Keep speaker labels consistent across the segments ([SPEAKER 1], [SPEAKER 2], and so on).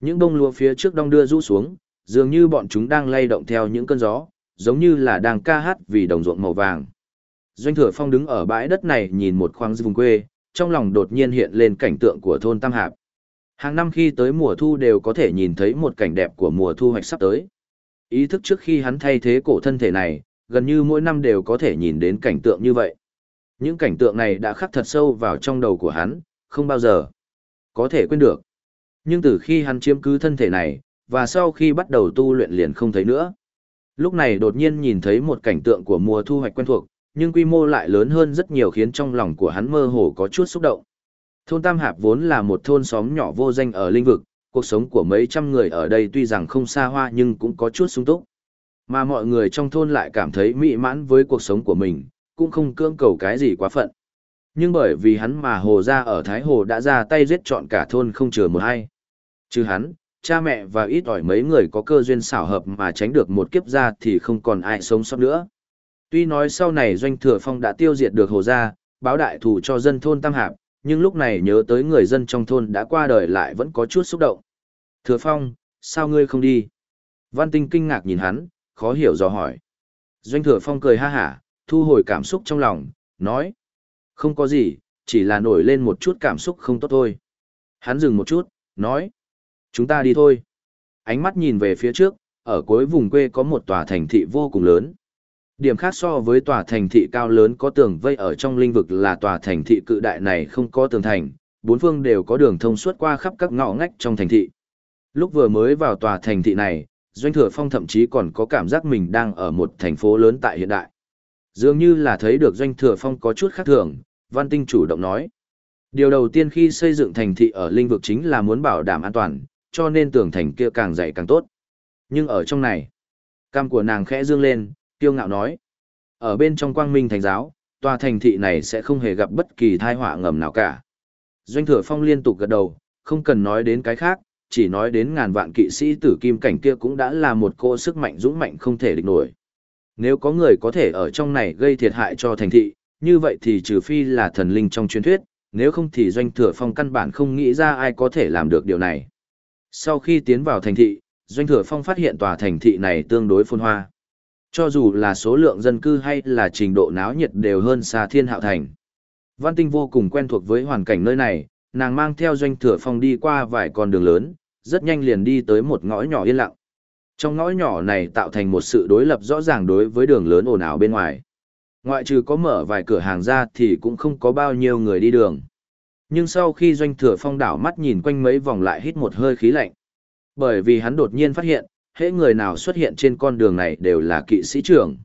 [SPEAKER 1] Những bông lúa phía trước đong đưa rũ xuống, dường như bọn chúng đang lay động theo những cơn gió, giống như là đang ca hát vì đồng ruộng màu vàng. Doanh Thừa Phong đứng ở bãi đất này nhìn một khoang vùng quê, trong lòng đột nhiên hiện lên cảnh tượng của thôn Tam Hạp. Hàng năm khi tới mùa thu đều có thể nhìn thấy một cảnh đẹp của mùa thu hoạch sắp tới. Ý thức trước khi hắn thay thế cổ thân thể này, gần như mỗi năm đều có thể nhìn đến cảnh tượng như vậy. Những cảnh tượng này đã khắc thật sâu vào trong đầu của hắn, không bao giờ có thể quên được. Nhưng từ khi hắn chiếm cứ thân thể này, và sau khi bắt đầu tu luyện liền không thấy nữa. Lúc này đột nhiên nhìn thấy một cảnh tượng của mùa thu hoạch quen thuộc, nhưng quy mô lại lớn hơn rất nhiều khiến trong lòng của hắn mơ hồ có chút xúc động. Thôn Tam Hạp vốn là một thôn xóm nhỏ vô danh ở linh vực, cuộc sống của mấy trăm người ở đây tuy rằng không xa hoa nhưng cũng có chút sung túc. Mà mọi người trong thôn lại cảm thấy mỹ mãn với cuộc sống của mình, cũng không cưỡng cầu cái gì quá phận. Nhưng bởi vì hắn mà hồ ra ở Thái Hồ đã ra tay giết chọn cả thôn không chừa một ai. Chứ hắn, cha mẹ và ít ỏi mấy người có cơ duyên xảo hợp mà tránh được một kiếp ra thì không còn ai sống sót nữa. Tuy nói sau này doanh thừa phong đã tiêu diệt được hồ gia, báo đại thù cho dân thôn Tam Hạp, nhưng lúc này nhớ tới người dân trong thôn đã qua đời lại vẫn có chút xúc động. Thừa phong, sao ngươi không đi? Văn tinh kinh ngạc nhìn hắn, khó hiểu dò hỏi. Doanh thừa phong cười ha hả, thu hồi cảm xúc trong lòng, nói. Không có gì, chỉ là nổi lên một chút cảm xúc không tốt thôi. Hắn dừng một chút, nói. Chúng ta đi thôi. Ánh mắt nhìn về phía trước, ở cuối vùng quê có một tòa thành thị vô cùng lớn. Điểm khác so với tòa thành thị cao lớn có tường vây ở trong linh vực là tòa thành thị cự đại này không có tường thành, bốn phương đều có đường thông suốt qua khắp các ngõ ngách trong thành thị. Lúc vừa mới vào tòa thành thị này, Doanh Thừa Phong thậm chí còn có cảm giác mình đang ở một thành phố lớn tại hiện đại. Dường như là thấy được Doanh Thừa Phong có chút khác thường, Văn Tinh chủ động nói. Điều đầu tiên khi xây dựng thành thị ở linh vực chính là muốn bảo đảm an toàn, cho nên tường thành kia càng dày càng tốt. Nhưng ở trong này, cam của nàng khẽ dương lên, tiêu ngạo nói. Ở bên trong quang minh thành giáo, tòa thành thị này sẽ không hề gặp bất kỳ thai họa ngầm nào cả. Doanh thừa phong liên tục gật đầu, không cần nói đến cái khác, chỉ nói đến ngàn vạn kỵ sĩ tử kim cảnh kia cũng đã là một cô sức mạnh dũng mạnh không thể địch nổi. Nếu có người có thể ở trong này gây thiệt hại cho thành thị, như vậy thì trừ phi là thần linh trong truyền thuyết, nếu không thì doanh thừa phong căn bản không nghĩ ra ai có thể làm được điều này. Sau khi tiến vào thành thị, doanh thừa phong phát hiện tòa thành thị này tương đối phồn hoa. Cho dù là số lượng dân cư hay là trình độ náo nhiệt đều hơn xa thiên hạo thành. Văn Tinh vô cùng quen thuộc với hoàn cảnh nơi này, nàng mang theo doanh thừa phong đi qua vài con đường lớn, rất nhanh liền đi tới một ngõ nhỏ yên lặng. Trong ngõ nhỏ này tạo thành một sự đối lập rõ ràng đối với đường lớn ồn ào bên ngoài. Ngoại trừ có mở vài cửa hàng ra thì cũng không có bao nhiêu người đi đường. Nhưng sau khi doanh thừa phong đảo mắt nhìn quanh mấy vòng lại hít một hơi khí lạnh. Bởi vì hắn đột nhiên phát hiện, hễ người nào xuất hiện trên con đường này đều là kỵ sĩ trưởng.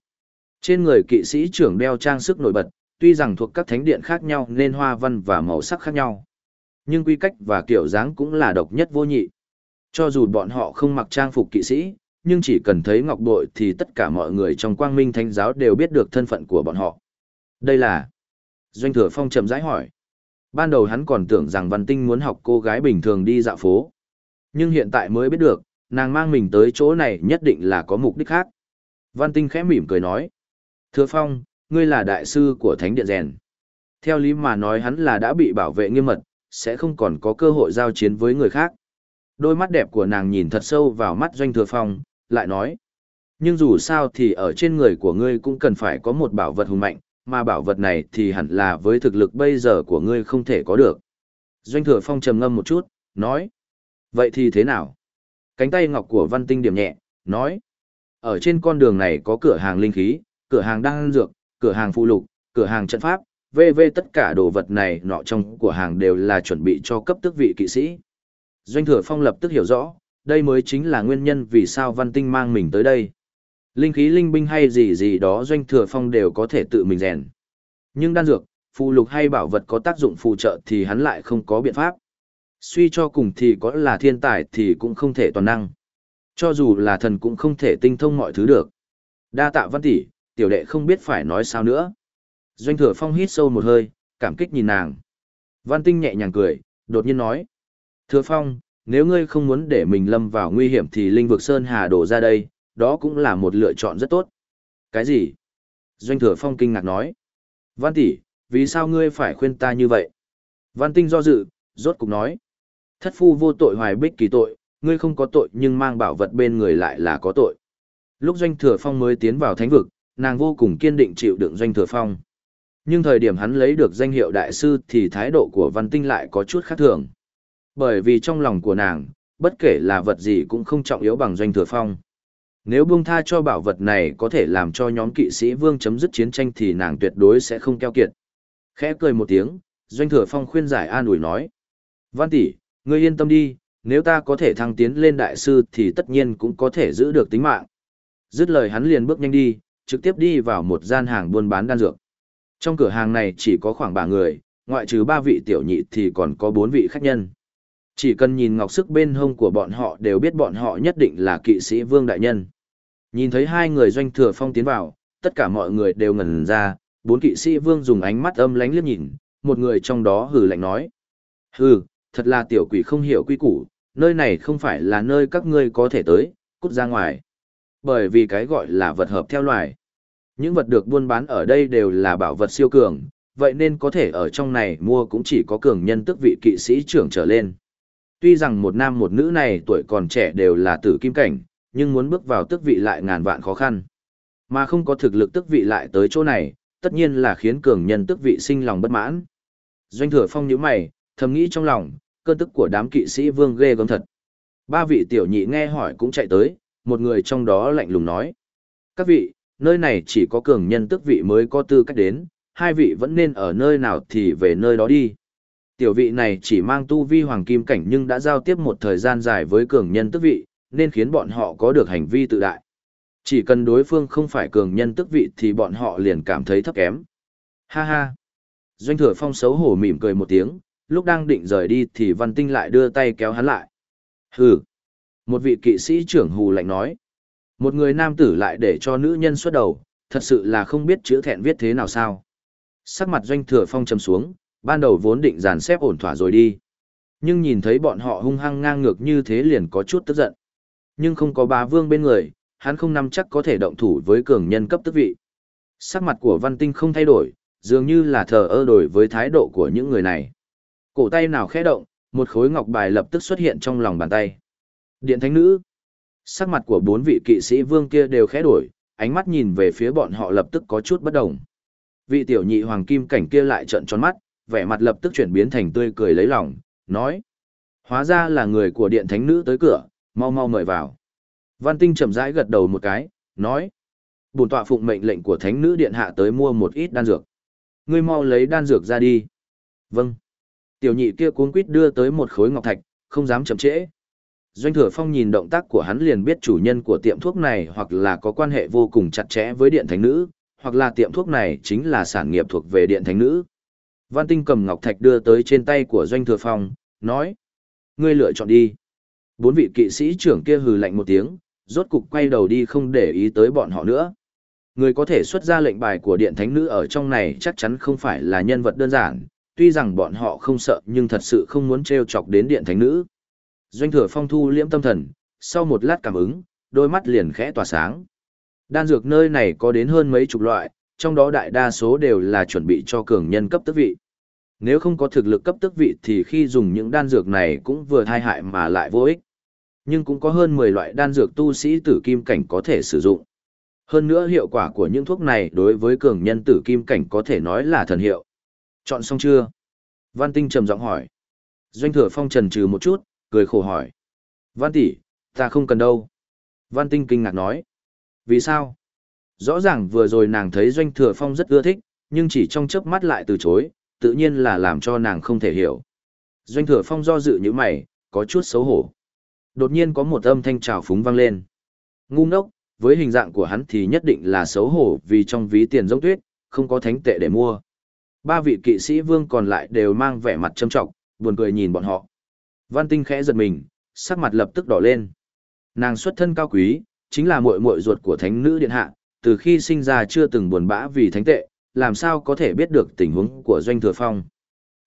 [SPEAKER 1] Trên người kỵ sĩ trưởng đeo trang sức nổi bật, tuy rằng thuộc các thánh điện khác nhau nên hoa văn và màu sắc khác nhau. Nhưng quy cách và kiểu dáng cũng là độc nhất vô nhị. Cho dù bọn họ không mặc trang phục kỵ sĩ, nhưng chỉ cần thấy ngọc bội thì tất cả mọi người trong quang minh thánh giáo đều biết được thân phận của bọn họ. Đây là... Doanh thừa phong trầm rãi hỏi. Ban đầu hắn còn tưởng rằng văn tinh muốn học cô gái bình thường đi dạo phố. Nhưng hiện tại mới biết được, nàng mang mình tới chỗ này nhất định là có mục đích khác. Văn tinh khẽ mỉm cười nói. Thừa phong, ngươi là đại sư của thánh điện rèn. Theo lý mà nói hắn là đã bị bảo vệ nghiêm mật, sẽ không còn có cơ hội giao chiến với người khác. Đôi mắt đẹp của nàng nhìn thật sâu vào mắt doanh thừa phong, lại nói. Nhưng dù sao thì ở trên người của ngươi cũng cần phải có một bảo vật hùng mạnh, mà bảo vật này thì hẳn là với thực lực bây giờ của ngươi không thể có được. Doanh thừa phong trầm ngâm một chút, nói. Vậy thì thế nào? Cánh tay ngọc của văn tinh điểm nhẹ, nói. Ở trên con đường này có cửa hàng linh khí, cửa hàng đan dược, cửa hàng phụ lục, cửa hàng trận pháp, VV tất cả đồ vật này nọ trong của hàng đều là chuẩn bị cho cấp tước vị kỵ sĩ. Doanh thừa phong lập tức hiểu rõ, đây mới chính là nguyên nhân vì sao văn tinh mang mình tới đây. Linh khí linh binh hay gì gì đó doanh thừa phong đều có thể tự mình rèn. Nhưng đan dược, phụ lục hay bảo vật có tác dụng phù trợ thì hắn lại không có biện pháp. Suy cho cùng thì có là thiên tài thì cũng không thể toàn năng. Cho dù là thần cũng không thể tinh thông mọi thứ được. Đa tạ văn tỷ, tiểu đệ không biết phải nói sao nữa. Doanh thừa phong hít sâu một hơi, cảm kích nhìn nàng. Văn tinh nhẹ nhàng cười, đột nhiên nói. Thừa phong, nếu ngươi không muốn để mình lâm vào nguy hiểm thì linh vực Sơn Hà đổ ra đây, đó cũng là một lựa chọn rất tốt. Cái gì? Doanh thừa phong kinh ngạc nói. Văn tỷ, vì sao ngươi phải khuyên ta như vậy? Văn tinh do dự, rốt cục nói. Thất phu vô tội hoài bích kỳ tội, ngươi không có tội nhưng mang bảo vật bên người lại là có tội. Lúc Doanh Thừa Phong mới tiến vào thánh vực, nàng vô cùng kiên định chịu đựng Doanh Thừa Phong. Nhưng thời điểm hắn lấy được danh hiệu đại sư thì thái độ của Văn Tinh lại có chút khác thường. Bởi vì trong lòng của nàng, bất kể là vật gì cũng không trọng yếu bằng Doanh Thừa Phong. Nếu buông tha cho bảo vật này có thể làm cho nhóm kỵ sĩ vương chấm dứt chiến tranh thì nàng tuyệt đối sẽ không keo kiệt. Khẽ cười một tiếng, Doanh Thừa Phong khuyên giải an ủi nói. Văn tỷ, ngươi yên tâm đi, nếu ta có thể thăng tiến lên đại sư thì tất nhiên cũng có thể giữ được tính mạng. Dứt lời hắn liền bước nhanh đi, trực tiếp đi vào một gian hàng buôn bán đan dược. Trong cửa hàng này chỉ có khoảng ba người, ngoại trừ ba vị tiểu nhị thì còn có bốn vị khách nhân. Chỉ cần nhìn ngọc sức bên hông của bọn họ đều biết bọn họ nhất định là kỵ sĩ vương đại nhân. Nhìn thấy hai người doanh thừa phong tiến vào, tất cả mọi người đều ngẩn ra, bốn kỵ sĩ vương dùng ánh mắt âm lánh liếc nhìn, một người trong đó hừ lạnh nói. Hừ, thật là tiểu quỷ không hiểu quy củ, nơi này không phải là nơi các ngươi có thể tới, cút ra ngoài. Bởi vì cái gọi là vật hợp theo loài. Những vật được buôn bán ở đây đều là bảo vật siêu cường, vậy nên có thể ở trong này mua cũng chỉ có cường nhân tức vị kỵ sĩ trưởng trở lên. Tuy rằng một nam một nữ này tuổi còn trẻ đều là tử kim cảnh, nhưng muốn bước vào tức vị lại ngàn vạn khó khăn. Mà không có thực lực tức vị lại tới chỗ này, tất nhiên là khiến cường nhân tức vị sinh lòng bất mãn. Doanh thừa phong nhíu mày, thầm nghĩ trong lòng, cơn tức của đám kỵ sĩ vương ghê gớm thật. Ba vị tiểu nhị nghe hỏi cũng chạy tới, một người trong đó lạnh lùng nói. Các vị, nơi này chỉ có cường nhân tức vị mới có tư cách đến, hai vị vẫn nên ở nơi nào thì về nơi đó đi. Tiểu vị này chỉ mang tu vi hoàng kim cảnh nhưng đã giao tiếp một thời gian dài với cường nhân tức vị, nên khiến bọn họ có được hành vi tự đại. Chỉ cần đối phương không phải cường nhân tức vị thì bọn họ liền cảm thấy thấp kém. Ha ha. Doanh thừa phong xấu hổ mỉm cười một tiếng, lúc đang định rời đi thì văn tinh lại đưa tay kéo hắn lại. Hừ. Một vị kỵ sĩ trưởng hù lạnh nói. Một người nam tử lại để cho nữ nhân xuất đầu, thật sự là không biết chữ thẹn viết thế nào sao. Sắc mặt doanh thừa phong trầm xuống, ban đầu vốn định dàn xếp ổn thỏa rồi đi. Nhưng nhìn thấy bọn họ hung hăng ngang ngược như thế liền có chút tức giận. Nhưng không có bá vương bên người, hắn không nắm chắc có thể động thủ với cường nhân cấp tức vị. Sắc mặt của văn tinh không thay đổi, dường như là thờ ơ đổi với thái độ của những người này. Cổ tay nào khẽ động, một khối ngọc bài lập tức xuất hiện trong lòng bàn tay. Điện thánh nữ. Sắc mặt của bốn vị kỵ sĩ vương kia đều khẽ đổi, ánh mắt nhìn về phía bọn họ lập tức có chút bất đồng. Vị tiểu nhị hoàng kim cảnh kia lại trợn tròn mắt, vẻ mặt lập tức chuyển biến thành tươi cười lấy lòng, nói. Hóa ra là người của điện thánh nữ tới cửa, mau mau mời vào. Văn Tinh chậm rãi gật đầu một cái, nói. Bổn tọa phụng mệnh lệnh của thánh nữ điện hạ tới mua một ít đan dược. Ngươi mau lấy đan dược ra đi. Vâng. Tiểu nhị kia cuốn quýt đưa tới một khối ngọc thạch, không dám chậm trễ. Doanh thừa phong nhìn động tác của hắn liền biết chủ nhân của tiệm thuốc này hoặc là có quan hệ vô cùng chặt chẽ với điện thánh nữ, hoặc là tiệm thuốc này chính là sản nghiệp thuộc về điện thánh nữ. Văn Tinh cầm ngọc thạch đưa tới trên tay của Doanh thừa phong, nói. Ngươi lựa chọn đi. Bốn vị kỵ sĩ trưởng kia hừ lạnh một tiếng, rốt cục quay đầu đi không để ý tới bọn họ nữa. Người có thể xuất ra lệnh bài của điện thánh nữ ở trong này chắc chắn không phải là nhân vật đơn giản, tuy rằng bọn họ không sợ nhưng thật sự không muốn trêu chọc đến điện thánh nữ. Doanh thừa phong thu liễm tâm thần, sau một lát cảm ứng, đôi mắt liền khẽ tỏa sáng. Đan dược nơi này có đến hơn mấy chục loại, trong đó đại đa số đều là chuẩn bị cho cường nhân cấp tức vị. Nếu không có thực lực cấp tức vị thì khi dùng những đan dược này cũng vừa thai hại mà lại vô ích. Nhưng cũng có hơn 10 loại đan dược tu sĩ tử kim cảnh có thể sử dụng. Hơn nữa hiệu quả của những thuốc này đối với cường nhân tử kim cảnh có thể nói là thần hiệu. Chọn xong chưa? Văn Tinh trầm giọng hỏi. Doanh thừa phong trần trừ một chút, cười khổ hỏi. Văn tỷ, ta không cần đâu. Văn Tinh kinh ngạc nói. Vì sao? Rõ ràng vừa rồi nàng thấy Doanh thừa phong rất ưa thích, nhưng chỉ trong chớp mắt lại từ chối, tự nhiên là làm cho nàng không thể hiểu. Doanh thừa phong do dự như mày, có chút xấu hổ. Đột nhiên có một âm thanh trào phúng vang lên. Ngu ngốc, với hình dạng của hắn thì nhất định là xấu hổ vì trong ví tiền giống tuyết, không có thánh tệ để mua. Ba vị kỵ sĩ vương còn lại đều mang vẻ mặt trầm trọng, buồn cười nhìn bọn họ. Văn Tinh khẽ giật mình, sắc mặt lập tức đỏ lên. Nàng xuất thân cao quý, chính là muội muội ruột của thánh nữ điện hạ, từ khi sinh ra chưa từng buồn bã vì thánh tệ, làm sao có thể biết được tình huống của doanh thừa phong.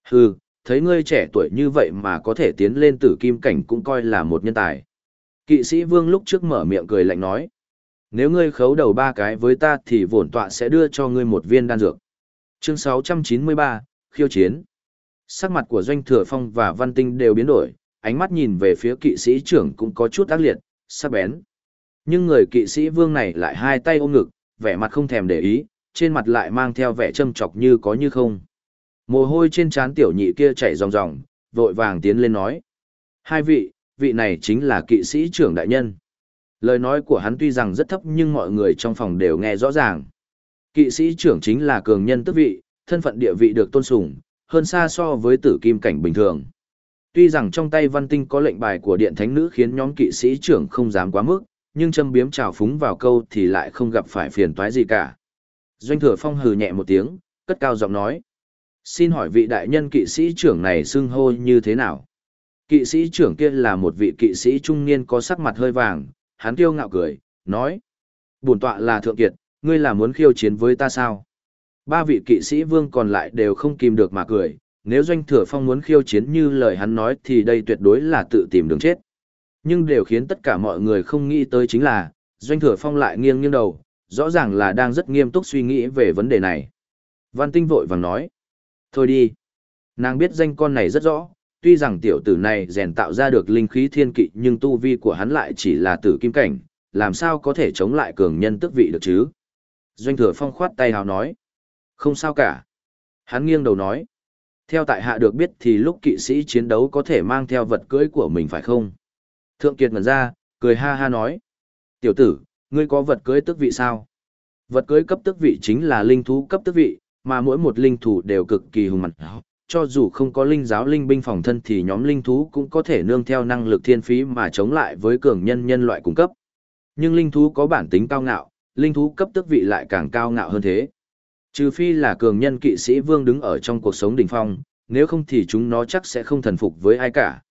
[SPEAKER 1] Hừ, thấy ngươi trẻ tuổi như vậy mà có thể tiến lên tử kim cảnh cũng coi là một nhân tài. Kỵ sĩ vương lúc trước mở miệng cười lạnh nói. Nếu ngươi khấu đầu ba cái với ta thì vổn tọa sẽ đưa cho ngươi một viên đan dược. Chương 693, khiêu chiến. Sắc mặt của Doanh Thừa Phong và Văn Tinh đều biến đổi, ánh mắt nhìn về phía kỵ sĩ trưởng cũng có chút ác liệt, sắc bén. Nhưng người kỵ sĩ vương này lại hai tay ôm ngực, vẻ mặt không thèm để ý, trên mặt lại mang theo vẻ châm chọc như có như không. Mồ hôi trên trán tiểu nhị kia chảy ròng ròng, vội vàng tiến lên nói. Hai vị, vị này chính là kỵ sĩ trưởng đại nhân. Lời nói của hắn tuy rằng rất thấp nhưng mọi người trong phòng đều nghe rõ ràng. Kỵ sĩ trưởng chính là cường nhân tước vị, thân phận địa vị được tôn sùng, hơn xa so với tử kim cảnh bình thường. Tuy rằng trong tay văn tinh có lệnh bài của điện thánh nữ khiến nhóm kỵ sĩ trưởng không dám quá mức, nhưng châm biếm trào phúng vào câu thì lại không gặp phải phiền toái gì cả. Doanh thừa phong hừ nhẹ một tiếng, cất cao giọng nói. Xin hỏi vị đại nhân kỵ sĩ trưởng này xưng hô như thế nào? Kỵ sĩ trưởng kia là một vị kỵ sĩ trung niên có sắc mặt hơi vàng, hắn kiêu ngạo cười, nói. Bổn tọa là thượng kiệt, ngươi là muốn khiêu chiến với ta sao? Ba vị kỵ sĩ vương còn lại đều không kìm được mà cười, nếu doanh thừa phong muốn khiêu chiến như lời hắn nói thì đây tuyệt đối là tự tìm đường chết. Nhưng đều khiến tất cả mọi người không nghĩ tới chính là, doanh thừa phong lại nghiêng nghiêng đầu, rõ ràng là đang rất nghiêm túc suy nghĩ về vấn đề này. Văn Tinh vội vàng nói, thôi đi. Nàng biết danh con này rất rõ, tuy rằng tiểu tử này rèn tạo ra được linh khí thiên kỵ nhưng tu vi của hắn lại chỉ là tử kim cảnh, làm sao có thể chống lại cường nhân tức vị được chứ? Doanh thừa phong khoát tay hào nói, không sao cả. Hắn nghiêng đầu nói, theo tại hạ được biết thì lúc kỵ sĩ chiến đấu có thể mang theo vật cưỡi của mình phải không? Thượng Kiệt ngẩn ra, cười ha ha nói. Tiểu tử, ngươi có vật cưới tức vị sao? Vật cưới cấp tức vị chính là linh thú cấp tức vị, mà mỗi một linh thú đều cực kỳ hùng mạnh. Cho dù không có linh giáo linh binh phòng thân thì nhóm linh thú cũng có thể nương theo năng lực thiên phí mà chống lại với cường nhân nhân loại cung cấp. Nhưng linh thú có bản tính cao ngạo, linh thú cấp tức vị lại càng cao ngạo hơn thế. Trừ phi là cường nhân kỵ sĩ vương đứng ở trong cuộc sống đỉnh phong, nếu không thì chúng nó chắc sẽ không thần phục với ai cả.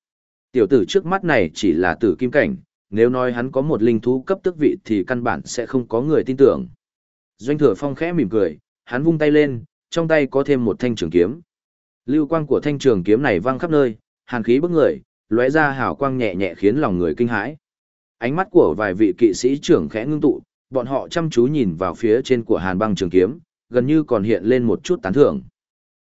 [SPEAKER 1] Tiểu tử trước mắt này chỉ là tử kim cảnh, nếu nói hắn có một linh thú cấp tước vị thì căn bản sẽ không có người tin tưởng. Doanh thừa phong khẽ mỉm cười, hắn vung tay lên, trong tay có thêm một thanh trường kiếm. Lưu quang của thanh trường kiếm này vang khắp nơi, hàn khí bức người, lóe ra hào quang nhẹ nhẹ khiến lòng người kinh hãi. Ánh mắt của vài vị kỵ sĩ trưởng khẽ ngưng tụ, bọn họ chăm chú nhìn vào phía trên của hàn băng trường kiếm, gần như còn hiện lên một chút tán thưởng.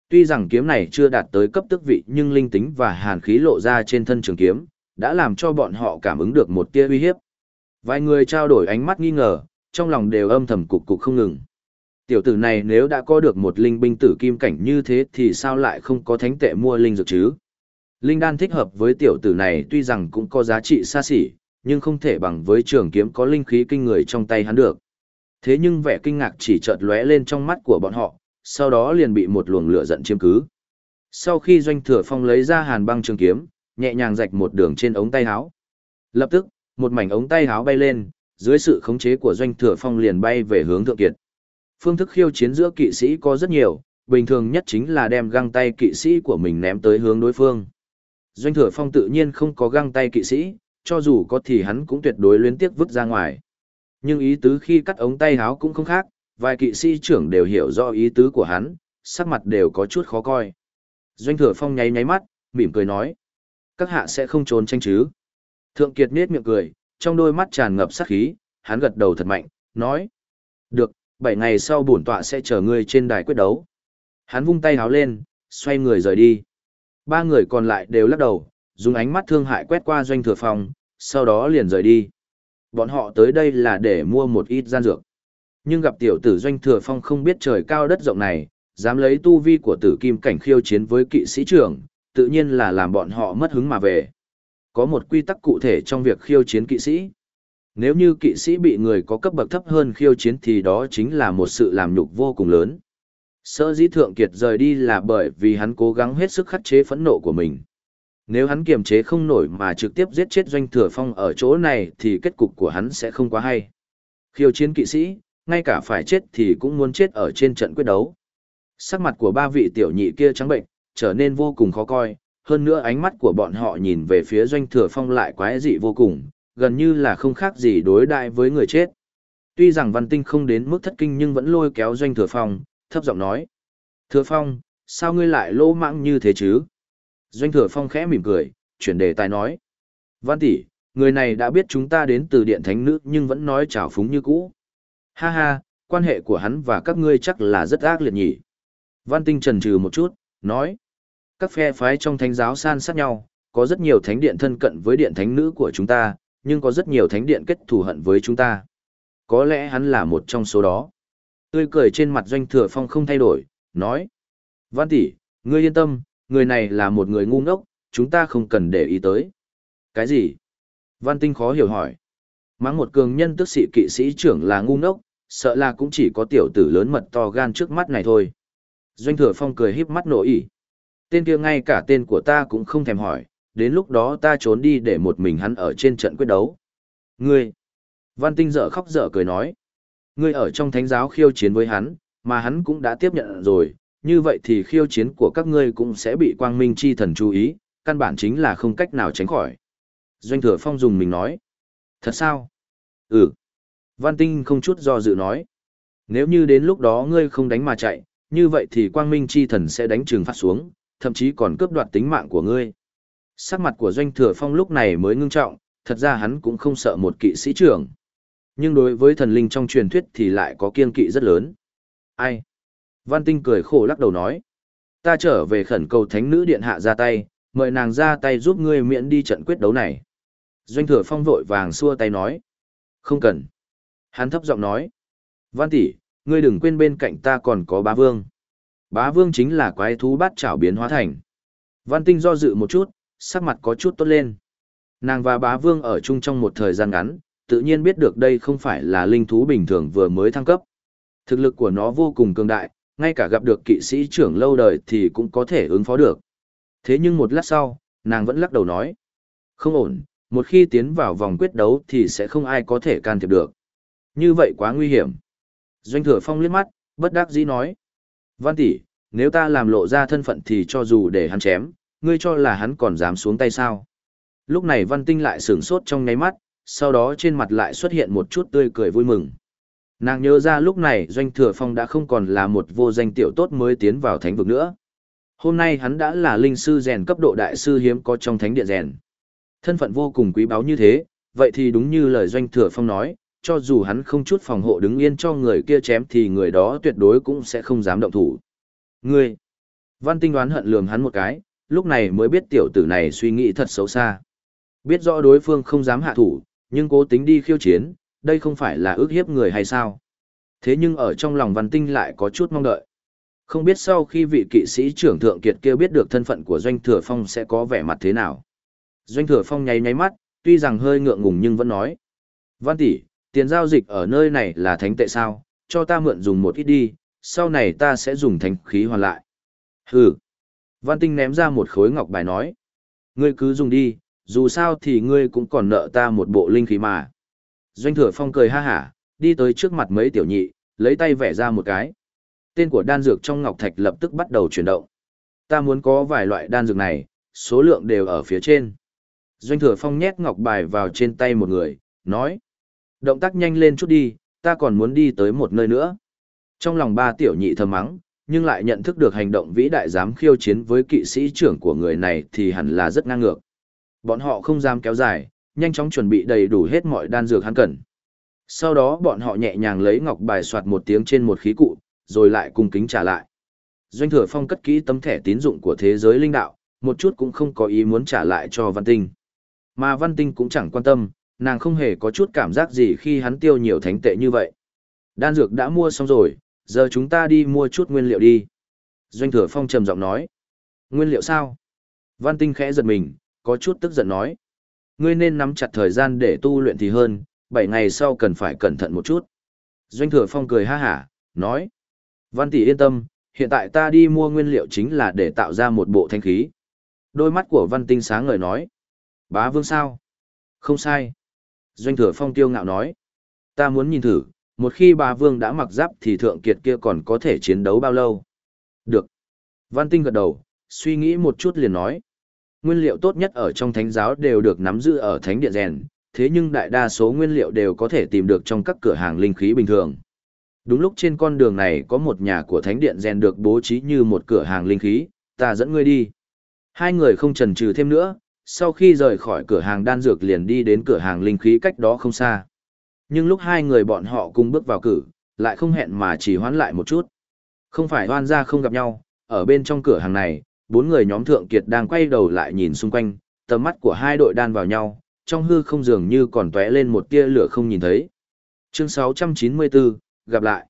[SPEAKER 1] Tuy rằng kiếm này chưa đạt tới cấp tước vị nhưng linh tính và hàn khí lộ ra trên thân trường kiếm, đã làm cho bọn họ cảm ứng được một tia uy hiếp. Vài người trao đổi ánh mắt nghi ngờ, trong lòng đều âm thầm cục cục không ngừng. Tiểu tử này nếu đã có được một linh binh tử kim cảnh như thế thì sao lại không có thánh tệ mua linh dược chứ? Linh đan thích hợp với tiểu tử này tuy rằng cũng có giá trị xa xỉ, nhưng không thể bằng với trường kiếm có linh khí kinh người trong tay hắn được. Thế nhưng vẻ kinh ngạc chỉ chợt lóe lên trong mắt của bọn họ, sau đó liền bị một luồng lửa giận chiếm cứ. Sau khi doanh thừa phong lấy ra hàn băng trường kiếm, nhẹ nhàng rạch một đường trên ống tay áo. Lập tức, một mảnh ống tay áo bay lên, dưới sự khống chế của doanh thừa phong liền bay về hướng thượng kiệt. Phương thức khiêu chiến giữa kỵ sĩ có rất nhiều, bình thường nhất chính là đem găng tay kỵ sĩ của mình ném tới hướng đối phương. Doanh thừa phong tự nhiên không có găng tay kỵ sĩ, cho dù có thì hắn cũng tuyệt đối luyến tiếc vứt ra ngoài. Nhưng ý tứ khi cắt ống tay áo cũng không khác, vài kỵ sĩ trưởng đều hiểu rõ ý tứ của hắn, sắc mặt đều có chút khó coi. Doanh thừa phong nháy nháy mắt, mỉm cười nói. Các hạ sẽ không trốn tranh chứ. Thượng Kiệt nết miệng cười, trong đôi mắt tràn ngập sát khí, hắn gật đầu thật mạnh, nói. Được, bảy ngày sau bổn tọa sẽ chờ ngươi trên đài quyết đấu. Hắn vung tay háo lên, xoay người rời đi. Ba người còn lại đều lắc đầu, dùng ánh mắt thương hại quét qua doanh thừa phong, sau đó liền rời đi. Bọn họ tới đây là để mua một ít gian dược. Nhưng gặp tiểu tử doanh thừa phong không biết trời cao đất rộng này, dám lấy tu vi của tử kim cảnh khiêu chiến với kỵ sĩ trưởng, tự nhiên là làm bọn họ mất hứng mà về. Có một quy tắc cụ thể trong việc khiêu chiến kỵ sĩ. Nếu như kỵ sĩ bị người có cấp bậc thấp hơn khiêu chiến thì đó chính là một sự làm nhục vô cùng lớn. Sở dĩ thượng kiệt rời đi là bởi vì hắn cố gắng hết sức khắc chế phẫn nộ của mình. Nếu hắn kiềm chế không nổi mà trực tiếp giết chết doanh thừa phong ở chỗ này thì kết cục của hắn sẽ không quá hay. Khiêu chiến kỵ sĩ, ngay cả phải chết thì cũng muốn chết ở trên trận quyết đấu. Sắc mặt của ba vị tiểu nhị kia trắng bệnh, trở nên vô cùng khó coi, hơn nữa ánh mắt của bọn họ nhìn về phía doanh thừa phong lại quái dị vô cùng, gần như là không khác gì đối đại với người chết. Tuy rằng văn tinh không đến mức thất kinh nhưng vẫn lôi kéo doanh thừa phong, thấp giọng nói. Thừa phong, sao ngươi lại lỗ mãng như thế chứ? Doanh thừa phong khẽ mỉm cười, chuyển đề tài nói. Văn tỷ, người này đã biết chúng ta đến từ điện thánh nữ nhưng vẫn nói chào phúng như cũ. Ha ha, quan hệ của hắn và các ngươi chắc là rất ác liệt nhỉ. Văn tinh trần trừ một chút, nói. Các phe phái trong thánh giáo san sát nhau, có rất nhiều thánh điện thân cận với điện thánh nữ của chúng ta, nhưng có rất nhiều thánh điện kết thù hận với chúng ta. Có lẽ hắn là một trong số đó. Tươi cười trên mặt doanh thừa phong không thay đổi, nói. Văn tỷ, ngươi yên tâm, người này là một người ngu ngốc, chúng ta không cần để ý tới. Cái gì? Văn tinh khó hiểu hỏi. Mắng một cường nhân tức sĩ kỵ sĩ trưởng là ngu ngốc, sợ là cũng chỉ có tiểu tử lớn mật to gan trước mắt này thôi. Doanh thừa phong cười híp mắt nổi ý. Tên kia ngay cả tên của ta cũng không thèm hỏi, đến lúc đó ta trốn đi để một mình hắn ở trên trận quyết đấu. Ngươi! Văn tinh dở khóc dở cười nói. Ngươi ở trong thánh giáo khiêu chiến với hắn, mà hắn cũng đã tiếp nhận rồi, như vậy thì khiêu chiến của các ngươi cũng sẽ bị quang minh chi thần chú ý, căn bản chính là không cách nào tránh khỏi. Doanh thừa phong dùng mình nói. Thật sao? Ừ. Văn tinh không chút do dự nói. Nếu như đến lúc đó ngươi không đánh mà chạy, như vậy thì quang minh chi thần sẽ đánh trừng phát xuống, thậm chí còn cướp đoạt tính mạng của ngươi. Sắc mặt của doanh thừa phong lúc này mới ngưng trọng, thật ra hắn cũng không sợ một kỵ sĩ trưởng. Nhưng đối với thần linh trong truyền thuyết thì lại có kiên kỵ rất lớn. Ai? Văn Tinh cười khổ lắc đầu nói. Ta trở về khẩn cầu thánh nữ điện hạ ra tay, mời nàng ra tay giúp ngươi miễn đi trận quyết đấu này. Doanh thừa phong vội vàng xua tay nói. Không cần. Hắn thấp giọng nói. Văn tỷ, ngươi đừng quên bên cạnh ta còn có bá vương. Bá vương chính là quái thú bát chảo biến hóa thành. Văn tinh do dự một chút, sắc mặt có chút tốt lên. Nàng và bá vương ở chung trong một thời gian ngắn, tự nhiên biết được đây không phải là linh thú bình thường vừa mới thăng cấp. Thực lực của nó vô cùng cường đại, ngay cả gặp được kỵ sĩ trưởng lâu đời thì cũng có thể ứng phó được. Thế nhưng một lát sau, nàng vẫn lắc đầu nói. Không ổn, một khi tiến vào vòng quyết đấu thì sẽ không ai có thể can thiệp được. Như vậy quá nguy hiểm. Doanh thừa phong liếc mắt, bất đắc dĩ nói. Văn tỷ, nếu ta làm lộ ra thân phận thì cho dù để hắn chém, ngươi cho là hắn còn dám xuống tay sao. Lúc này văn tinh lại sửng sốt trong nháy mắt, sau đó trên mặt lại xuất hiện một chút tươi cười vui mừng. Nàng nhớ ra lúc này Doanh Thừa Phong đã không còn là một vô danh tiểu tốt mới tiến vào thánh vực nữa. Hôm nay hắn đã là linh sư rèn cấp độ đại sư hiếm có trong thánh điện rèn. Thân phận vô cùng quý báu như thế, vậy thì đúng như lời Doanh Thừa Phong nói, cho dù hắn không chút phòng hộ đứng yên cho người kia chém thì người đó tuyệt đối cũng sẽ không dám động thủ. Ngươi! Văn tinh đoán hận lường hắn một cái, lúc này mới biết tiểu tử này suy nghĩ thật xấu xa. Biết rõ đối phương không dám hạ thủ, nhưng cố tính đi khiêu chiến, đây không phải là ước hiếp người hay sao? Thế nhưng ở trong lòng văn tinh lại có chút mong đợi. Không biết sau khi vị kỵ sĩ trưởng thượng kiệt kia biết được thân phận của Doanh Thừa Phong sẽ có vẻ mặt thế nào. Doanh Thừa Phong nháy nháy mắt, tuy rằng hơi ngượng ngùng nhưng vẫn nói. Văn tỷ, tiền giao dịch ở nơi này là thánh tệ sao, cho ta mượn dùng một ít đi, sau này ta sẽ dùng thánh khí hoàn lại. Hừ. Văn Tinh ném ra một khối ngọc bài nói. Ngươi cứ dùng đi, dù sao thì ngươi cũng còn nợ ta một bộ linh khí mà. Doanh thừa phong cười ha hả, đi tới trước mặt mấy tiểu nhị, lấy tay vẽ ra một cái. Tên của đan dược trong ngọc thạch lập tức bắt đầu chuyển động. Ta muốn có vài loại đan dược này, số lượng đều ở phía trên. Doanh thừa phong nhét ngọc bài vào trên tay một người, nói. Động tác nhanh lên chút đi, ta còn muốn đi tới một nơi nữa. Trong lòng ba tiểu nhị thầm mắng, nhưng lại nhận thức được hành động vĩ đại dám khiêu chiến với kỵ sĩ trưởng của người này thì hẳn là rất ngang ngược. Bọn họ không dám kéo dài, nhanh chóng chuẩn bị đầy đủ hết mọi đan dược hắn cần. Sau đó bọn họ nhẹ nhàng lấy ngọc bài soạt một tiếng trên một khí cụ, rồi lại cung kính trả lại. Doanh thừa phong cất kỹ tấm thẻ tín dụng của thế giới linh đạo, một chút cũng không có ý muốn trả lại cho văn tinh. Mà văn tinh cũng chẳng quan tâm, nàng không hề có chút cảm giác gì khi hắn tiêu nhiều thánh tệ như vậy. Đan dược đã mua xong rồi, giờ chúng ta đi mua chút nguyên liệu đi. Doanh thừa phong trầm giọng nói. Nguyên liệu sao? Văn tinh khẽ giật mình, có chút tức giận nói. Ngươi nên nắm chặt thời gian để tu luyện thì hơn, 7 ngày sau cần phải cẩn thận một chút. Doanh thừa phong cười ha hả, nói. Văn tỷ yên tâm, hiện tại ta đi mua nguyên liệu chính là để tạo ra một bộ thanh khí. Đôi mắt của văn tinh sáng ngời nói. Bá vương sao? Không sai. Doanh thừa phong tiêu ngạo nói. Ta muốn nhìn thử, một khi bà vương đã mặc giáp thì thượng kiệt kia còn có thể chiến đấu bao lâu? Được. Văn tinh gật đầu, suy nghĩ một chút liền nói nguyên liệu tốt nhất ở trong thánh giáo đều được nắm giữ ở thánh điện rèn, thế nhưng đại đa số nguyên liệu đều có thể tìm được trong các cửa hàng linh khí bình thường. Đúng lúc trên con đường này có một nhà của thánh điện rèn được bố trí như một cửa hàng linh khí, ta dẫn ngươi đi. Hai người không chần chừ thêm nữa, sau khi rời khỏi cửa hàng đan dược liền đi đến cửa hàng linh khí cách đó không xa. Nhưng lúc hai người bọn họ cùng bước vào cử, lại không hẹn mà chỉ hoán lại một chút. Không phải hoan ra không gặp nhau, ở bên trong cửa hàng này, bốn người nhóm thượng kiệt đang quay đầu lại nhìn xung quanh, tầm mắt của hai đội đan vào nhau, trong hư không dường như còn tóe lên một tia lửa không nhìn thấy. Chương 694, gặp lại.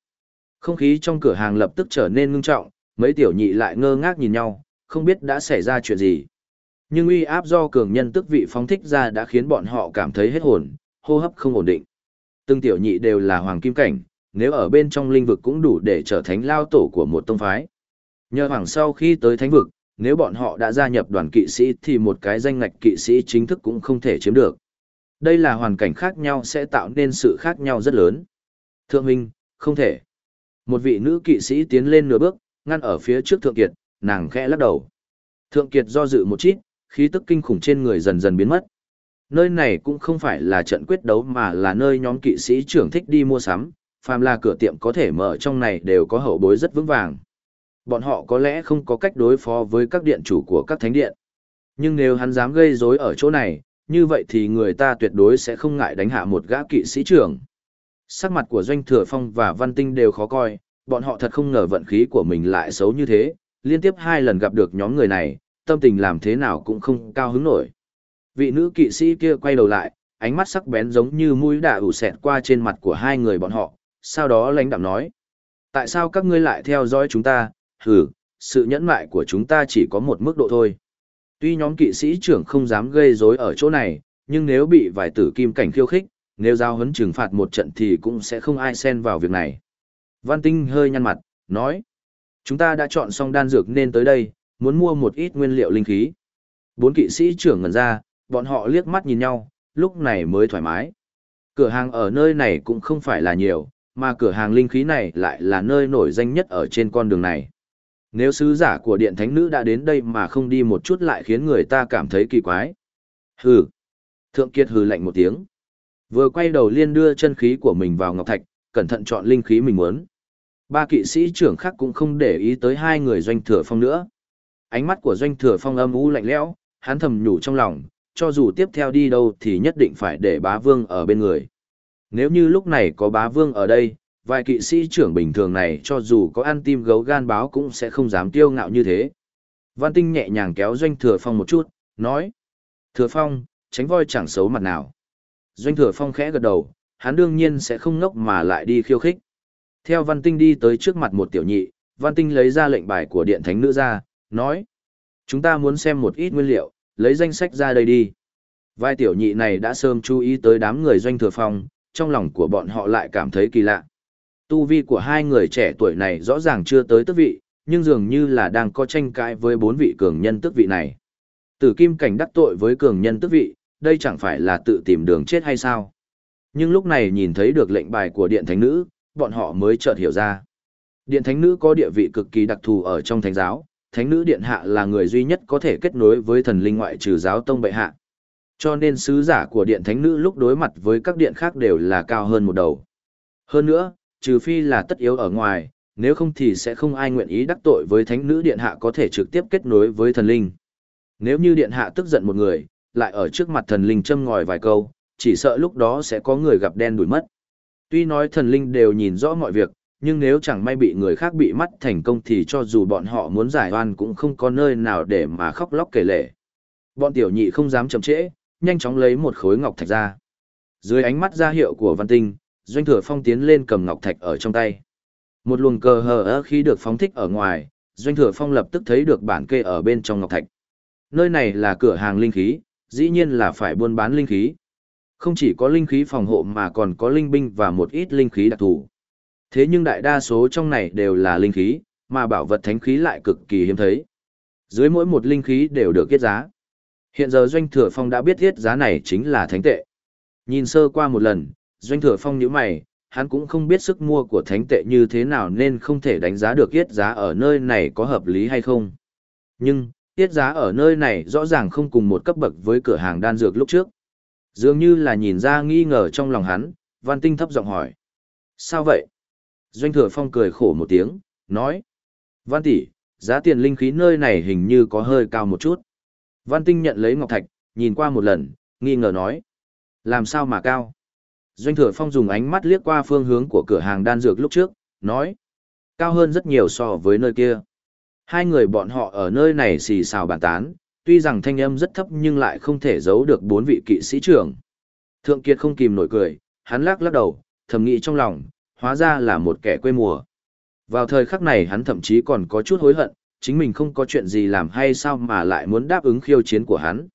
[SPEAKER 1] Không khí trong cửa hàng lập tức trở nên ngưng trọng, mấy tiểu nhị lại ngơ ngác nhìn nhau, không biết đã xảy ra chuyện gì. Nhưng uy áp do cường nhân tức vị phóng thích ra đã khiến bọn họ cảm thấy hết hồn, hô hấp không ổn định. Từng tiểu nhị đều là hoàng kim cảnh, nếu ở bên trong linh vực cũng đủ để trở thành lao tổ của một tông phái. Nhờ hoàng sau khi tới thánh vực, nếu bọn họ đã gia nhập đoàn kỵ sĩ thì một cái danh ngạch kỵ sĩ chính thức cũng không thể chiếm được. Đây là hoàn cảnh khác nhau sẽ tạo nên sự khác nhau rất lớn. Thượng huynh, không thể. Một vị nữ kỵ sĩ tiến lên nửa bước, ngăn ở phía trước thượng kiệt, nàng khẽ lắc đầu. Thượng kiệt do dự một chút, khí tức kinh khủng trên người dần dần biến mất. Nơi này cũng không phải là trận quyết đấu mà là nơi nhóm kỵ sĩ trưởng thích đi mua sắm, phàm là cửa tiệm có thể mở trong này đều có hậu bối rất vững vàng. Bọn họ có lẽ không có cách đối phó với các điện chủ của các thánh điện. Nhưng nếu hắn dám gây rối ở chỗ này, như vậy thì người ta tuyệt đối sẽ không ngại đánh hạ một gã kỵ sĩ trưởng. Sắc mặt của Doanh Thừa Phong và Văn Tinh đều khó coi, bọn họ thật không ngờ vận khí của mình lại xấu như thế, liên tiếp hai lần gặp được nhóm người này, tâm tình làm thế nào cũng không cao hứng nổi. Vị nữ kỵ sĩ kia quay đầu lại, ánh mắt sắc bén giống như mũi đà ủ xẹt qua trên mặt của hai người bọn họ, sau đó lãnh đạm nói. Tại sao các ngươi lại theo dõi chúng ta, hừ, sự nhẫn mại của chúng ta chỉ có một mức độ thôi. Tuy nhóm kỵ sĩ trưởng không dám gây rối ở chỗ này, nhưng nếu bị vài tử kim cảnh khiêu khích, nếu giao hấn trừng phạt một trận thì cũng sẽ không ai xen vào việc này. Văn Tinh hơi nhăn mặt, nói. Chúng ta đã chọn xong đan dược nên tới đây, muốn mua một ít nguyên liệu linh khí. Bốn kỵ sĩ trưởng ngần ra, bọn họ liếc mắt nhìn nhau, lúc này mới thoải mái. Cửa hàng ở nơi này cũng không phải là nhiều, mà cửa hàng linh khí này lại là nơi nổi danh nhất ở trên con đường này. Nếu sứ giả của điện thánh nữ đã đến đây mà không đi một chút lại khiến người ta cảm thấy kỳ quái. Hừ. Thượng Kiệt hừ lạnh một tiếng. Vừa quay đầu liên đưa chân khí của mình vào ngọc thạch, cẩn thận chọn linh khí mình muốn. Ba kỵ sĩ trưởng khác cũng không để ý tới hai người doanh thừa phong nữa. Ánh mắt của doanh thừa phong âm u lạnh lẽo, hắn thầm nhủ trong lòng, cho dù tiếp theo đi đâu thì nhất định phải để bá vương ở bên người. Nếu như lúc này có bá vương ở đây, vài kỵ sĩ trưởng bình thường này cho dù có ăn tim gấu gan báo cũng sẽ không dám tiêu ngạo như thế. Văn Tinh nhẹ nhàng kéo Doanh Thừa Phong một chút, nói. Thừa Phong, tránh voi chẳng xấu mặt nào. Doanh Thừa Phong khẽ gật đầu, hắn đương nhiên sẽ không ngốc mà lại đi khiêu khích. Theo Văn Tinh đi tới trước mặt một tiểu nhị, Văn Tinh lấy ra lệnh bài của Điện Thánh Nữ ra, nói. Chúng ta muốn xem một ít nguyên liệu, lấy danh sách ra đây đi. Vai tiểu nhị này đã sớm chú ý tới đám người Doanh Thừa Phong, trong lòng của bọn họ lại cảm thấy kỳ lạ. Tu vi của hai người trẻ tuổi này rõ ràng chưa tới tước vị, nhưng dường như là đang có tranh cãi với bốn vị cường nhân tước vị này. Tử kim cảnh đắc tội với cường nhân tước vị, đây chẳng phải là tự tìm đường chết hay sao? Nhưng lúc này nhìn thấy được lệnh bài của Điện Thánh Nữ, bọn họ mới chợt hiểu ra. Điện Thánh Nữ có địa vị cực kỳ đặc thù ở trong thánh giáo, Thánh Nữ Điện Hạ là người duy nhất có thể kết nối với thần linh ngoại trừ giáo tông bệ hạ. Cho nên sứ giả của Điện Thánh Nữ lúc đối mặt với các điện khác đều là cao hơn một đầu. Hơn nữa, trừ phi là tất yếu ở ngoài, nếu không thì sẽ không ai nguyện ý đắc tội với thánh nữ điện hạ có thể trực tiếp kết nối với thần linh. Nếu như điện hạ tức giận một người, lại ở trước mặt thần linh châm ngòi vài câu, chỉ sợ lúc đó sẽ có người gặp đen đuổi mất. Tuy nói thần linh đều nhìn rõ mọi việc, nhưng nếu chẳng may bị người khác bị mắt thành công thì cho dù bọn họ muốn giải oan cũng không có nơi nào để mà khóc lóc kể lể. Bọn tiểu nhị không dám chậm trễ, nhanh chóng lấy một khối ngọc thạch ra. Dưới ánh mắt ra hiệu của văn tinh, doanh thừa phong tiến lên cầm ngọc thạch ở trong tay một luồng cờ hờ ơ khi được phóng thích ở ngoài doanh thừa phong lập tức thấy được bản kê ở bên trong ngọc thạch nơi này là cửa hàng linh khí dĩ nhiên là phải buôn bán linh khí không chỉ có linh khí phòng hộ mà còn có linh binh và một ít linh khí đặc thù thế nhưng đại đa số trong này đều là linh khí mà bảo vật thánh khí lại cực kỳ hiếm thấy dưới mỗi một linh khí đều được kết giá hiện giờ doanh thừa phong đã biết thiết giá này chính là thánh tệ nhìn sơ qua một lần Doanh thừa phong nhíu mày, hắn cũng không biết sức mua của thánh tệ như thế nào nên không thể đánh giá được yết giá ở nơi này có hợp lý hay không. Nhưng, yết giá ở nơi này rõ ràng không cùng một cấp bậc với cửa hàng đan dược lúc trước. Dường như là nhìn ra nghi ngờ trong lòng hắn, Văn Tinh thấp giọng hỏi. Sao vậy? Doanh thừa phong cười khổ một tiếng, nói. Văn tỷ, giá tiền linh khí nơi này hình như có hơi cao một chút. Văn Tinh nhận lấy ngọc thạch, nhìn qua một lần, nghi ngờ nói. Làm sao mà cao? Doanh thừa phong dùng ánh mắt liếc qua phương hướng của cửa hàng đan dược lúc trước, nói. Cao hơn rất nhiều so với nơi kia. Hai người bọn họ ở nơi này xì xào bàn tán, tuy rằng thanh âm rất thấp nhưng lại không thể giấu được bốn vị kỵ sĩ trưởng. Thượng Kiệt không kìm nổi cười, hắn lắc lắc đầu, thầm nghĩ trong lòng, hóa ra là một kẻ quê mùa. Vào thời khắc này hắn thậm chí còn có chút hối hận, chính mình không có chuyện gì làm hay sao mà lại muốn đáp ứng khiêu chiến của hắn.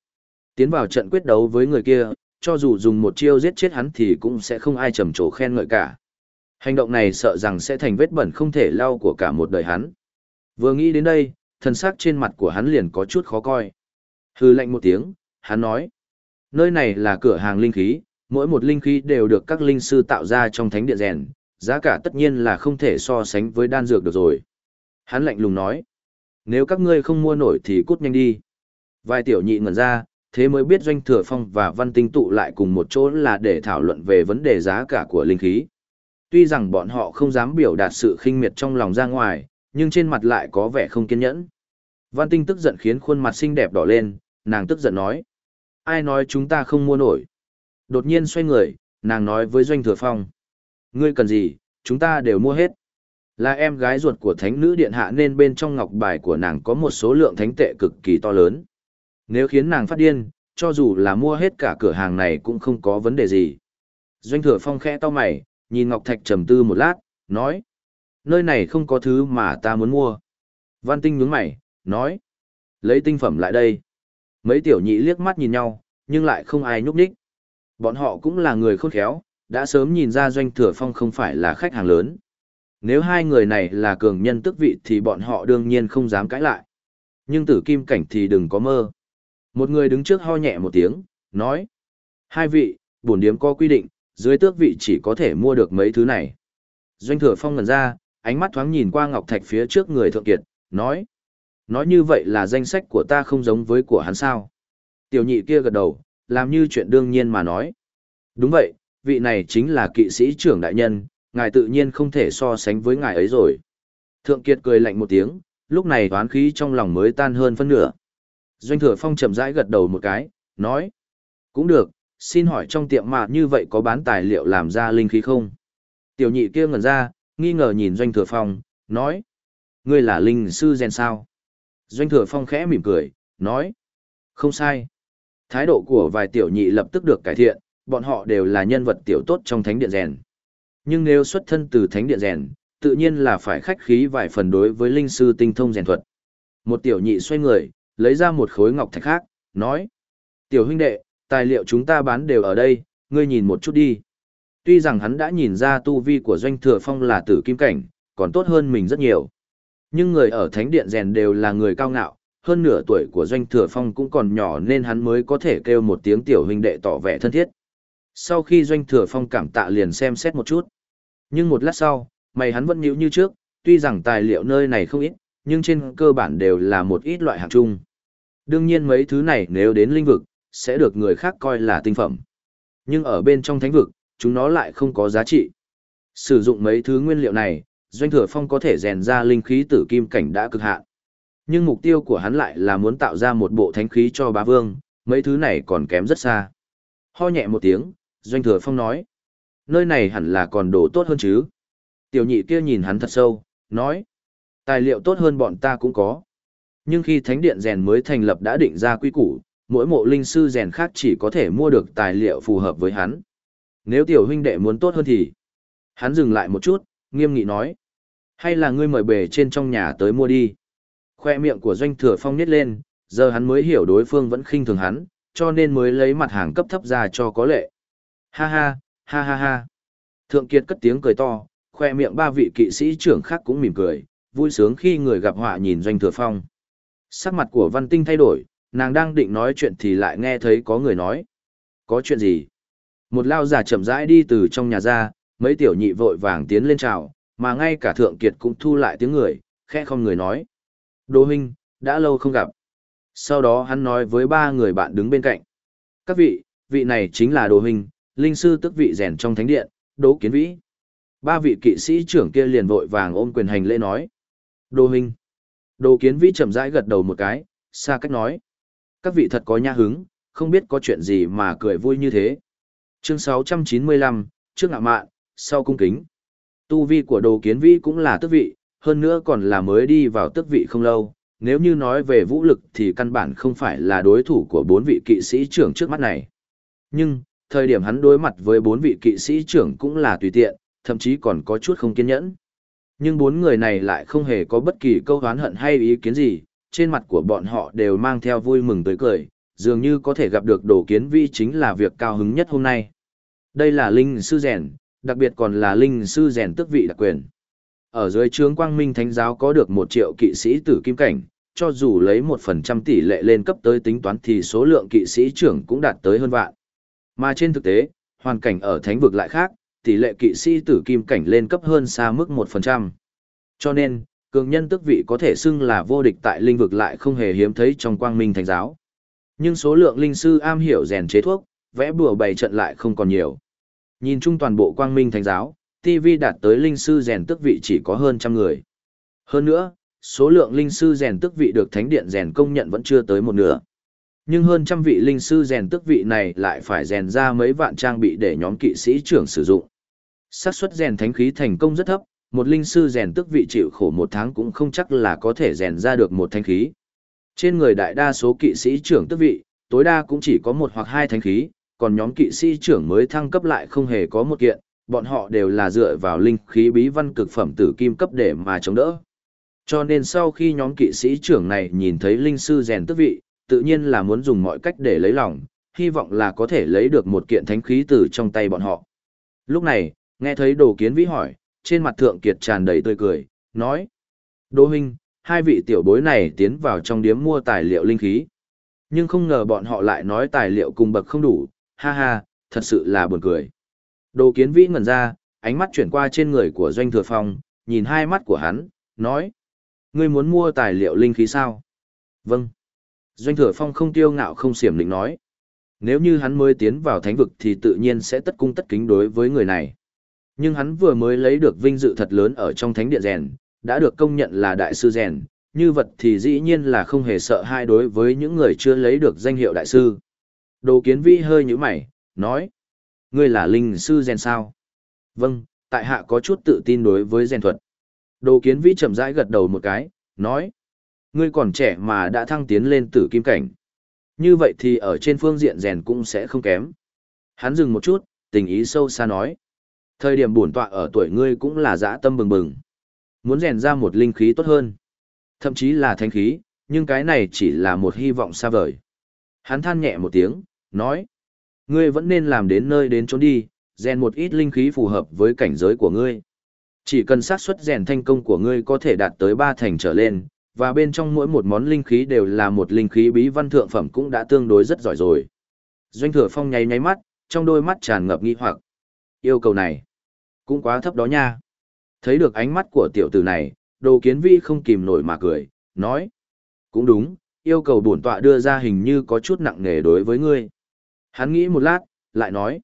[SPEAKER 1] Tiến vào trận quyết đấu với người kia, cho dù dùng một chiêu giết chết hắn thì cũng sẽ không ai trầm trồ khen ngợi cả. Hành động này sợ rằng sẽ thành vết bẩn không thể lau của cả một đời hắn. Vừa nghĩ đến đây, thần sắc trên mặt của hắn liền có chút khó coi. Hư lạnh một tiếng, hắn nói. Nơi này là cửa hàng linh khí, mỗi một linh khí đều được các linh sư tạo ra trong thánh địa rèn, giá cả tất nhiên là không thể so sánh với đan dược được rồi. Hắn lạnh lùng nói. Nếu các ngươi không mua nổi thì cút nhanh đi. Vài tiểu nhị ngẩn ra, thế mới biết doanh thừa phong và văn tinh tụ lại cùng một chỗ là để thảo luận về vấn đề giá cả của linh khí. Tuy rằng bọn họ không dám biểu đạt sự khinh miệt trong lòng ra ngoài, nhưng trên mặt lại có vẻ không kiên nhẫn. Văn tinh tức giận khiến khuôn mặt xinh đẹp đỏ lên, nàng tức giận nói. Ai nói chúng ta không mua nổi? Đột nhiên xoay người, nàng nói với doanh thừa phong. Ngươi cần gì, chúng ta đều mua hết. Là em gái ruột của thánh nữ điện hạ nên bên trong ngọc bài của nàng có một số lượng thánh tệ cực kỳ to lớn. Nếu khiến nàng phát điên, cho dù là mua hết cả cửa hàng này cũng không có vấn đề gì. Doanh thừa phong khẽ to mày, nhìn Ngọc Thạch trầm tư một lát, nói. Nơi này không có thứ mà ta muốn mua. Văn Tinh nhướng mày, nói. Lấy tinh phẩm lại đây. Mấy tiểu nhị liếc mắt nhìn nhau, nhưng lại không ai nhúc nhích. Bọn họ cũng là người khôn khéo, đã sớm nhìn ra doanh thừa phong không phải là khách hàng lớn. Nếu hai người này là cường nhân tức vị thì bọn họ đương nhiên không dám cãi lại. Nhưng tử kim cảnh thì đừng có mơ. Một người đứng trước ho nhẹ một tiếng, nói. Hai vị, bổn điếm có quy định, dưới tước vị chỉ có thể mua được mấy thứ này. Doanh thừa phong ngần ra, ánh mắt thoáng nhìn qua ngọc thạch phía trước người thượng kiệt, nói. Nói như vậy là danh sách của ta không giống với của hắn sao. Tiểu nhị kia gật đầu, làm như chuyện đương nhiên mà nói. Đúng vậy, vị này chính là kỵ sĩ trưởng đại nhân, ngài tự nhiên không thể so sánh với ngài ấy rồi. Thượng kiệt cười lạnh một tiếng, lúc này toán khí trong lòng mới tan hơn phân nửa. Doanh thừa phong chậm rãi gật đầu một cái, nói. Cũng được, xin hỏi trong tiệm mà như vậy có bán tài liệu làm ra linh khí không? Tiểu nhị kia ngẩn ra, nghi ngờ nhìn Doanh Thừa Phong, nói. Ngươi là linh sư gen sao? Doanh Thừa Phong khẽ mỉm cười, nói. Không sai. Thái độ của vài tiểu nhị lập tức được cải thiện, bọn họ đều là nhân vật tiểu tốt trong thánh điện rèn. Nhưng nếu xuất thân từ thánh điện rèn, tự nhiên là phải khách khí vài phần đối với linh sư tinh thông rèn thuật. Một tiểu nhị xoay người, lấy ra một khối ngọc thạch khác, nói. Tiểu huynh đệ, tài liệu chúng ta bán đều ở đây, ngươi nhìn một chút đi. Tuy rằng hắn đã nhìn ra tu vi của doanh thừa phong là tử kim cảnh, còn tốt hơn mình rất nhiều. Nhưng người ở thánh điện rèn đều là người cao ngạo, hơn nửa tuổi của doanh thừa phong cũng còn nhỏ nên hắn mới có thể kêu một tiếng tiểu huynh đệ tỏ vẻ thân thiết. Sau khi doanh thừa phong cảm tạ liền xem xét một chút. Nhưng một lát sau, mày hắn vẫn nhíu như trước, tuy rằng tài liệu nơi này không ít, nhưng trên cơ bản đều là một ít loại hạng chung. Đương nhiên mấy thứ này nếu đến linh vực, sẽ được người khác coi là tinh phẩm. Nhưng ở bên trong thánh vực, chúng nó lại không có giá trị. Sử dụng mấy thứ nguyên liệu này, Doanh Thừa Phong có thể rèn ra linh khí tử kim cảnh đã cực hạn. Nhưng mục tiêu của hắn lại là muốn tạo ra một bộ thánh khí cho bá vương, mấy thứ này còn kém rất xa. Ho nhẹ một tiếng, Doanh Thừa Phong nói. Nơi này hẳn là còn đồ tốt hơn chứ. Tiểu nhị kia nhìn hắn thật sâu, nói. Tài liệu tốt hơn bọn ta cũng có. Nhưng khi thánh điện rèn mới thành lập đã định ra quy củ, mỗi mộ linh sư rèn khác chỉ có thể mua được tài liệu phù hợp với hắn. Nếu tiểu huynh đệ muốn tốt hơn thì... Hắn dừng lại một chút, nghiêm nghị nói. Hay là ngươi mời bề trên trong nhà tới mua đi. Khoe miệng của doanh thừa phong nít lên, giờ hắn mới hiểu đối phương vẫn khinh thường hắn, cho nên mới lấy mặt hàng cấp thấp ra cho có lệ. Ha ha, ha ha ha. Thượng Kiệt cất tiếng cười to, khoe miệng ba vị kỵ sĩ trưởng khác cũng mỉm cười, vui sướng khi người gặp họa nhìn doanh thừa phong. Sắc mặt của văn tinh thay đổi, nàng đang định nói chuyện thì lại nghe thấy có người nói. Có chuyện gì? Một lao giả chậm rãi đi từ trong nhà ra, mấy tiểu nhị vội vàng tiến lên chào, mà ngay cả thượng kiệt cũng thu lại tiếng người, khẽ không người nói. Đỗ huynh, đã lâu không gặp. Sau đó hắn nói với ba người bạn đứng bên cạnh. Các vị, vị này chính là Đỗ huynh, linh sư tức vị rèn trong thánh điện, Đỗ Kiến Vĩ. Ba vị kỵ sĩ trưởng kia liền vội vàng ôm quyền hành lễ nói. Đô huynh. Đỗ Kiến Vĩ chậm rãi gật đầu một cái, xa cách nói. Các vị thật có nha hứng, không biết có chuyện gì mà cười vui như thế. Chương 695, trước ngạ mạn, sau cung kính. Tu vi của đồ kiến vĩ cũng là tước vị, hơn nữa còn là mới đi vào tước vị không lâu, nếu như nói về vũ lực thì căn bản không phải là đối thủ của bốn vị kỵ sĩ trưởng trước mắt này. Nhưng, thời điểm hắn đối mặt với bốn vị kỵ sĩ trưởng cũng là tùy tiện, thậm chí còn có chút không kiên nhẫn. Nhưng bốn người này lại không hề có bất kỳ câu hán hận hay ý kiến gì, trên mặt của bọn họ đều mang theo vui mừng tới cười, dường như có thể gặp được đồ kiến vi chính là việc cao hứng nhất hôm nay. Đây là linh sư rèn, đặc biệt còn là linh sư rèn tước vị đặc quyền. Ở dưới trướng quang minh thánh giáo có được một triệu kỵ sĩ tử kim cảnh, cho dù lấy một phần trăm tỷ lệ lên cấp tới tính toán thì số lượng kỵ sĩ trưởng cũng đạt tới hơn vạn. Mà trên thực tế, hoàn cảnh ở thánh vực lại khác, tỷ lệ kỵ sĩ tử kim cảnh lên cấp hơn xa mức một phần trăm. Cho nên, cường nhân tức vị có thể xưng là vô địch tại linh vực lại không hề hiếm thấy trong quang minh thánh giáo. Nhưng số lượng linh sư am hiểu rèn chế thuốc, vẽ bùa bày trận lại không còn nhiều. Nhìn chung toàn bộ quang minh thánh giáo, TV đạt tới linh sư rèn tức vị chỉ có hơn trăm người. Hơn nữa, số lượng linh sư rèn tức vị được thánh điện rèn công nhận vẫn chưa tới một nửa. Nhưng hơn trăm vị linh sư rèn tức vị này lại phải rèn ra mấy vạn trang bị để nhóm kỵ sĩ trưởng sử dụng. xác suất rèn thánh khí thành công rất thấp, một linh sư rèn tức vị chịu khổ một tháng cũng không chắc là có thể rèn ra được một thánh khí. Trên người đại đa số kỵ sĩ trưởng tức vị, tối đa cũng chỉ có một hoặc hai thánh khí, còn nhóm kỵ sĩ trưởng mới thăng cấp lại không hề có một kiện, bọn họ đều là dựa vào linh khí bí văn cực phẩm tử kim cấp để mà chống đỡ. Cho nên sau khi nhóm kỵ sĩ trưởng này nhìn thấy linh sư rèn tức vị, tự nhiên là muốn dùng mọi cách để lấy lòng, hy vọng là có thể lấy được một kiện thánh khí từ trong tay bọn họ. Lúc này, nghe thấy đồ kiến vĩ hỏi, trên mặt thượng kiệt tràn đầy tươi cười, nói. Đô huynh, hai vị tiểu bối này tiến vào trong điếm mua tài liệu linh khí. Nhưng không ngờ bọn họ lại nói tài liệu cùng bậc không đủ, ha ha, thật sự là buồn cười. Đồ kiến vĩ ngẩn ra, ánh mắt chuyển qua trên người của doanh thừa phong, nhìn hai mắt của hắn, nói. Ngươi muốn mua tài liệu linh khí sao? Vâng. Doanh thừa phong không tiêu ngạo không xiểm định nói. Nếu như hắn mới tiến vào thánh vực thì tự nhiên sẽ tất cung tất kính đối với người này. Nhưng hắn vừa mới lấy được vinh dự thật lớn ở trong thánh điện rèn, đã được công nhận là đại sư rèn, như vật thì dĩ nhiên là không hề sợ hai đối với những người chưa lấy được danh hiệu đại sư. Đồ kiến vĩ hơi như mày, nói. Ngươi là linh sư rèn sao? Vâng, tại hạ có chút tự tin đối với rèn thuật. Đồ kiến vĩ chậm rãi gật đầu một cái, nói. Ngươi còn trẻ mà đã thăng tiến lên tử kim cảnh. Như vậy thì ở trên phương diện rèn cũng sẽ không kém. Hắn dừng một chút, tình ý sâu xa nói. Thời điểm bổn tọa ở tuổi ngươi cũng là dã tâm bừng bừng. Muốn rèn ra một linh khí tốt hơn. Thậm chí là thánh khí, nhưng cái này chỉ là một hy vọng xa vời. Hắn than nhẹ một tiếng, nói. Ngươi vẫn nên làm đến nơi đến chốn đi, rèn một ít linh khí phù hợp với cảnh giới của ngươi. Chỉ cần xác suất rèn thành công của ngươi có thể đạt tới ba thành trở lên, và bên trong mỗi một món linh khí đều là một linh khí bí văn thượng phẩm cũng đã tương đối rất giỏi rồi. Doanh thừa phong nháy nháy mắt, trong đôi mắt tràn ngập nghi hoặc. Yêu cầu này, cũng quá thấp đó nha. Thấy được ánh mắt của tiểu tử này, đồ kiến vi không kìm nổi mà cười, nói. Cũng đúng, yêu cầu bổn tọa đưa ra hình như có chút nặng nề đối với ngươi. Hắn nghĩ một lát, lại nói.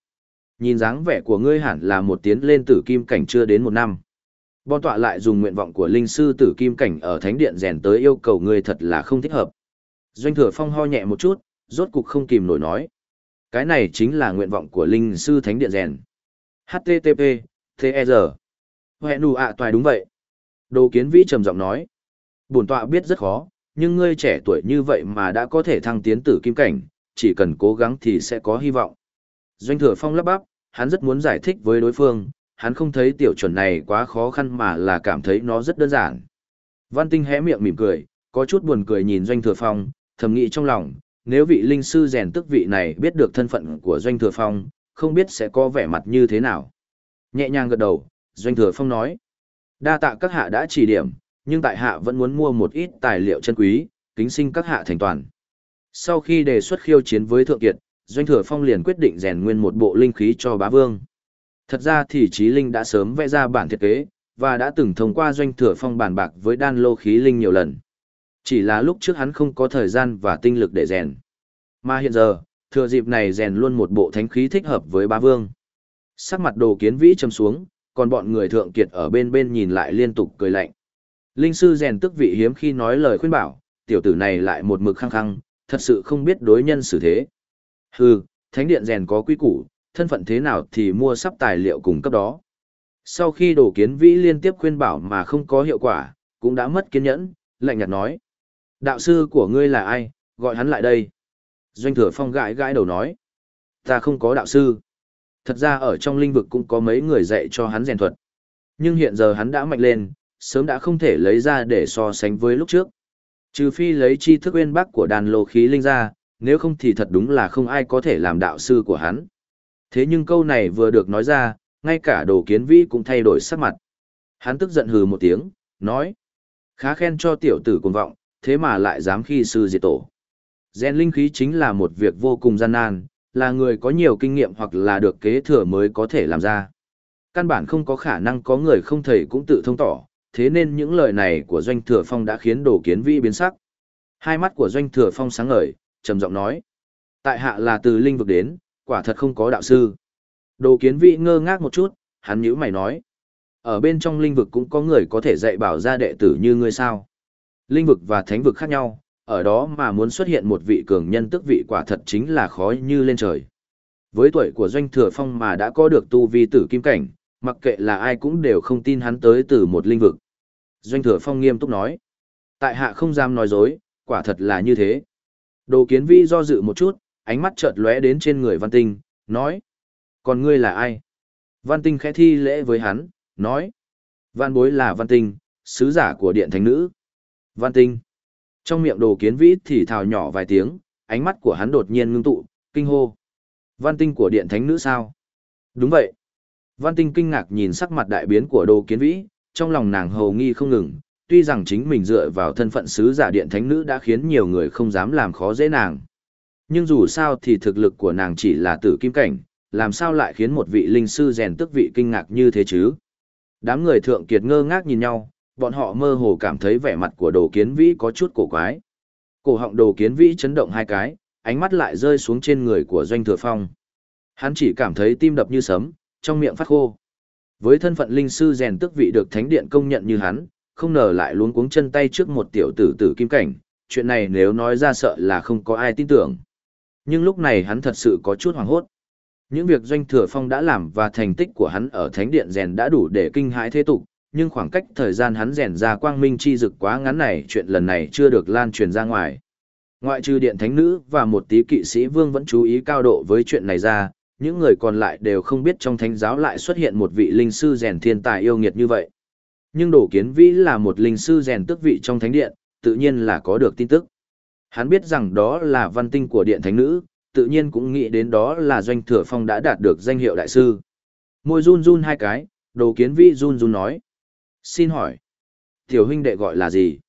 [SPEAKER 1] Nhìn dáng vẻ của ngươi hẳn là một tiến lên tử kim cảnh chưa đến một năm. Bọn tọa lại dùng nguyện vọng của linh sư tử kim cảnh ở thánh điện rèn tới yêu cầu ngươi thật là không thích hợp. Doanh thừa phong ho nhẹ một chút, rốt cục không kìm nổi nói. Cái này chính là nguyện vọng của linh sư thánh điện rèn. HTTP, TR. Hẹn đủ ạ toài đúng vậy. Đồ kiến vĩ trầm giọng nói. Bổn tọa biết rất khó, nhưng ngươi trẻ tuổi như vậy mà đã có thể thăng tiến tử kim cảnh, chỉ cần cố gắng thì sẽ có hy vọng. Doanh thừa phong lắp bắp, hắn rất muốn giải thích với đối phương, hắn không thấy tiểu chuẩn này quá khó khăn mà là cảm thấy nó rất đơn giản. Văn tinh hé miệng mỉm cười, có chút buồn cười nhìn doanh thừa phong, thầm nghĩ trong lòng, nếu vị linh sư rèn tức vị này biết được thân phận của doanh thừa phong, không biết sẽ có vẻ mặt như thế nào. Nhẹ nhàng gật đầu, Doanh Thừa Phong nói. Đa tạ các hạ đã chỉ điểm, nhưng tại hạ vẫn muốn mua một ít tài liệu chân quý, kính sinh các hạ thành toàn. Sau khi đề xuất khiêu chiến với Thượng Kiệt, Doanh Thừa Phong liền quyết định rèn nguyên một bộ linh khí cho bá vương. Thật ra thì Trí Linh đã sớm vẽ ra bản thiết kế, và đã từng thông qua Doanh Thừa Phong bàn bạc với đan lô khí linh nhiều lần. Chỉ là lúc trước hắn không có thời gian và tinh lực để rèn. Mà hiện giờ, thừa dịp này rèn luôn một bộ thánh khí thích hợp với bá vương. Sắc mặt đồ kiến vĩ trầm xuống, còn bọn người thượng kiệt ở bên bên nhìn lại liên tục cười lạnh. Linh sư rèn tức vị hiếm khi nói lời khuyên bảo, tiểu tử này lại một mực khăng khăng, thật sự không biết đối nhân xử thế. Hừ, thánh điện rèn có quy củ, thân phận thế nào thì mua sắp tài liệu cùng cấp đó. Sau khi đồ kiến vĩ liên tiếp khuyên bảo mà không có hiệu quả, cũng đã mất kiên nhẫn, lạnh nhạt nói. Đạo sư của ngươi là ai, gọi hắn lại đây. Doanh thừa phong gãi gãi đầu nói. Ta không có đạo sư. Thật ra ở trong linh vực cũng có mấy người dạy cho hắn rèn thuật. Nhưng hiện giờ hắn đã mạnh lên, sớm đã không thể lấy ra để so sánh với lúc trước. Trừ phi lấy chi thức uyên bác của đàn lô khí linh ra, nếu không thì thật đúng là không ai có thể làm đạo sư của hắn. Thế nhưng câu này vừa được nói ra, ngay cả đồ kiến vĩ cũng thay đổi sắc mặt. Hắn tức giận hừ một tiếng, nói. Khá khen cho tiểu tử cuồng vọng, thế mà lại dám khi sư diệt tổ. Gen linh khí chính là một việc vô cùng gian nan, là người có nhiều kinh nghiệm hoặc là được kế thừa mới có thể làm ra. Căn bản không có khả năng có người không thầy cũng tự thông tỏ, thế nên những lời này của Doanh Thừa Phong đã khiến Đồ Kiến Vĩ biến sắc. Hai mắt của Doanh Thừa Phong sáng ngời, trầm giọng nói: "Tại hạ là từ linh vực đến, quả thật không có đạo sư." Đồ Kiến vị ngơ ngác một chút, hắn nhíu mày nói: "Ở bên trong linh vực cũng có người có thể dạy bảo ra đệ tử như ngươi sao?" Linh vực và thánh vực khác nhau, ở đó mà muốn xuất hiện một vị cường nhân tức vị quả thật chính là khó như lên trời. Với tuổi của Doanh Thừa Phong mà đã có được tu vi tử kim cảnh, mặc kệ là ai cũng đều không tin hắn tới từ một linh vực. Doanh Thừa Phong nghiêm túc nói. Tại hạ không dám nói dối, quả thật là như thế. Đồ kiến vi do dự một chút, ánh mắt chợt lóe đến trên người Văn Tinh, nói. Còn ngươi là ai? Văn Tinh khẽ thi lễ với hắn, nói. Văn bối là Văn Tinh, sứ giả của điện thánh nữ. Văn Tinh. Trong miệng đồ kiến vĩ thì thào nhỏ vài tiếng, ánh mắt của hắn đột nhiên ngưng tụ, kinh hô. Văn Tinh của điện thánh nữ sao? Đúng vậy. Văn Tinh kinh ngạc nhìn sắc mặt đại biến của đồ kiến vĩ, trong lòng nàng hầu nghi không ngừng, tuy rằng chính mình dựa vào thân phận sứ giả điện thánh nữ đã khiến nhiều người không dám làm khó dễ nàng. Nhưng dù sao thì thực lực của nàng chỉ là tử kim cảnh, làm sao lại khiến một vị linh sư rèn tức vị kinh ngạc như thế chứ? Đám người thượng kiệt ngơ ngác nhìn nhau, bọn họ mơ hồ cảm thấy vẻ mặt của đồ kiến vĩ có chút cổ quái. Cổ họng đồ kiến vĩ chấn động hai cái, ánh mắt lại rơi xuống trên người của doanh thừa phong. Hắn chỉ cảm thấy tim đập như sấm, trong miệng phát khô. Với thân phận linh sư rèn tức vị được thánh điện công nhận như hắn, không ngờ lại luống cuống chân tay trước một tiểu tử tử kim cảnh, chuyện này nếu nói ra sợ là không có ai tin tưởng. Nhưng lúc này hắn thật sự có chút hoảng hốt. Những việc doanh thừa phong đã làm và thành tích của hắn ở thánh điện rèn đã đủ để kinh hãi thế tục, nhưng khoảng cách thời gian hắn rèn ra quang minh chi dực quá ngắn này chuyện lần này chưa được lan truyền ra ngoài. Ngoại trừ điện thánh nữ và một tí kỵ sĩ vương vẫn chú ý cao độ với chuyện này ra, những người còn lại đều không biết trong thánh giáo lại xuất hiện một vị linh sư rèn thiên tài yêu nghiệt như vậy. Nhưng Đổ Kiến Vĩ là một linh sư rèn tước vị trong thánh điện, tự nhiên là có được tin tức. Hắn biết rằng đó là văn tinh của điện thánh nữ, tự nhiên cũng nghĩ đến đó là doanh thừa phong đã đạt được danh hiệu đại sư. Môi run run hai cái, Đồ Kiến Vĩ run run nói. Xin hỏi, tiểu huynh đệ gọi là gì?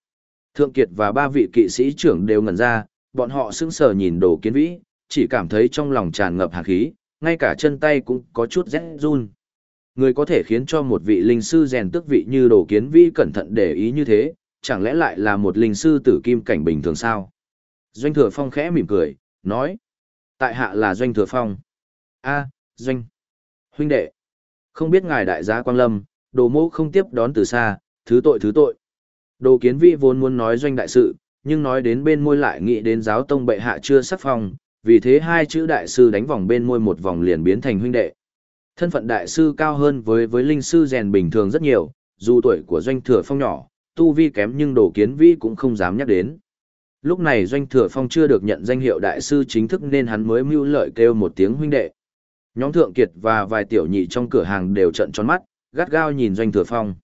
[SPEAKER 1] Thượng Kiệt và ba vị kỵ sĩ trưởng đều ngẩn ra, bọn họ sững sờ nhìn Đồ Kiến Vĩ, chỉ cảm thấy trong lòng tràn ngập hàn khí, ngay cả chân tay cũng có chút rét run. Người có thể khiến cho một vị linh sư rèn tức vị như đồ kiến vĩ cẩn thận để ý như thế, chẳng lẽ lại là một linh sư tử kim cảnh bình thường sao? Doanh thừa phong khẽ mỉm cười, nói. Tại hạ là Doanh thừa phong. a Doanh. Huynh đệ. Không biết ngài đại gia Quang Lâm, đồ mẫu không tiếp đón từ xa, thứ tội thứ tội. Đồ kiến vi vốn muốn nói Doanh đại sự, nhưng nói đến bên môi lại nghĩ đến giáo tông bệ hạ chưa sắp phong, vì thế hai chữ đại sư đánh vòng bên môi một vòng liền biến thành huynh đệ. Thân phận đại sư cao hơn với với linh sư rèn bình thường rất nhiều, dù tuổi của doanh thừa phong nhỏ, tu vi kém nhưng đồ kiến vi cũng không dám nhắc đến. Lúc này doanh thừa phong chưa được nhận danh hiệu đại sư chính thức nên hắn mới mưu lợi kêu một tiếng huynh đệ. Nhóm thượng kiệt và vài tiểu nhị trong cửa hàng đều trận tròn mắt, gắt gao nhìn doanh thừa phong.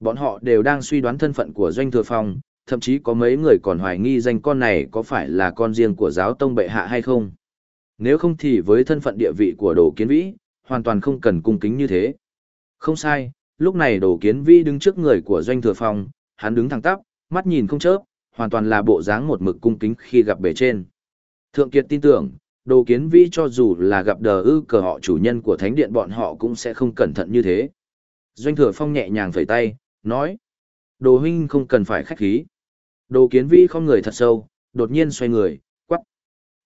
[SPEAKER 1] Bọn họ đều đang suy đoán thân phận của doanh thừa phong, thậm chí có mấy người còn hoài nghi danh con này có phải là con riêng của giáo tông bệ hạ hay không. Nếu không thì với thân phận địa vị của đồ kiến vĩ, hoàn toàn không cần cung kính như thế. Không sai, lúc này đồ kiến vĩ đứng trước người của doanh thừa phong, hắn đứng thẳng tắp, mắt nhìn không chớp, hoàn toàn là bộ dáng một mực cung kính khi gặp bề trên. Thượng Kiệt tin tưởng, đồ kiến vĩ cho dù là gặp đờ ư cờ họ chủ nhân của thánh điện bọn họ cũng sẽ không cẩn thận như thế. Doanh thừa phong nhẹ nhàng phẩy tay, nói. Đồ huynh không cần phải khách khí. Đồ kiến vĩ không người thật sâu, đột nhiên xoay người, quắc.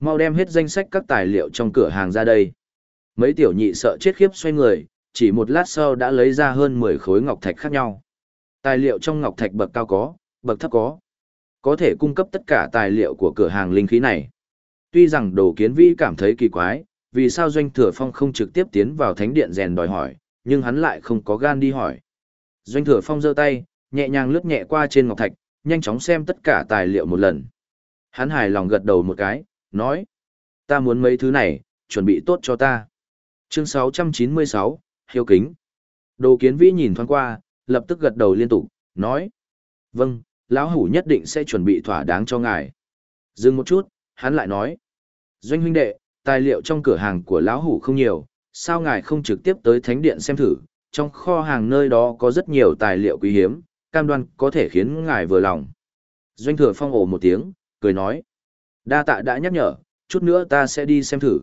[SPEAKER 1] Mau đem hết danh sách các tài liệu trong cửa hàng ra đây. Mấy tiểu nhị sợ chết khiếp xoay người, chỉ một lát sau đã lấy ra hơn 10 khối ngọc thạch khác nhau. Tài liệu trong ngọc thạch bậc cao có, bậc thấp có. Có thể cung cấp tất cả tài liệu của cửa hàng linh khí này. Tuy rằng đồ kiến vĩ cảm thấy kỳ quái, vì sao doanh thừa phong không trực tiếp tiến vào thánh điện rèn đòi hỏi, nhưng hắn lại không có gan đi hỏi. Doanh thừa phong giơ tay, nhẹ nhàng lướt nhẹ qua trên ngọc thạch, nhanh chóng xem tất cả tài liệu một lần. Hắn hài lòng gật đầu một cái, nói. Ta muốn mấy thứ này, chuẩn bị tốt cho ta. Chương 696, Hiếu Kính. Đồ kiến vĩ nhìn thoáng qua, lập tức gật đầu liên tục, nói. Vâng, lão hủ nhất định sẽ chuẩn bị thỏa đáng cho ngài. Dừng một chút, hắn lại nói. Doanh huynh đệ, tài liệu trong cửa hàng của lão hủ không nhiều, sao ngài không trực tiếp tới thánh điện xem thử, trong kho hàng nơi đó có rất nhiều tài liệu quý hiếm, cam đoan có thể khiến ngài vừa lòng. Doanh thừa phong ồ một tiếng, cười nói. Đa tạ đã nhắc nhở, chút nữa ta sẽ đi xem thử.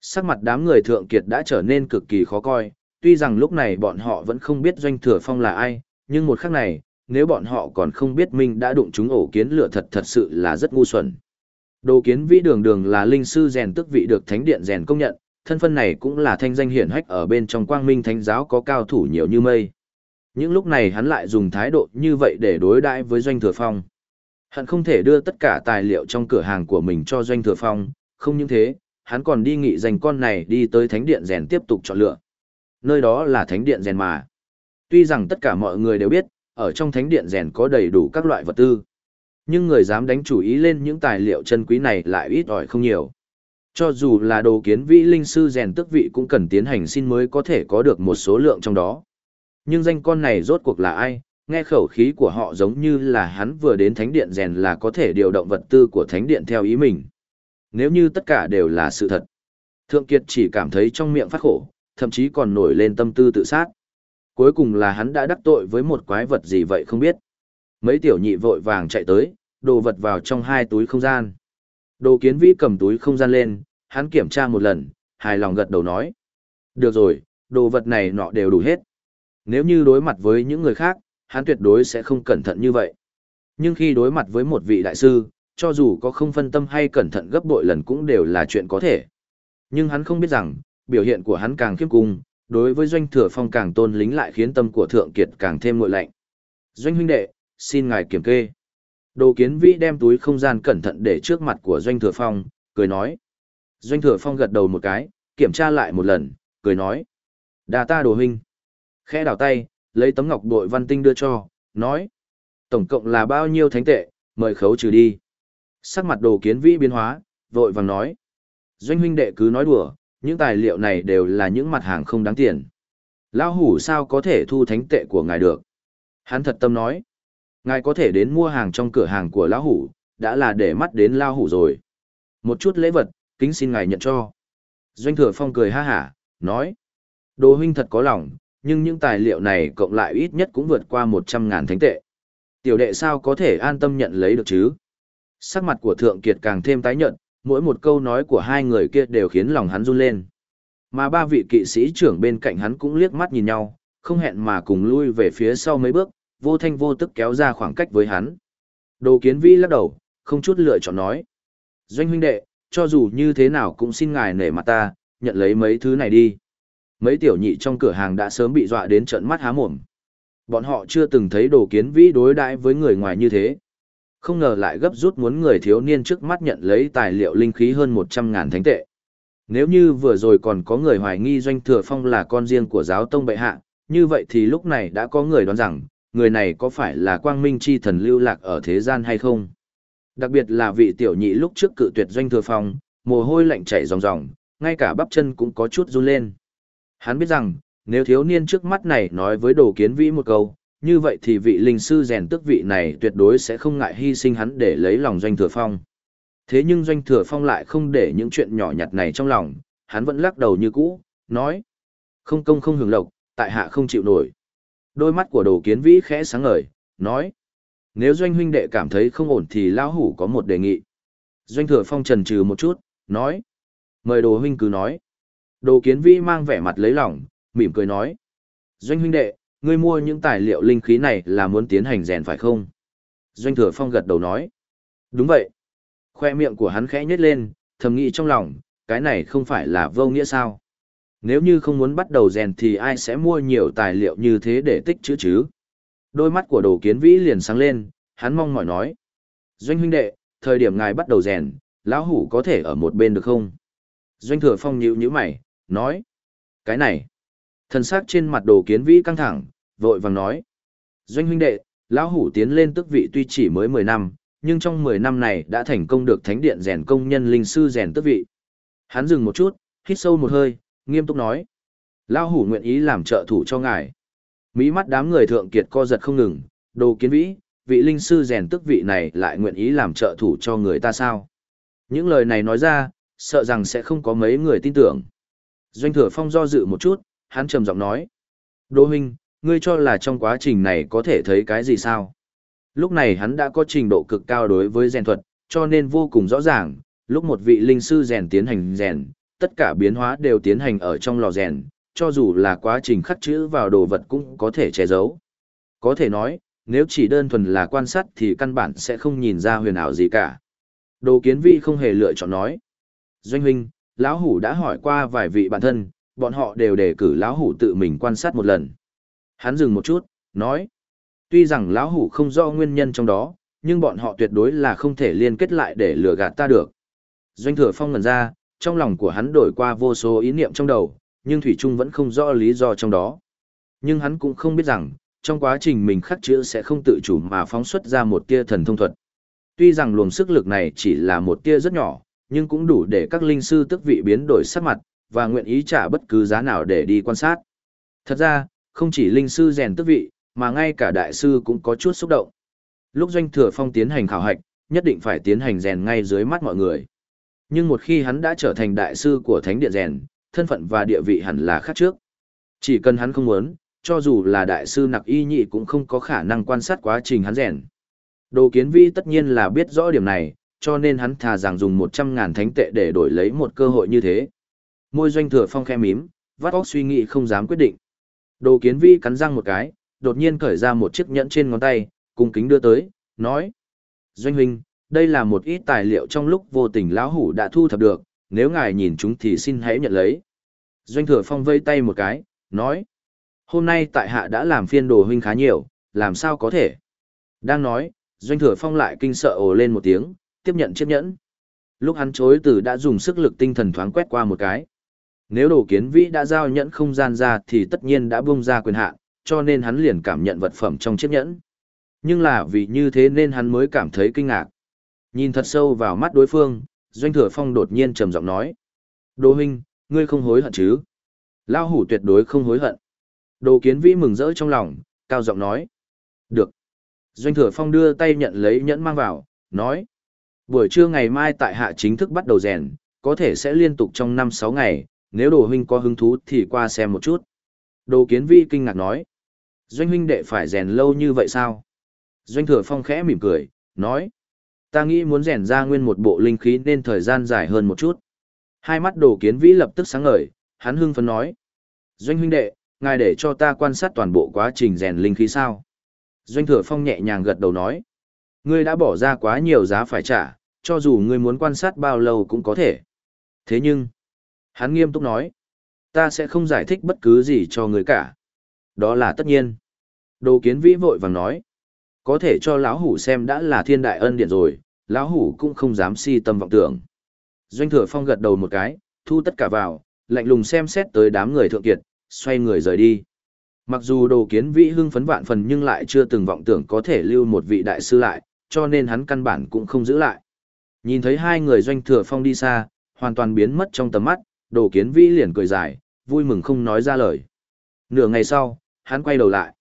[SPEAKER 1] Sắc mặt đám người thượng kiệt đã trở nên cực kỳ khó coi, tuy rằng lúc này bọn họ vẫn không biết doanh thừa phong là ai, nhưng một khắc này, nếu bọn họ còn không biết mình đã đụng chúng ổ kiến lửa thật thật sự là rất ngu xuẩn. Đồ kiến vĩ đường đường là linh sư rèn tức vị được thánh điện rèn công nhận, thân phân này cũng là thanh danh hiển hách ở bên trong quang minh thánh giáo có cao thủ nhiều như mây. Những lúc này hắn lại dùng thái độ như vậy để đối đãi với doanh thừa phong. Hắn không thể đưa tất cả tài liệu trong cửa hàng của mình cho doanh thừa phong, không những thế, hắn còn đi nghị dành con này đi tới thánh điện rèn tiếp tục chọn lựa. Nơi đó là thánh điện rèn mà. Tuy rằng tất cả mọi người đều biết, ở trong thánh điện rèn có đầy đủ các loại vật tư. Nhưng người dám đánh chủ ý lên những tài liệu chân quý này lại ít ỏi không nhiều. Cho dù là đồ kiến vĩ linh sư rèn tức vị cũng cần tiến hành xin mới có thể có được một số lượng trong đó. Nhưng danh con này rốt cuộc là ai, nghe khẩu khí của họ giống như là hắn vừa đến thánh điện rèn là có thể điều động vật tư của thánh điện theo ý mình. Nếu như tất cả đều là sự thật, Thượng Kiệt chỉ cảm thấy trong miệng phát khổ, thậm chí còn nổi lên tâm tư tự sát. Cuối cùng là hắn đã đắc tội với một quái vật gì vậy không biết. Mấy tiểu nhị vội vàng chạy tới, đồ vật vào trong hai túi không gian. Đồ kiến vĩ cầm túi không gian lên, hắn kiểm tra một lần, hài lòng gật đầu nói. Được rồi, đồ vật này nọ đều đủ hết. Nếu như đối mặt với những người khác, hắn tuyệt đối sẽ không cẩn thận như vậy. Nhưng khi đối mặt với một vị đại sư, cho dù có không phân tâm hay cẩn thận gấp bội lần cũng đều là chuyện có thể. Nhưng hắn không biết rằng, biểu hiện của hắn càng khiêm cung, đối với doanh thừa phong càng tôn lính lại khiến tâm của thượng kiệt càng thêm ngội lạnh. Doanh huynh đệ, xin ngài kiểm kê. Đồ kiến vĩ đem túi không gian cẩn thận để trước mặt của doanh thừa phong, cười nói. Doanh thừa phong gật đầu một cái, kiểm tra lại một lần, cười nói. Đà ta đồ huynh. Khẽ đảo tay, lấy tấm ngọc bội văn tinh đưa cho, nói. Tổng cộng là bao nhiêu thánh tệ, mời khấu trừ đi. Sắc mặt đồ kiến vĩ biến hóa, vội vàng nói. Doanh huynh đệ cứ nói đùa, những tài liệu này đều là những mặt hàng không đáng tiền. Lão hủ sao có thể thu thánh tệ của ngài được? Hắn thật tâm nói. Ngài có thể đến mua hàng trong cửa hàng của lão hủ, đã là để mắt đến lão hủ rồi. Một chút lễ vật, kính xin ngài nhận cho. Doanh thừa phong cười ha hả, nói. Đồ huynh thật có lòng, nhưng những tài liệu này cộng lại ít nhất cũng vượt qua một trăm ngàn thánh tệ. Tiểu đệ sao có thể an tâm nhận lấy được chứ? Sắc mặt của Thượng Kiệt càng thêm tái nhợt, mỗi một câu nói của hai người kia đều khiến lòng hắn run lên. Mà ba vị kỵ sĩ trưởng bên cạnh hắn cũng liếc mắt nhìn nhau, không hẹn mà cùng lui về phía sau mấy bước, vô thanh vô tức kéo ra khoảng cách với hắn. Đồ kiến vi lắc đầu, không chút lựa chọn nói. Doanh huynh đệ, cho dù như thế nào cũng xin ngài nể mặt ta, nhận lấy mấy thứ này đi. Mấy tiểu nhị trong cửa hàng đã sớm bị dọa đến trận mắt há mồm. Bọn họ chưa từng thấy đồ kiến vĩ đối đãi với người ngoài như thế. Không ngờ lại gấp rút muốn người thiếu niên trước mắt nhận lấy tài liệu linh khí hơn 100 ngàn thánh tệ. Nếu như vừa rồi còn có người hoài nghi doanh thừa phong là con riêng của giáo tông bệ hạ, như vậy thì lúc này đã có người đoán rằng, người này có phải là quang minh chi thần lưu lạc ở thế gian hay không? Đặc biệt là vị tiểu nhị lúc trước cự tuyệt doanh thừa phong, mồ hôi lạnh chảy ròng ròng, ngay cả bắp chân cũng có chút run lên. Hắn biết rằng, nếu thiếu niên trước mắt này nói với đồ kiến vĩ một câu, như vậy thì vị linh sư rèn tức vị này tuyệt đối sẽ không ngại hy sinh hắn để lấy lòng doanh thừa phong. Thế nhưng doanh thừa phong lại không để những chuyện nhỏ nhặt này trong lòng, hắn vẫn lắc đầu như cũ, nói. Không công không hưởng lộc, tại hạ không chịu nổi. Đôi mắt của đồ kiến vĩ khẽ sáng ngời, nói. Nếu doanh huynh đệ cảm thấy không ổn thì lão hủ có một đề nghị. Doanh thừa phong trần trừ một chút, nói. Mời đồ huynh cứ nói. Đồ kiến vĩ mang vẻ mặt lấy lòng, mỉm cười nói. Doanh huynh đệ, ngươi mua những tài liệu linh khí này là muốn tiến hành rèn phải không? Doanh thừa phong gật đầu nói. Đúng vậy. Khoe miệng của hắn khẽ nhếch lên, thầm nghĩ trong lòng, cái này không phải là vô nghĩa sao? Nếu như không muốn bắt đầu rèn thì ai sẽ mua nhiều tài liệu như thế để tích chữ chứ? Đôi mắt của đồ kiến vĩ liền sáng lên, hắn mong mỏi nói. Doanh huynh đệ, thời điểm ngài bắt đầu rèn, lão hủ có thể ở một bên được không? Doanh thừa phong nhíu nhíu mày, nói. Cái này. Thần sắc trên mặt đồ kiến vĩ căng thẳng, vội vàng nói. Doanh huynh đệ, lão hủ tiến lên tức vị tuy chỉ mới 10 năm, nhưng trong 10 năm này đã thành công được thánh điện rèn công nhân linh sư rèn tức vị. Hắn dừng một chút, hít sâu một hơi, nghiêm túc nói. Lão hủ nguyện ý làm trợ thủ cho ngài. Mỹ mắt đám người thượng kiệt co giật không ngừng, đồ kiến vĩ, vị linh sư rèn tức vị này lại nguyện ý làm trợ thủ cho người ta sao. Những lời này nói ra, sợ rằng sẽ không có mấy người tin tưởng. Doanh thừa phong do dự một chút, hắn trầm giọng nói. Đỗ huynh, ngươi cho là trong quá trình này có thể thấy cái gì sao? Lúc này hắn đã có trình độ cực cao đối với rèn thuật, cho nên vô cùng rõ ràng, lúc một vị linh sư rèn tiến hành rèn, tất cả biến hóa đều tiến hành ở trong lò rèn, cho dù là quá trình khắc chữ vào đồ vật cũng có thể che giấu. Có thể nói, nếu chỉ đơn thuần là quan sát thì căn bản sẽ không nhìn ra huyền ảo gì cả. Đồ kiến vi không hề lựa chọn nói. Doanh huynh, lão hủ đã hỏi qua vài vị bạn thân, bọn họ đều đề cử lão hủ tự mình quan sát một lần. Hắn dừng một chút, nói. Tuy rằng lão hủ không rõ nguyên nhân trong đó, nhưng bọn họ tuyệt đối là không thể liên kết lại để lừa gạt ta được. Doanh thừa phong ngần ra, trong lòng của hắn đổi qua vô số ý niệm trong đầu, nhưng Thủy Trung vẫn không rõ lý do trong đó. Nhưng hắn cũng không biết rằng, trong quá trình mình khắc chữ sẽ không tự chủ mà phóng xuất ra một tia thần thông thuật. Tuy rằng luồng sức lực này chỉ là một tia rất nhỏ, nhưng cũng đủ để các linh sư tức vị biến đổi sắc mặt, và nguyện ý trả bất cứ giá nào để đi quan sát. Thật ra, không chỉ linh sư rèn tức vị, mà ngay cả đại sư cũng có chút xúc động. Lúc doanh thừa phong tiến hành khảo hạch, nhất định phải tiến hành rèn ngay dưới mắt mọi người. Nhưng một khi hắn đã trở thành đại sư của thánh điện rèn, thân phận và địa vị hẳn là khác trước. Chỉ cần hắn không muốn, cho dù là đại sư nặc y nhị cũng không có khả năng quan sát quá trình hắn rèn. Đồ kiến vi tất nhiên là biết rõ điểm này, cho nên hắn thà rằng dùng 100.000 thánh tệ để đổi lấy một cơ hội như thế. Môi doanh thừa phong khe mím, vắt óc suy nghĩ không dám quyết định. Đồ kiến vi cắn răng một cái, đột nhiên cởi ra một chiếc nhẫn trên ngón tay, cung kính đưa tới, nói. Doanh huynh, đây là một ít tài liệu trong lúc vô tình lão hủ đã thu thập được, nếu ngài nhìn chúng thì xin hãy nhận lấy. Doanh thừa phong vây tay một cái, nói. Hôm nay tại hạ đã làm phiên đồ huynh khá nhiều, làm sao có thể. Đang nói, doanh thừa phong lại kinh sợ ồ lên một tiếng, tiếp nhận chiếc nhẫn. Lúc hắn chối từ đã dùng sức lực tinh thần thoáng quét qua một cái. Nếu đồ kiến vĩ đã giao nhẫn không gian ra thì tất nhiên đã bung ra quyền hạn, cho nên hắn liền cảm nhận vật phẩm trong chiếc nhẫn. Nhưng là vì như thế nên hắn mới cảm thấy kinh ngạc. Nhìn thật sâu vào mắt đối phương, Doanh Thừa Phong đột nhiên trầm giọng nói. Đồ huynh, ngươi không hối hận chứ? Lao hủ tuyệt đối không hối hận. Đồ kiến vĩ mừng rỡ trong lòng, cao giọng nói. Được. Doanh Thừa Phong đưa tay nhận lấy nhẫn mang vào, nói. Buổi trưa ngày mai tại hạ chính thức bắt đầu rèn, có thể sẽ liên tục trong 5-6 ngày, nếu đồ huynh có hứng thú thì qua xem một chút. Đồ kiến vi kinh ngạc nói. Doanh huynh đệ phải rèn lâu như vậy sao? Doanh thừa phong khẽ mỉm cười, nói. Ta nghĩ muốn rèn ra nguyên một bộ linh khí nên thời gian dài hơn một chút. Hai mắt đồ kiến vĩ lập tức sáng ngời, hắn hưng phấn nói. Doanh huynh đệ, ngài để cho ta quan sát toàn bộ quá trình rèn linh khí sao? Doanh thừa phong nhẹ nhàng gật đầu nói. Ngươi đã bỏ ra quá nhiều giá phải trả, cho dù ngươi muốn quan sát bao lâu cũng có thể. Thế nhưng, hắn nghiêm túc nói, ta sẽ không giải thích bất cứ gì cho người cả. Đó là tất nhiên. Đồ kiến vĩ vội vàng nói, có thể cho lão hủ xem đã là thiên đại ân điện rồi, lão hủ cũng không dám si tâm vọng tưởng. Doanh thừa phong gật đầu một cái, thu tất cả vào, lạnh lùng xem xét tới đám người thượng kiệt, xoay người rời đi. Mặc dù đồ kiến vĩ hưng phấn vạn phần nhưng lại chưa từng vọng tưởng có thể lưu một vị đại sư lại, cho nên hắn căn bản cũng không giữ lại. Nhìn thấy hai người doanh thừa phong đi xa, hoàn toàn biến mất trong tầm mắt, đồ kiến vĩ liền cười dài, vui mừng không nói ra lời. Nửa ngày sau, hắn quay đầu lại.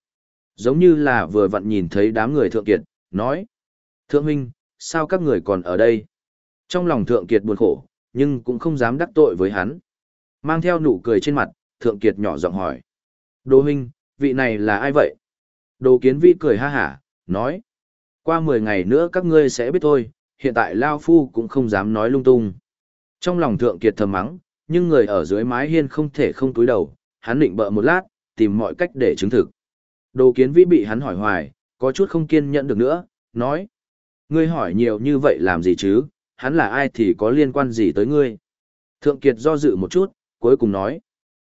[SPEAKER 1] Giống như là vừa vặn nhìn thấy đám người thượng kiệt, nói. Thượng huynh, sao các người còn ở đây? Trong lòng thượng kiệt buồn khổ, nhưng cũng không dám đắc tội với hắn. Mang theo nụ cười trên mặt, thượng kiệt nhỏ giọng hỏi. Đồ huynh, vị này là ai vậy? Đồ kiến vĩ cười ha hả, nói. Qua 10 ngày nữa các ngươi sẽ biết thôi, hiện tại Lao Phu cũng không dám nói lung tung. Trong lòng thượng kiệt thầm mắng, nhưng người ở dưới mái hiên không thể không túi đầu, hắn định bợ một lát, tìm mọi cách để chứng thực. Đồ kiến vĩ bị hắn hỏi hoài, có chút không kiên nhẫn được nữa, nói. Ngươi hỏi nhiều như vậy làm gì chứ, hắn là ai thì có liên quan gì tới ngươi. Thượng kiệt do dự một chút, cuối cùng nói.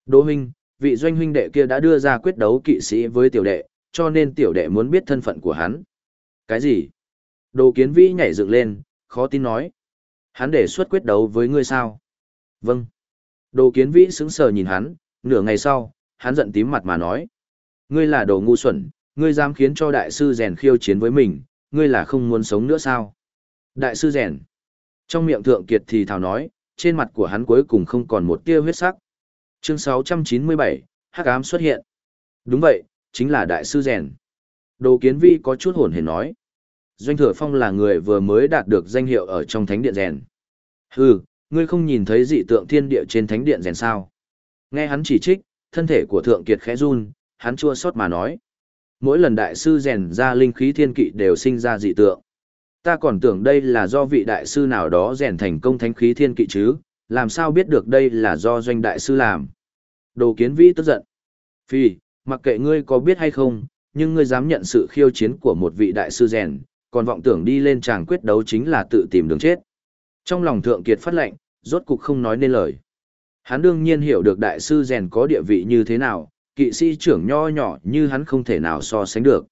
[SPEAKER 1] Đỗ huynh, vị doanh huynh đệ kia đã đưa ra quyết đấu kỵ sĩ với tiểu đệ, cho nên tiểu đệ muốn biết thân phận của hắn. Cái gì? Đồ kiến vĩ nhảy dựng lên, khó tin nói. Hắn đề xuất quyết đấu với ngươi sao? Vâng. Đồ kiến vĩ sững sờ nhìn hắn, nửa ngày sau, hắn giận tím mặt mà nói. Ngươi là đồ ngu xuẩn, ngươi dám khiến cho đại sư rèn khiêu chiến với mình, ngươi là không muốn sống nữa sao? Đại sư rèn. Trong miệng thượng kiệt thì thào nói, trên mặt của hắn cuối cùng không còn một tia huyết sắc. Chương 697, Hắc ám xuất hiện. Đúng vậy, chính là đại sư rèn. Đồ kiến vi có chút hồn hển nói. Doanh thừa phong là người vừa mới đạt được danh hiệu ở trong thánh điện rèn. Hừ, ngươi không nhìn thấy dị tượng thiên địa trên thánh điện rèn sao. Nghe hắn chỉ trích, thân thể của thượng kiệt khẽ run, hắn chua xót mà nói. Mỗi lần đại sư rèn ra linh khí thiên kỵ đều sinh ra dị tượng. Ta còn tưởng đây là do vị đại sư nào đó rèn thành công thánh khí thiên kỵ chứ, làm sao biết được đây là do doanh đại sư làm. Đồ kiến vĩ tức giận. Phi, mặc kệ ngươi có biết hay không, nhưng ngươi dám nhận sự khiêu chiến của một vị đại sư rèn, còn vọng tưởng đi lên tràng quyết đấu chính là tự tìm đường chết. Trong lòng thượng kiệt phát lệnh, rốt cục không nói nên lời. Hắn đương nhiên hiểu được đại sư rèn có địa vị như thế nào, kỵ sĩ trưởng nho nhỏ như hắn không thể nào so sánh được.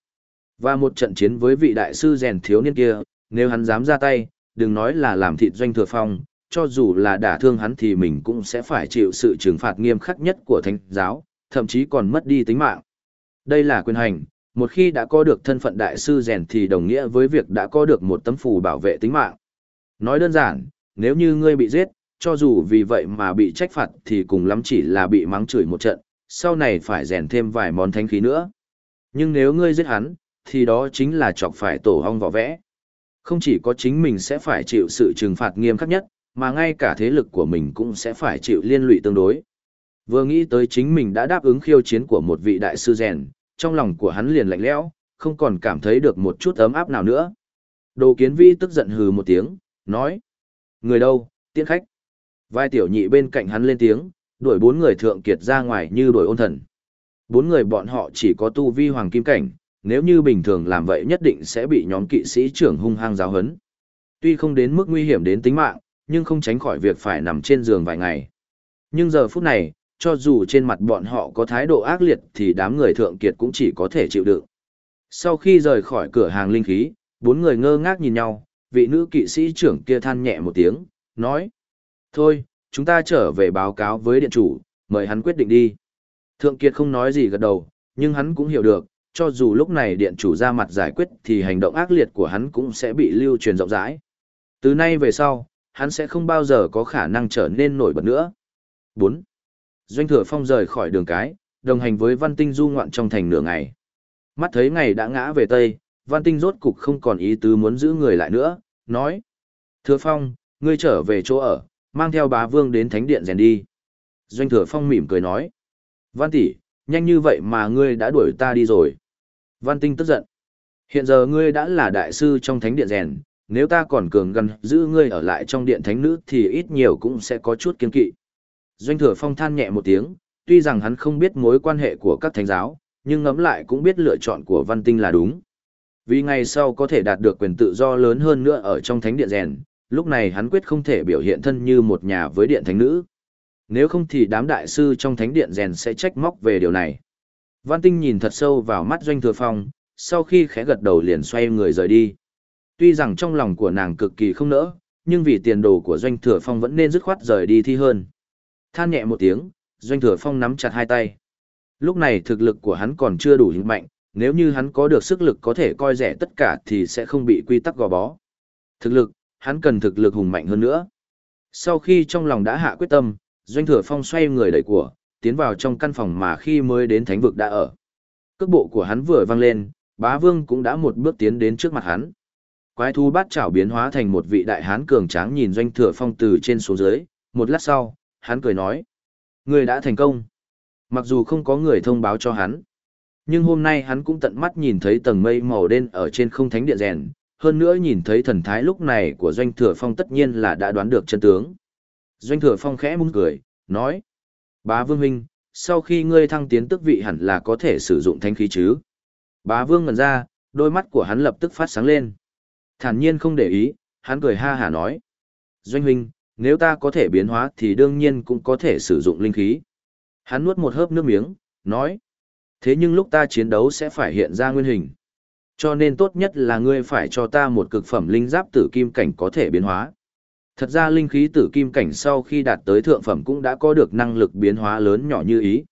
[SPEAKER 1] Và một trận chiến với vị đại sư rèn thiếu niên kia, nếu hắn dám ra tay, đừng nói là làm thịt doanh thừa phong, cho dù là đả thương hắn thì mình cũng sẽ phải chịu sự trừng phạt nghiêm khắc nhất của thánh giáo, thậm chí còn mất đi tính mạng. Đây là quyền hành, một khi đã có được thân phận đại sư rèn thì đồng nghĩa với việc đã có được một tấm phù bảo vệ tính mạng. Nói đơn giản, nếu như ngươi bị giết, cho dù vì vậy mà bị trách phạt thì cùng lắm chỉ là bị mắng chửi một trận, sau này phải rèn thêm vài món thánh khí nữa. Nhưng nếu ngươi giết hắn, thì đó chính là chọc phải tổ hong vỏ vẽ. Không chỉ có chính mình sẽ phải chịu sự trừng phạt nghiêm khắc nhất, mà ngay cả thế lực của mình cũng sẽ phải chịu liên lụy tương đối. Vừa nghĩ tới chính mình đã đáp ứng khiêu chiến của một vị đại sư rèn, trong lòng của hắn liền lạnh lẽo, không còn cảm thấy được một chút ấm áp nào nữa. Đồ kiến vi tức giận hừ một tiếng, nói. Người đâu, tiễn khách. Vai tiểu nhị bên cạnh hắn lên tiếng, đuổi bốn người thượng kiệt ra ngoài như đuổi ôn thần. Bốn người bọn họ chỉ có tu vi hoàng kim cảnh, nếu như bình thường làm vậy nhất định sẽ bị nhóm kỵ sĩ trưởng hung hăng giáo hấn. Tuy không đến mức nguy hiểm đến tính mạng, nhưng không tránh khỏi việc phải nằm trên giường vài ngày. Nhưng giờ phút này, cho dù trên mặt bọn họ có thái độ ác liệt thì đám người thượng kiệt cũng chỉ có thể chịu đựng. Sau khi rời khỏi cửa hàng linh khí, bốn người ngơ ngác nhìn nhau, vị nữ kỵ sĩ trưởng kia than nhẹ một tiếng, nói. Thôi, chúng ta trở về báo cáo với điện chủ, mời hắn quyết định đi. Thượng Kiệt không nói gì gật đầu, nhưng hắn cũng hiểu được, cho dù lúc này điện chủ ra mặt giải quyết thì hành động ác liệt của hắn cũng sẽ bị lưu truyền rộng rãi. Từ nay về sau, hắn sẽ không bao giờ có khả năng trở nên nổi bật nữa. 4. Doanh thừa phong rời khỏi đường cái, đồng hành với Văn Tinh du ngoạn trong thành nửa ngày. Mắt thấy ngày đã ngã về Tây, Văn Tinh rốt cục không còn ý tứ muốn giữ người lại nữa, nói. Thừa phong, ngươi trở về chỗ ở, mang theo bá vương đến thánh điện rèn đi. Doanh thừa phong mỉm cười nói. Văn tỷ, nhanh như vậy mà ngươi đã đuổi ta đi rồi. Văn tinh tức giận. Hiện giờ ngươi đã là đại sư trong thánh điện rèn, nếu ta còn cường gần giữ ngươi ở lại trong điện thánh nữ thì ít nhiều cũng sẽ có chút kiên kỵ. Doanh thừa phong than nhẹ một tiếng, tuy rằng hắn không biết mối quan hệ của các thánh giáo, nhưng ngẫm lại cũng biết lựa chọn của văn tinh là đúng. Vì ngày sau có thể đạt được quyền tự do lớn hơn nữa ở trong thánh điện rèn, lúc này hắn quyết không thể biểu hiện thân như một nhà với điện thánh nữ. Nếu không thì đám đại sư trong thánh điện rèn sẽ trách móc về điều này. Văn Tinh nhìn thật sâu vào mắt Doanh Thừa Phong, sau khi khẽ gật đầu liền xoay người rời đi. Tuy rằng trong lòng của nàng cực kỳ không nỡ, nhưng vì tiền đồ của Doanh Thừa Phong vẫn nên dứt khoát rời đi thi hơn. Than nhẹ một tiếng, Doanh Thừa Phong nắm chặt hai tay. Lúc này thực lực của hắn còn chưa đủ mạnh, nếu như hắn có được sức lực có thể coi rẻ tất cả thì sẽ không bị quy tắc gò bó. Thực lực, hắn cần thực lực hùng mạnh hơn nữa. Sau khi trong lòng đã hạ quyết tâm, Doanh Thừa Phong xoay người đẩy của, tiến vào trong căn phòng mà khi mới đến thánh vực đã ở. Cước bộ của hắn vừa văng lên, bá vương cũng đã một bước tiến đến trước mặt hắn. Quái thú bát chảo biến hóa thành một vị đại hán cường tráng nhìn Doanh Thừa Phong từ trên xuống dưới, một lát sau, hắn cười nói. Người đã thành công. Mặc dù không có người thông báo cho hắn, nhưng hôm nay hắn cũng tận mắt nhìn thấy tầng mây màu đen ở trên không thánh điện rèn, hơn nữa nhìn thấy thần thái lúc này của Doanh Thừa Phong tất nhiên là đã đoán được chân tướng. Doanh Thừa Phong khẽ mung cười, nói, Bá Vương Huynh, sau khi ngươi thăng tiến tức vị hẳn là có thể sử dụng thanh khí chứ. Bá Vương ngần ra, đôi mắt của hắn lập tức phát sáng lên. Thản nhiên không để ý, hắn cười ha hả nói. Doanh Huynh, nếu ta có thể biến hóa thì đương nhiên cũng có thể sử dụng linh khí. Hắn nuốt một hớp nước miếng, nói. Thế nhưng lúc ta chiến đấu sẽ phải hiện ra nguyên hình. Cho nên tốt nhất là ngươi phải cho ta một cực phẩm linh giáp tử kim cảnh có thể biến hóa. Thật ra linh khí tử kim cảnh sau khi đạt tới thượng phẩm cũng đã có được năng lực biến hóa lớn nhỏ như ý.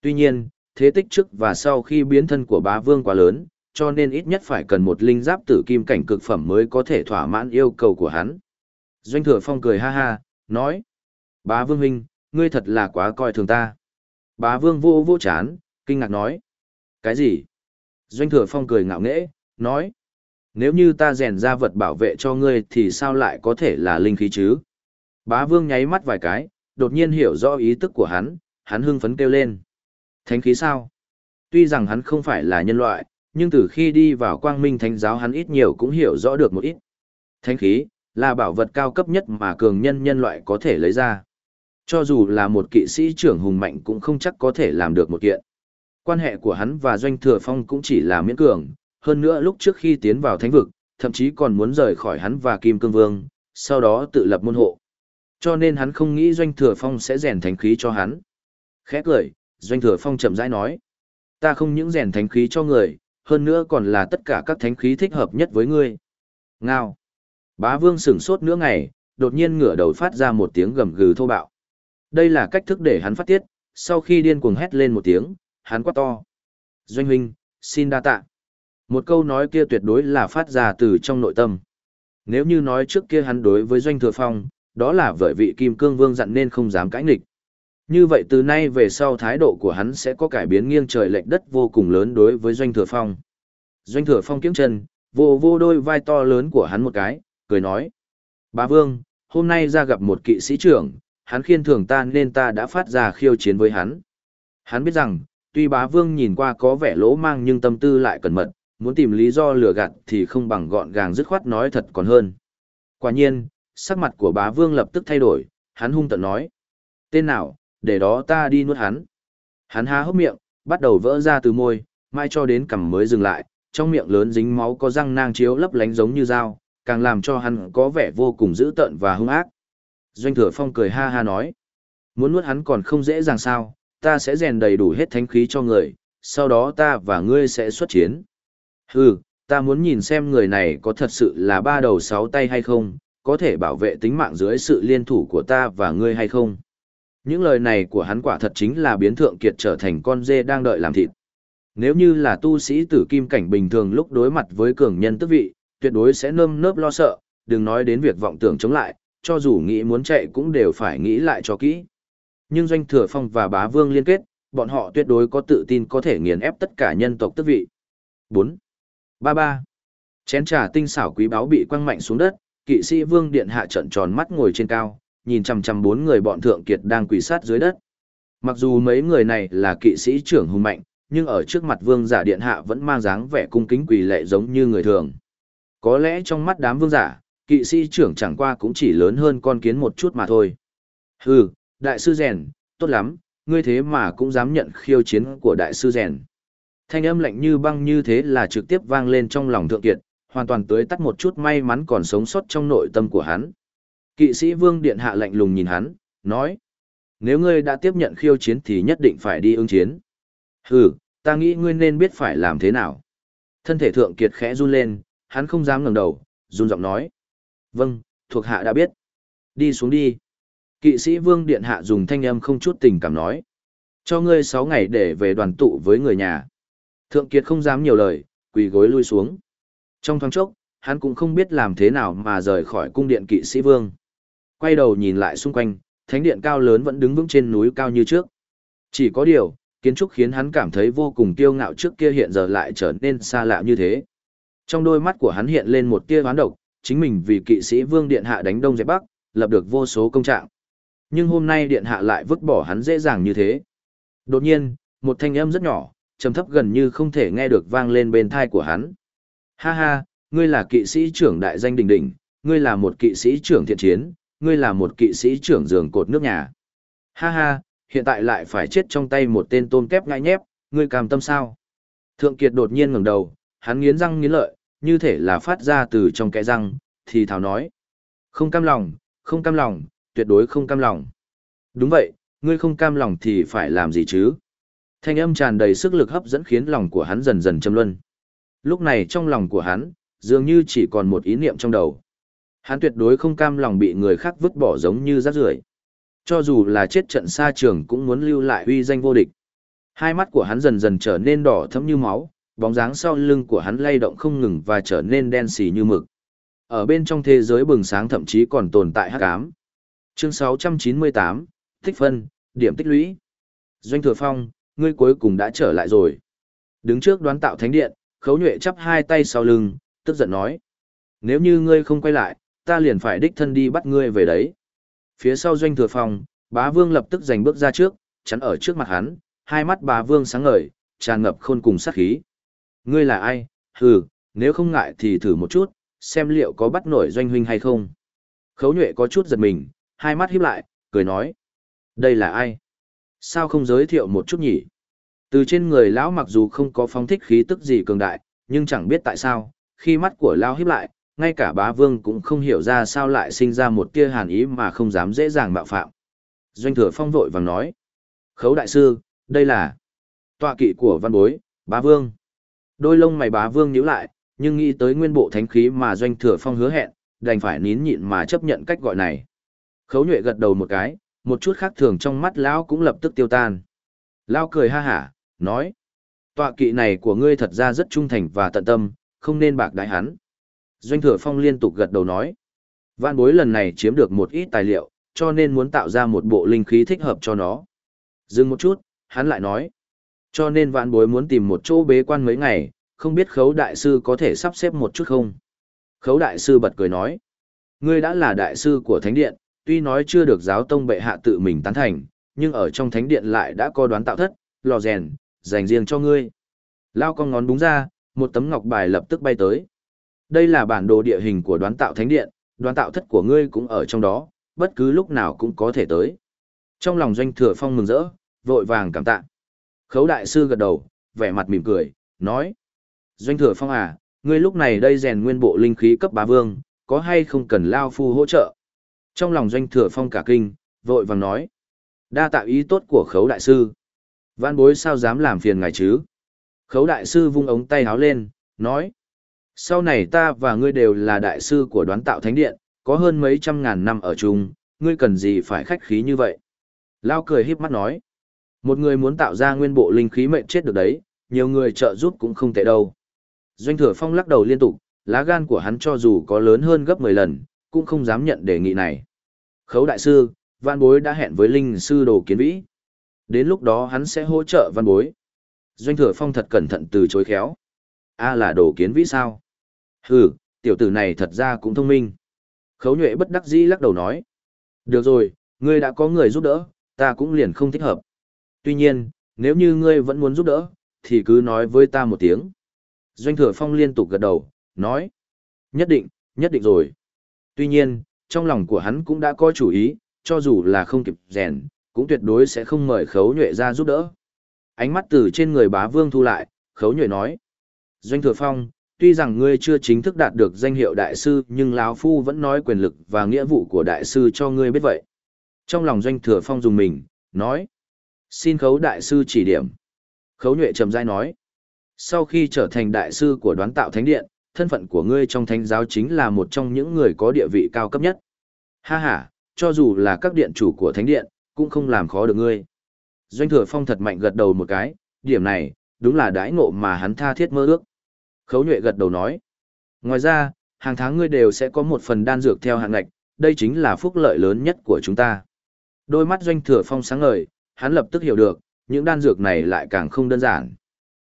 [SPEAKER 1] Tuy nhiên, thế tích trước và sau khi biến thân của bá vương quá lớn, cho nên ít nhất phải cần một linh giáp tử kim cảnh cực phẩm mới có thể thỏa mãn yêu cầu của hắn. Doanh thừa phong cười ha ha, nói. Bá vương huynh, ngươi thật là quá coi thường ta. Bá vương vô vô chán, kinh ngạc nói. Cái gì? Doanh thừa phong cười ngạo nghễ, nói. Nếu như ta rèn ra vật bảo vệ cho ngươi thì sao lại có thể là linh khí chứ? Bá vương nháy mắt vài cái, đột nhiên hiểu rõ ý tức của hắn, hắn hưng phấn kêu lên. Thánh khí sao? Tuy rằng hắn không phải là nhân loại, nhưng từ khi đi vào quang minh thánh giáo hắn ít nhiều cũng hiểu rõ được một ít. Thánh khí, là bảo vật cao cấp nhất mà cường nhân nhân loại có thể lấy ra. Cho dù là một kỵ sĩ trưởng hùng mạnh cũng không chắc có thể làm được một kiện. Quan hệ của hắn và Doanh Thừa Phong cũng chỉ là miễn cường, hơn nữa lúc trước khi tiến vào thánh vực, thậm chí còn muốn rời khỏi hắn và Kim Cương Vương, sau đó tự lập môn hộ. Cho nên hắn không nghĩ Doanh Thừa Phong sẽ rèn thánh khí cho hắn. Khẽ cười, Doanh Thừa Phong chậm rãi nói. Ta không những rèn thánh khí cho người, hơn nữa còn là tất cả các thánh khí thích hợp nhất với ngươi. Ngao. Bá vương sửng sốt nửa ngày, đột nhiên ngửa đầu phát ra một tiếng gầm gừ thô bạo. Đây là cách thức để hắn phát tiết, sau khi điên cuồng hét lên một tiếng, hắn quát to. Doanh huynh, xin đa tạ. Một câu nói kia tuyệt đối là phát ra từ trong nội tâm. Nếu như nói trước kia hắn đối với Doanh Thừa Phong, đó là vợi vị Kim Cương Vương dặn nên không dám cãi nghịch. Như vậy từ nay về sau thái độ của hắn sẽ có cải biến nghiêng trời lệch đất vô cùng lớn đối với Doanh Thừa Phong. Doanh Thừa Phong kiếm chân, vô vô đôi vai to lớn của hắn một cái, cười nói. Bá Vương, hôm nay ra gặp một kỵ sĩ trưởng, hắn khiên thường ta nên ta đã phát ra khiêu chiến với hắn. Hắn biết rằng, tuy bá vương nhìn qua có vẻ lỗ mang nhưng tâm tư lại cẩn mật, muốn tìm lý do lừa gạt thì không bằng gọn gàng dứt khoát nói thật còn hơn. Quả nhiên, sắc mặt của bá vương lập tức thay đổi, hắn hung tận nói. Tên nào, để đó ta đi nuốt hắn. Hắn há hốc miệng, bắt đầu vỡ ra từ môi, mai cho đến cằm mới dừng lại, trong miệng lớn dính máu có răng nang chiếu lấp lánh giống như dao, càng làm cho hắn có vẻ vô cùng dữ tợn và hung ác. Doanh thừa phong cười ha ha nói. Muốn nuốt hắn còn không dễ dàng sao, ta sẽ rèn đầy đủ hết thánh khí cho người, sau đó ta và ngươi sẽ xuất chiến. Hừ, ta muốn nhìn xem người này có thật sự là ba đầu sáu tay hay không, có thể bảo vệ tính mạng dưới sự liên thủ của ta và ngươi hay không. Những lời này của hắn quả thật chính là biến thượng kiệt trở thành con dê đang đợi làm thịt. Nếu như là tu sĩ tử kim cảnh bình thường lúc đối mặt với cường nhân tức vị, tuyệt đối sẽ nơm nớp lo sợ, đừng nói đến việc vọng tưởng chống lại, cho dù nghĩ muốn chạy cũng đều phải nghĩ lại cho kỹ. Nhưng Doanh Thừa Phong và Bá Vương liên kết, bọn họ tuyệt đối có tự tin có thể nghiền ép tất cả nhân tộc tức vị. 4. 33. Chén trà tinh xảo quý báu bị quăng mạnh xuống đất, kỵ sĩ Vương Điện hạ trận tròn mắt ngồi trên cao, nhìn chằm chằm bốn người bọn thượng kiệt đang quỳ sát dưới đất. Mặc dù mấy người này là kỵ sĩ trưởng hùng mạnh, nhưng ở trước mặt Vương giả Điện hạ vẫn mang dáng vẻ cung kính quỳ lệ giống như người thường. Có lẽ trong mắt đám vương giả, kỵ sĩ trưởng chẳng qua cũng chỉ lớn hơn con kiến một chút mà thôi. Hừ, đại sư rèn, tốt lắm, ngươi thế mà cũng dám nhận khiêu chiến của đại sư rèn. Thanh âm lạnh như băng như thế là trực tiếp vang lên trong lòng thượng kiệt, hoàn toàn tưới tắt một chút may mắn còn sống sót trong nội tâm của hắn. Kỵ sĩ vương điện hạ lạnh lùng nhìn hắn, nói. Nếu ngươi đã tiếp nhận khiêu chiến thì nhất định phải đi ứng chiến. Hừ, ta nghĩ ngươi nên biết phải làm thế nào. Thân thể thượng kiệt khẽ run lên, hắn không dám ngẩng đầu, run giọng nói. Vâng, thuộc hạ đã biết. Đi xuống đi. Kỵ sĩ vương điện hạ dùng thanh âm không chút tình cảm nói. Cho ngươi sáu ngày để về đoàn tụ với người nhà. Thượng kiệt không dám nhiều lời, quỳ gối lui xuống. Trong thoáng chốc, hắn cũng không biết làm thế nào mà rời khỏi cung điện kỵ sĩ vương. Quay đầu nhìn lại xung quanh, thánh điện cao lớn vẫn đứng vững trên núi cao như trước. Chỉ có điều, kiến trúc khiến hắn cảm thấy vô cùng kiêu ngạo trước kia hiện giờ lại trở nên xa lạ như thế. Trong đôi mắt của hắn hiện lên một tia hoán độc, chính mình vì kỵ sĩ vương điện hạ đánh đông dẹp bắc, lập được vô số công trạng. Nhưng hôm nay điện hạ lại vứt bỏ hắn dễ dàng như thế. Đột nhiên, một thanh âm rất nhỏ, trầm thấp gần như không thể nghe được vang lên bên thai của hắn. Ha ha, ngươi là kỵ sĩ trưởng đại danh đình đình, ngươi là một kỵ sĩ trưởng thiện chiến, ngươi là một kỵ sĩ trưởng giường cột nước nhà. Ha ha, hiện tại lại phải chết trong tay một tên tôm kép ngại nhép, ngươi cam tâm sao? Thượng Kiệt đột nhiên ngẩng đầu, hắn nghiến răng nghiến lợi, như thể là phát ra từ trong kẽ răng, thì thảo nói. Không cam lòng, không cam lòng, tuyệt đối không cam lòng. Đúng vậy, ngươi không cam lòng thì phải làm gì chứ? Thanh âm tràn đầy sức lực hấp dẫn khiến lòng của hắn dần dần châm luân. Lúc này trong lòng của hắn, dường như chỉ còn một ý niệm trong đầu. Hắn tuyệt đối không cam lòng bị người khác vứt bỏ giống như rác rưởi. Cho dù là chết trận xa trường cũng muốn lưu lại uy danh vô địch. Hai mắt của hắn dần dần trở nên đỏ thẫm như máu, bóng dáng sau lưng của hắn lay động không ngừng và trở nên đen xì như mực. Ở bên trong thế giới bừng sáng thậm chí còn tồn tại hắc ám. Chương 698, Tích phân, điểm tích lũy. Doanh Thừa Phong, ngươi cuối cùng đã trở lại rồi. Đứng trước đoán tạo thánh điện, khấu nhuệ chắp hai tay sau lưng, tức giận nói. Nếu như ngươi không quay lại, ta liền phải đích thân đi bắt ngươi về đấy. Phía sau Doanh Thừa Phong, bá vương lập tức giành bước ra trước, chắn ở trước mặt hắn, hai mắt bá vương sáng ngời, tràn ngập khôn cùng sát khí. Ngươi là ai? Hừ, nếu không ngại thì thử một chút, xem liệu có bắt nổi doanh huynh hay không. Khấu nhuệ có chút giật mình, hai mắt híp lại, cười nói. Đây là ai? Sao không giới thiệu một chút nhỉ? Từ trên người lão mặc dù không có phong thích khí tức gì cường đại, nhưng chẳng biết tại sao, khi mắt của lão híp lại, ngay cả bá vương cũng không hiểu ra sao lại sinh ra một tia hàn ý mà không dám dễ dàng mạo phạm. Doanh thừa phong vội vàng nói. Khấu đại sư, đây là tọa kỵ của văn bối, bá vương. Đôi lông mày bá vương nhíu lại, nhưng nghĩ tới nguyên bộ thánh khí mà doanh thừa phong hứa hẹn, đành phải nín nhịn mà chấp nhận cách gọi này. Khấu nhuệ gật đầu một cái, một chút khác thường trong mắt lão cũng lập tức tiêu tan. Lão cười ha hả, nói: "Tọa kỵ này của ngươi thật ra rất trung thành và tận tâm, không nên bạc đái hắn." Doanh Thừa Phong liên tục gật đầu nói: "Vạn Bối lần này chiếm được một ít tài liệu, cho nên muốn tạo ra một bộ linh khí thích hợp cho nó." Dừng một chút, hắn lại nói: "Cho nên Vạn Bối muốn tìm một chỗ bế quan mấy ngày, không biết khấu đại sư có thể sắp xếp một chút không? Khấu đại sư bật cười nói, ngươi đã là đại sư của thánh điện, tuy nói chưa được giáo tông bệ hạ tự mình tán thành, nhưng ở trong thánh điện lại đã có đoán tạo thất, lò rèn, dành riêng cho ngươi. Lao con ngón đúng ra, một tấm ngọc bài lập tức bay tới. Đây là bản đồ địa hình của đoán tạo thánh điện, đoán tạo thất của ngươi cũng ở trong đó, bất cứ lúc nào cũng có thể tới. Trong lòng doanh thừa phong mừng rỡ, vội vàng cảm tạ. Khấu đại sư gật đầu, vẻ mặt mỉm cười, nói. Doanh thừa phong à, ngươi lúc này đây rèn nguyên bộ linh khí cấp bá vương, có hay không cần lao phu hỗ trợ? Trong lòng doanh thừa phong cả kinh, vội vàng nói. Đa tạo ý tốt của khấu đại sư. Văn bối sao dám làm phiền ngài chứ? Khấu đại sư vung ống tay háo lên, nói. Sau này ta và ngươi đều là đại sư của đoán tạo thánh điện, có hơn mấy trăm ngàn năm ở chung, ngươi cần gì phải khách khí như vậy? Lao cười híp mắt nói. Một người muốn tạo ra nguyên bộ linh khí mệnh chết được đấy, nhiều người trợ giúp cũng không tệ đâu. Doanh thừa phong lắc đầu liên tục, lá gan của hắn cho dù có lớn hơn gấp 10 lần, cũng không dám nhận đề nghị này. Khấu đại sư, văn bối đã hẹn với linh sư đồ kiến vĩ. Đến lúc đó hắn sẽ hỗ trợ văn bối. Doanh thừa phong thật cẩn thận từ chối khéo. A là đồ kiến vĩ sao? Hừ, tiểu tử này thật ra cũng thông minh. Khấu nhuệ bất đắc dĩ lắc đầu nói. Được rồi, ngươi đã có người giúp đỡ, ta cũng liền không thích hợp. Tuy nhiên, nếu như ngươi vẫn muốn giúp đỡ, thì cứ nói với ta một tiếng. Doanh thừa phong liên tục gật đầu, nói. Nhất định, nhất định rồi. Tuy nhiên, trong lòng của hắn cũng đã có chủ ý, cho dù là không kịp rèn, cũng tuyệt đối sẽ không mời khấu nhuệ ra giúp đỡ. Ánh mắt từ trên người bá vương thu lại, khấu nhuệ nói. Doanh thừa phong, tuy rằng ngươi chưa chính thức đạt được danh hiệu đại sư nhưng lão phu vẫn nói quyền lực và nghĩa vụ của đại sư cho ngươi biết vậy. Trong lòng doanh thừa phong dùng mình, nói. Xin khấu đại sư chỉ điểm. Khấu nhuệ trầm dai nói. Sau khi trở thành đại sư của đoán tạo thánh điện, thân phận của ngươi trong thánh giáo chính là một trong những người có địa vị cao cấp nhất. Ha ha, cho dù là các điện chủ của thánh điện, cũng không làm khó được ngươi. Doanh thừa phong thật mạnh gật đầu một cái, điểm này, đúng là đãi ngộ mà hắn tha thiết mơ ước. Khấu nhuệ gật đầu nói. Ngoài ra, hàng tháng ngươi đều sẽ có một phần đan dược theo hạng ngạch, đây chính là phúc lợi lớn nhất của chúng ta. Đôi mắt doanh thừa phong sáng ngời, hắn lập tức hiểu được, những đan dược này lại càng không đơn giản.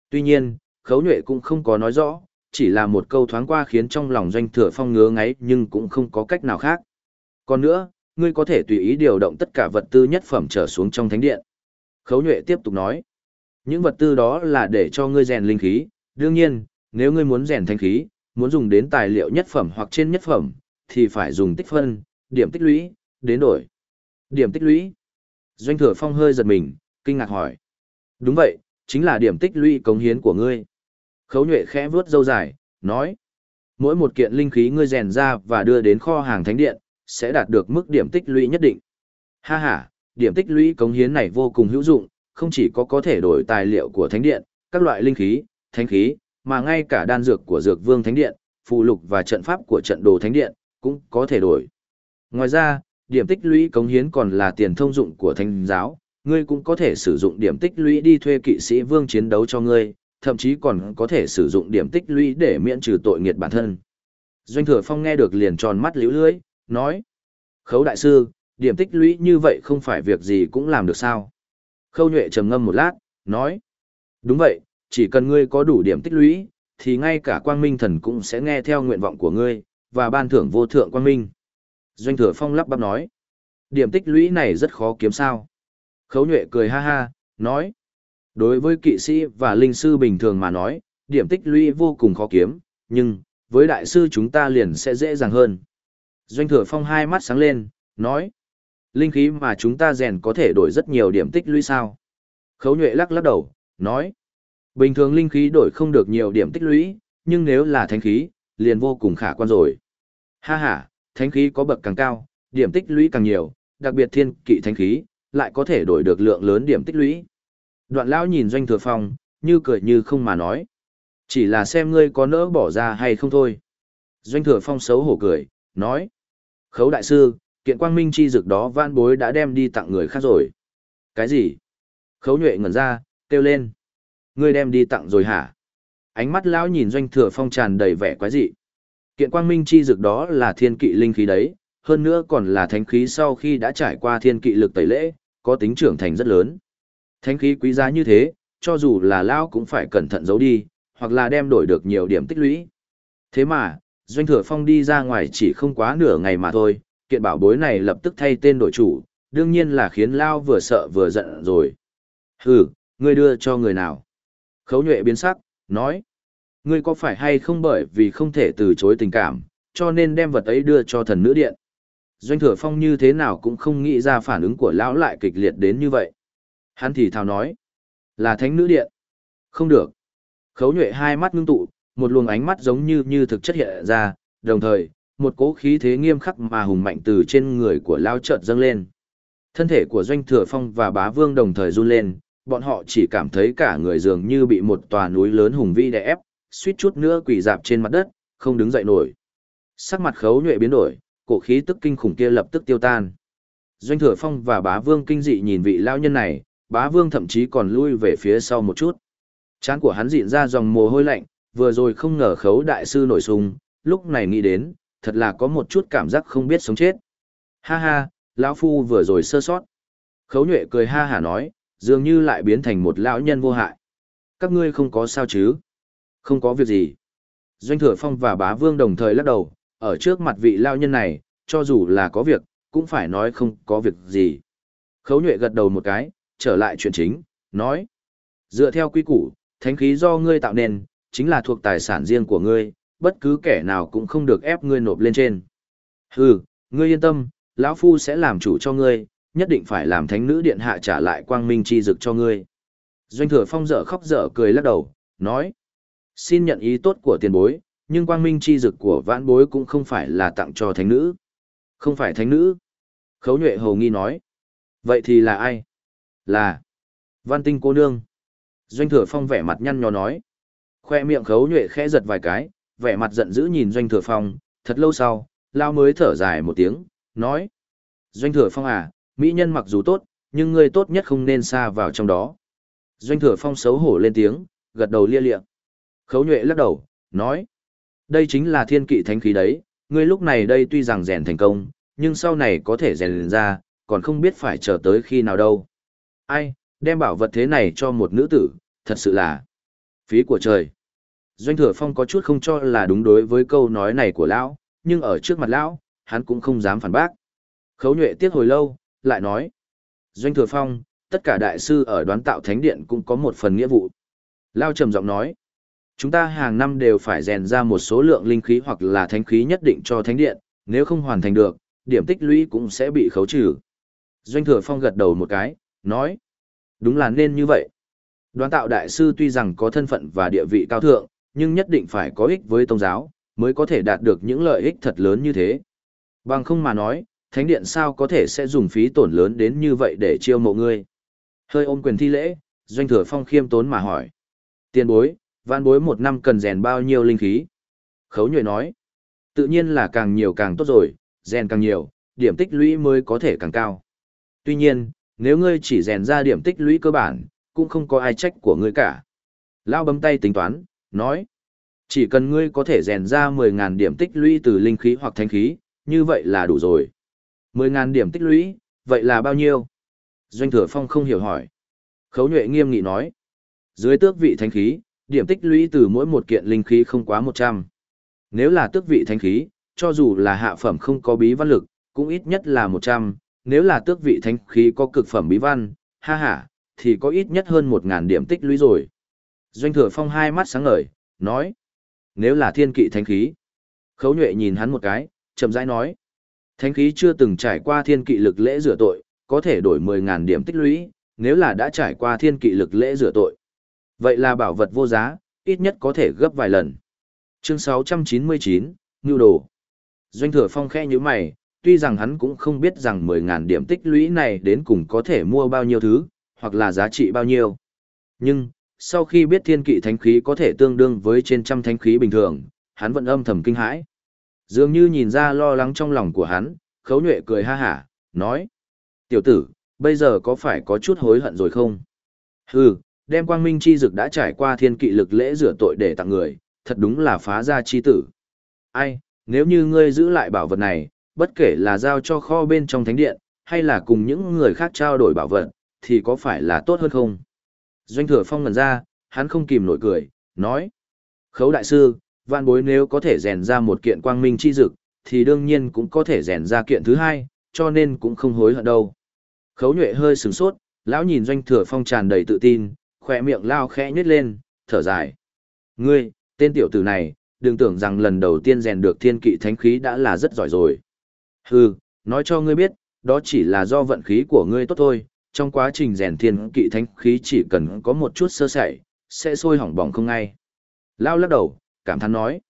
[SPEAKER 1] Tuy nhiên, khấu nhuệ cũng không có nói rõ, chỉ là một câu thoáng qua khiến trong lòng doanh thừa phong ngứa ngáy nhưng cũng không có cách nào khác. Còn nữa, ngươi có thể tùy ý điều động tất cả vật tư nhất phẩm trở xuống trong thánh điện. Khấu nhuệ tiếp tục nói, những vật tư đó là để cho ngươi rèn linh khí, đương nhiên, nếu ngươi muốn rèn thanh khí, muốn dùng đến tài liệu nhất phẩm hoặc trên nhất phẩm, thì phải dùng tích phân, điểm tích lũy, đến đổi. Điểm tích lũy. Doanh thừa phong hơi giật mình, kinh ngạc hỏi. Đúng vậy, chính là điểm tích lũy cống hiến của ngươi. Khấu nhuệ khẽ vớt dâu dài, nói. Mỗi một kiện linh khí ngươi rèn ra và đưa đến kho hàng thánh điện, sẽ đạt được mức điểm tích lũy nhất định. Ha ha, điểm tích lũy cống hiến này vô cùng hữu dụng, không chỉ có có thể đổi tài liệu của thánh điện, các loại linh khí, thánh khí, mà ngay cả đan dược của dược vương thánh điện, phụ lục và trận pháp của trận đồ thánh điện, cũng có thể đổi. Ngoài ra, điểm tích lũy cống hiến còn là tiền thông dụng của thánh giáo, ngươi cũng có thể sử dụng điểm tích lũy đi thuê kỵ sĩ vương chiến đấu cho ngươi, thậm chí còn có thể sử dụng điểm tích lũy để miễn trừ tội nghiệt bản thân. Doanh thừa phong nghe được liền tròn mắt liễu lưới, nói. Khấu đại sư, điểm tích lũy như vậy không phải việc gì cũng làm được sao. Khâu nhuệ trầm ngâm một lát, nói. Đúng vậy, chỉ cần ngươi có đủ điểm tích lũy, thì ngay cả quang minh thần cũng sẽ nghe theo nguyện vọng của ngươi, và ban thưởng vô thượng quang minh. Doanh thừa phong lắp bắp nói. Điểm tích lũy này rất khó kiếm sao. Khấu nhuệ cười ha ha, nói. Đối với kỵ sĩ và linh sư bình thường mà nói, điểm tích lũy vô cùng khó kiếm, nhưng, với đại sư chúng ta liền sẽ dễ dàng hơn. Doanh thừa phong hai mắt sáng lên, nói. Linh khí mà chúng ta rèn có thể đổi rất nhiều điểm tích lũy sao. Khấu nhuệ lắc lắc đầu, nói. Bình thường linh khí đổi không được nhiều điểm tích lũy, nhưng nếu là thánh khí, liền vô cùng khả quan rồi. Ha ha, thánh khí có bậc càng cao, điểm tích lũy càng nhiều, đặc biệt thiên kỵ thánh khí, lại có thể đổi được lượng lớn điểm tích lũy. Đoạn lão nhìn doanh thừa phong, như cười như không mà nói. Chỉ là xem ngươi có nỡ bỏ ra hay không thôi. Doanh thừa phong xấu hổ cười, nói. Khấu đại sư, kiện quang minh chi dực đó van bối đã đem đi tặng người khác rồi. Cái gì? Khấu nhuệ ngẩn ra, kêu lên. Ngươi đem đi tặng rồi hả? Ánh mắt lão nhìn doanh thừa phong tràn đầy vẻ quái dị. Kiện quang minh chi dực đó là thiên kỵ linh khí đấy, hơn nữa còn là thánh khí sau khi đã trải qua thiên kỵ lực tẩy lễ, có tính trưởng thành rất lớn. Thánh khí quý giá như thế, cho dù là lão cũng phải cẩn thận giấu đi, hoặc là đem đổi được nhiều điểm tích lũy. Thế mà, Doanh Thừa Phong đi ra ngoài chỉ không quá nửa ngày mà thôi, kiện bảo bối này lập tức thay tên đổi chủ, đương nhiên là khiến Lão vừa sợ vừa giận rồi. Hừ, ngươi đưa cho người nào? Khấu nhuệ biến sắc, nói. Ngươi có phải hay không bởi vì không thể từ chối tình cảm, cho nên đem vật ấy đưa cho thần nữ điện? Doanh Thừa Phong như thế nào cũng không nghĩ ra phản ứng của Lão lại kịch liệt đến như vậy. Hắn thì thào nói. Là thánh nữ điện. Không được. Khấu nhuệ hai mắt ngưng tụ, một luồng ánh mắt giống như như thực chất hiện ra, đồng thời, một cỗ khí thế nghiêm khắc mà hùng mạnh từ trên người của lao chợt dâng lên. Thân thể của Doanh Thừa Phong và Bá Vương đồng thời run lên, bọn họ chỉ cảm thấy cả người dường như bị một tòa núi lớn hùng vĩ đè ép, suýt chút nữa quỳ dạp trên mặt đất, không đứng dậy nổi. Sắc mặt khấu nhuệ biến đổi, cổ khí tức kinh khủng kia lập tức tiêu tan. Doanh Thừa Phong và Bá Vương kinh dị nhìn vị lao nhân này, Bá Vương thậm chí còn lui về phía sau một chút. Chán của hắn dịn ra dòng mồ hôi lạnh, vừa rồi không ngờ khấu đại sư nổi sung, lúc này nghĩ đến, thật là có một chút cảm giác không biết sống chết. Ha ha, lão phu vừa rồi sơ sót. Khấu nhuệ cười ha hà nói, dường như lại biến thành một lão nhân vô hại. Các ngươi không có sao chứ? Không có việc gì. Doanh thừa phong và bá vương đồng thời lắc đầu, ở trước mặt vị lão nhân này, cho dù là có việc, cũng phải nói không có việc gì. Khấu nhuệ gật đầu một cái, trở lại chuyện chính, nói. Dựa theo quy củ, thánh khí do ngươi tạo nên, chính là thuộc tài sản riêng của ngươi, bất cứ kẻ nào cũng không được ép ngươi nộp lên trên. Hừ, ngươi yên tâm, lão phu sẽ làm chủ cho ngươi, nhất định phải làm thánh nữ điện hạ trả lại quang minh chi dực cho ngươi. Doanh thừa phong dở khóc dở cười lắc đầu, nói. Xin nhận ý tốt của tiền bối, nhưng quang minh chi dực của vãn bối cũng không phải là tặng cho thánh nữ. Không phải thánh nữ. Khấu nhuệ hầu nghi nói. Vậy thì là ai? Là. Văn tinh cô nương. Doanh thừa phong vẻ mặt nhăn nhó nói. Khoe miệng khấu nhuệ khẽ giật vài cái, vẻ mặt giận dữ nhìn doanh thừa phong, thật lâu sau, lao mới thở dài một tiếng, nói. Doanh thừa phong à, mỹ nhân mặc dù tốt, nhưng ngươi tốt nhất không nên xa vào trong đó. Doanh thừa phong xấu hổ lên tiếng, gật đầu lia lịa. Khấu nhuệ lắc đầu, nói. Đây chính là thiên kỵ thánh khí đấy, ngươi lúc này đây tuy rằng rèn thành công, nhưng sau này có thể rèn ra, còn không biết phải chờ tới khi nào đâu. Ai, đem bảo vật thế này cho một nữ tử, thật sự là phí của trời. Doanh thừa phong có chút không cho là đúng đối với câu nói này của lão, nhưng ở trước mặt lão, hắn cũng không dám phản bác. Khấu nhuệ tiếc hồi lâu, lại nói. Doanh thừa phong, tất cả đại sư ở đoán tạo thánh điện cũng có một phần nghĩa vụ. Lao trầm giọng nói. Chúng ta hàng năm đều phải rèn ra một số lượng linh khí hoặc là thánh khí nhất định cho thánh điện, nếu không hoàn thành được, điểm tích lũy cũng sẽ bị khấu trừ. Doanh thừa phong gật đầu một cái, nói. Đúng là nên như vậy. Đoán tạo đại sư tuy rằng có thân phận và địa vị cao thượng, nhưng nhất định phải có ích với tôn giáo, mới có thể đạt được những lợi ích thật lớn như thế. Bằng không mà nói, thánh điện sao có thể sẽ dùng phí tổn lớn đến như vậy để chiêu mộ ngươi. Hơi ôm quyền thi lễ, doanh thừa phong khiêm tốn mà hỏi. Tiền bối, văn bối một năm cần rèn bao nhiêu linh khí? Khấu nhuệ nói. Tự nhiên là càng nhiều càng tốt rồi, rèn càng nhiều, điểm tích lũy mới có thể càng cao. Tuy nhiên, nếu ngươi chỉ rèn ra điểm tích lũy cơ bản, cũng không có ai trách của ngươi cả. Lao bấm tay tính toán, nói. Chỉ cần ngươi có thể rèn ra 10.000 điểm tích lũy từ linh khí hoặc thanh khí, như vậy là đủ rồi. 10.000 điểm tích lũy, vậy là bao nhiêu? Doanh thừa phong không hiểu hỏi. Khấu nhuệ nghiêm nghị nói. Dưới tước vị thanh khí, điểm tích lũy từ mỗi một kiện linh khí không quá 100. Nếu là tước vị thanh khí, cho dù là hạ phẩm không có bí văn lực, cũng ít nhất là 100, nếu là tước vị thanh khí có cực phẩm bí văn, ha ha, thì có ít nhất hơn một ngàn điểm tích lũy rồi. Doanh thừa phong hai mắt sáng ngời, nói. Nếu là thiên kỵ thánh khí. Khấu nhuệ nhìn hắn một cái, chậm rãi nói. Thánh khí chưa từng trải qua thiên kỵ lực lễ rửa tội, có thể đổi mười ngàn điểm tích lũy, nếu là đã trải qua thiên kỵ lực lễ rửa tội. Vậy là bảo vật vô giá, ít nhất có thể gấp vài lần. Chương 699, Ngưu Đồ. Doanh thừa phong khe như mày, tuy rằng hắn cũng không biết rằng 10.000 điểm tích lũy này đến cùng có thể mua bao nhiêu thứ, hoặc là giá trị bao nhiêu. Nhưng, sau khi biết thiên kỵ thánh khí có thể tương đương với trên trăm thánh khí bình thường, hắn vẫn âm thầm kinh hãi. Dường như nhìn ra lo lắng trong lòng của hắn, khấu nhuệ cười ha hả, nói. Tiểu tử, bây giờ có phải có chút hối hận rồi không? Hừ, đem quang minh chi dực đã trải qua thiên kỵ lực lễ rửa tội để tặng người, thật đúng là phá ra chi tử. Ai, nếu như ngươi giữ lại bảo vật này, bất kể là giao cho kho bên trong thánh điện, hay là cùng những người khác trao đổi bảo vật, thì có phải là tốt hơn không? Doanh thừa phong ngần ra, hắn không kìm nổi cười, nói. Khấu đại sư, vạn bối nếu có thể rèn ra một kiện quang minh chi dực, thì đương nhiên cũng có thể rèn ra kiện thứ hai, cho nên cũng không hối hận đâu. Khấu nhuệ hơi sửng sốt, lão nhìn doanh thừa phong tràn đầy tự tin, khỏe miệng lao khẽ nhếch lên, thở dài. Ngươi, tên tiểu tử này, đừng tưởng rằng lần đầu tiên rèn được thiên kỵ thánh khí đã là rất giỏi rồi. Hừ, nói cho ngươi biết, đó chỉ là do vận khí của ngươi tốt thôi, trong quá trình rèn thiên kỵ thánh khí chỉ cần có một chút sơ sẩy, sẽ sôi hỏng bỏng không ngay. Lao lắc đầu, cảm thán nói.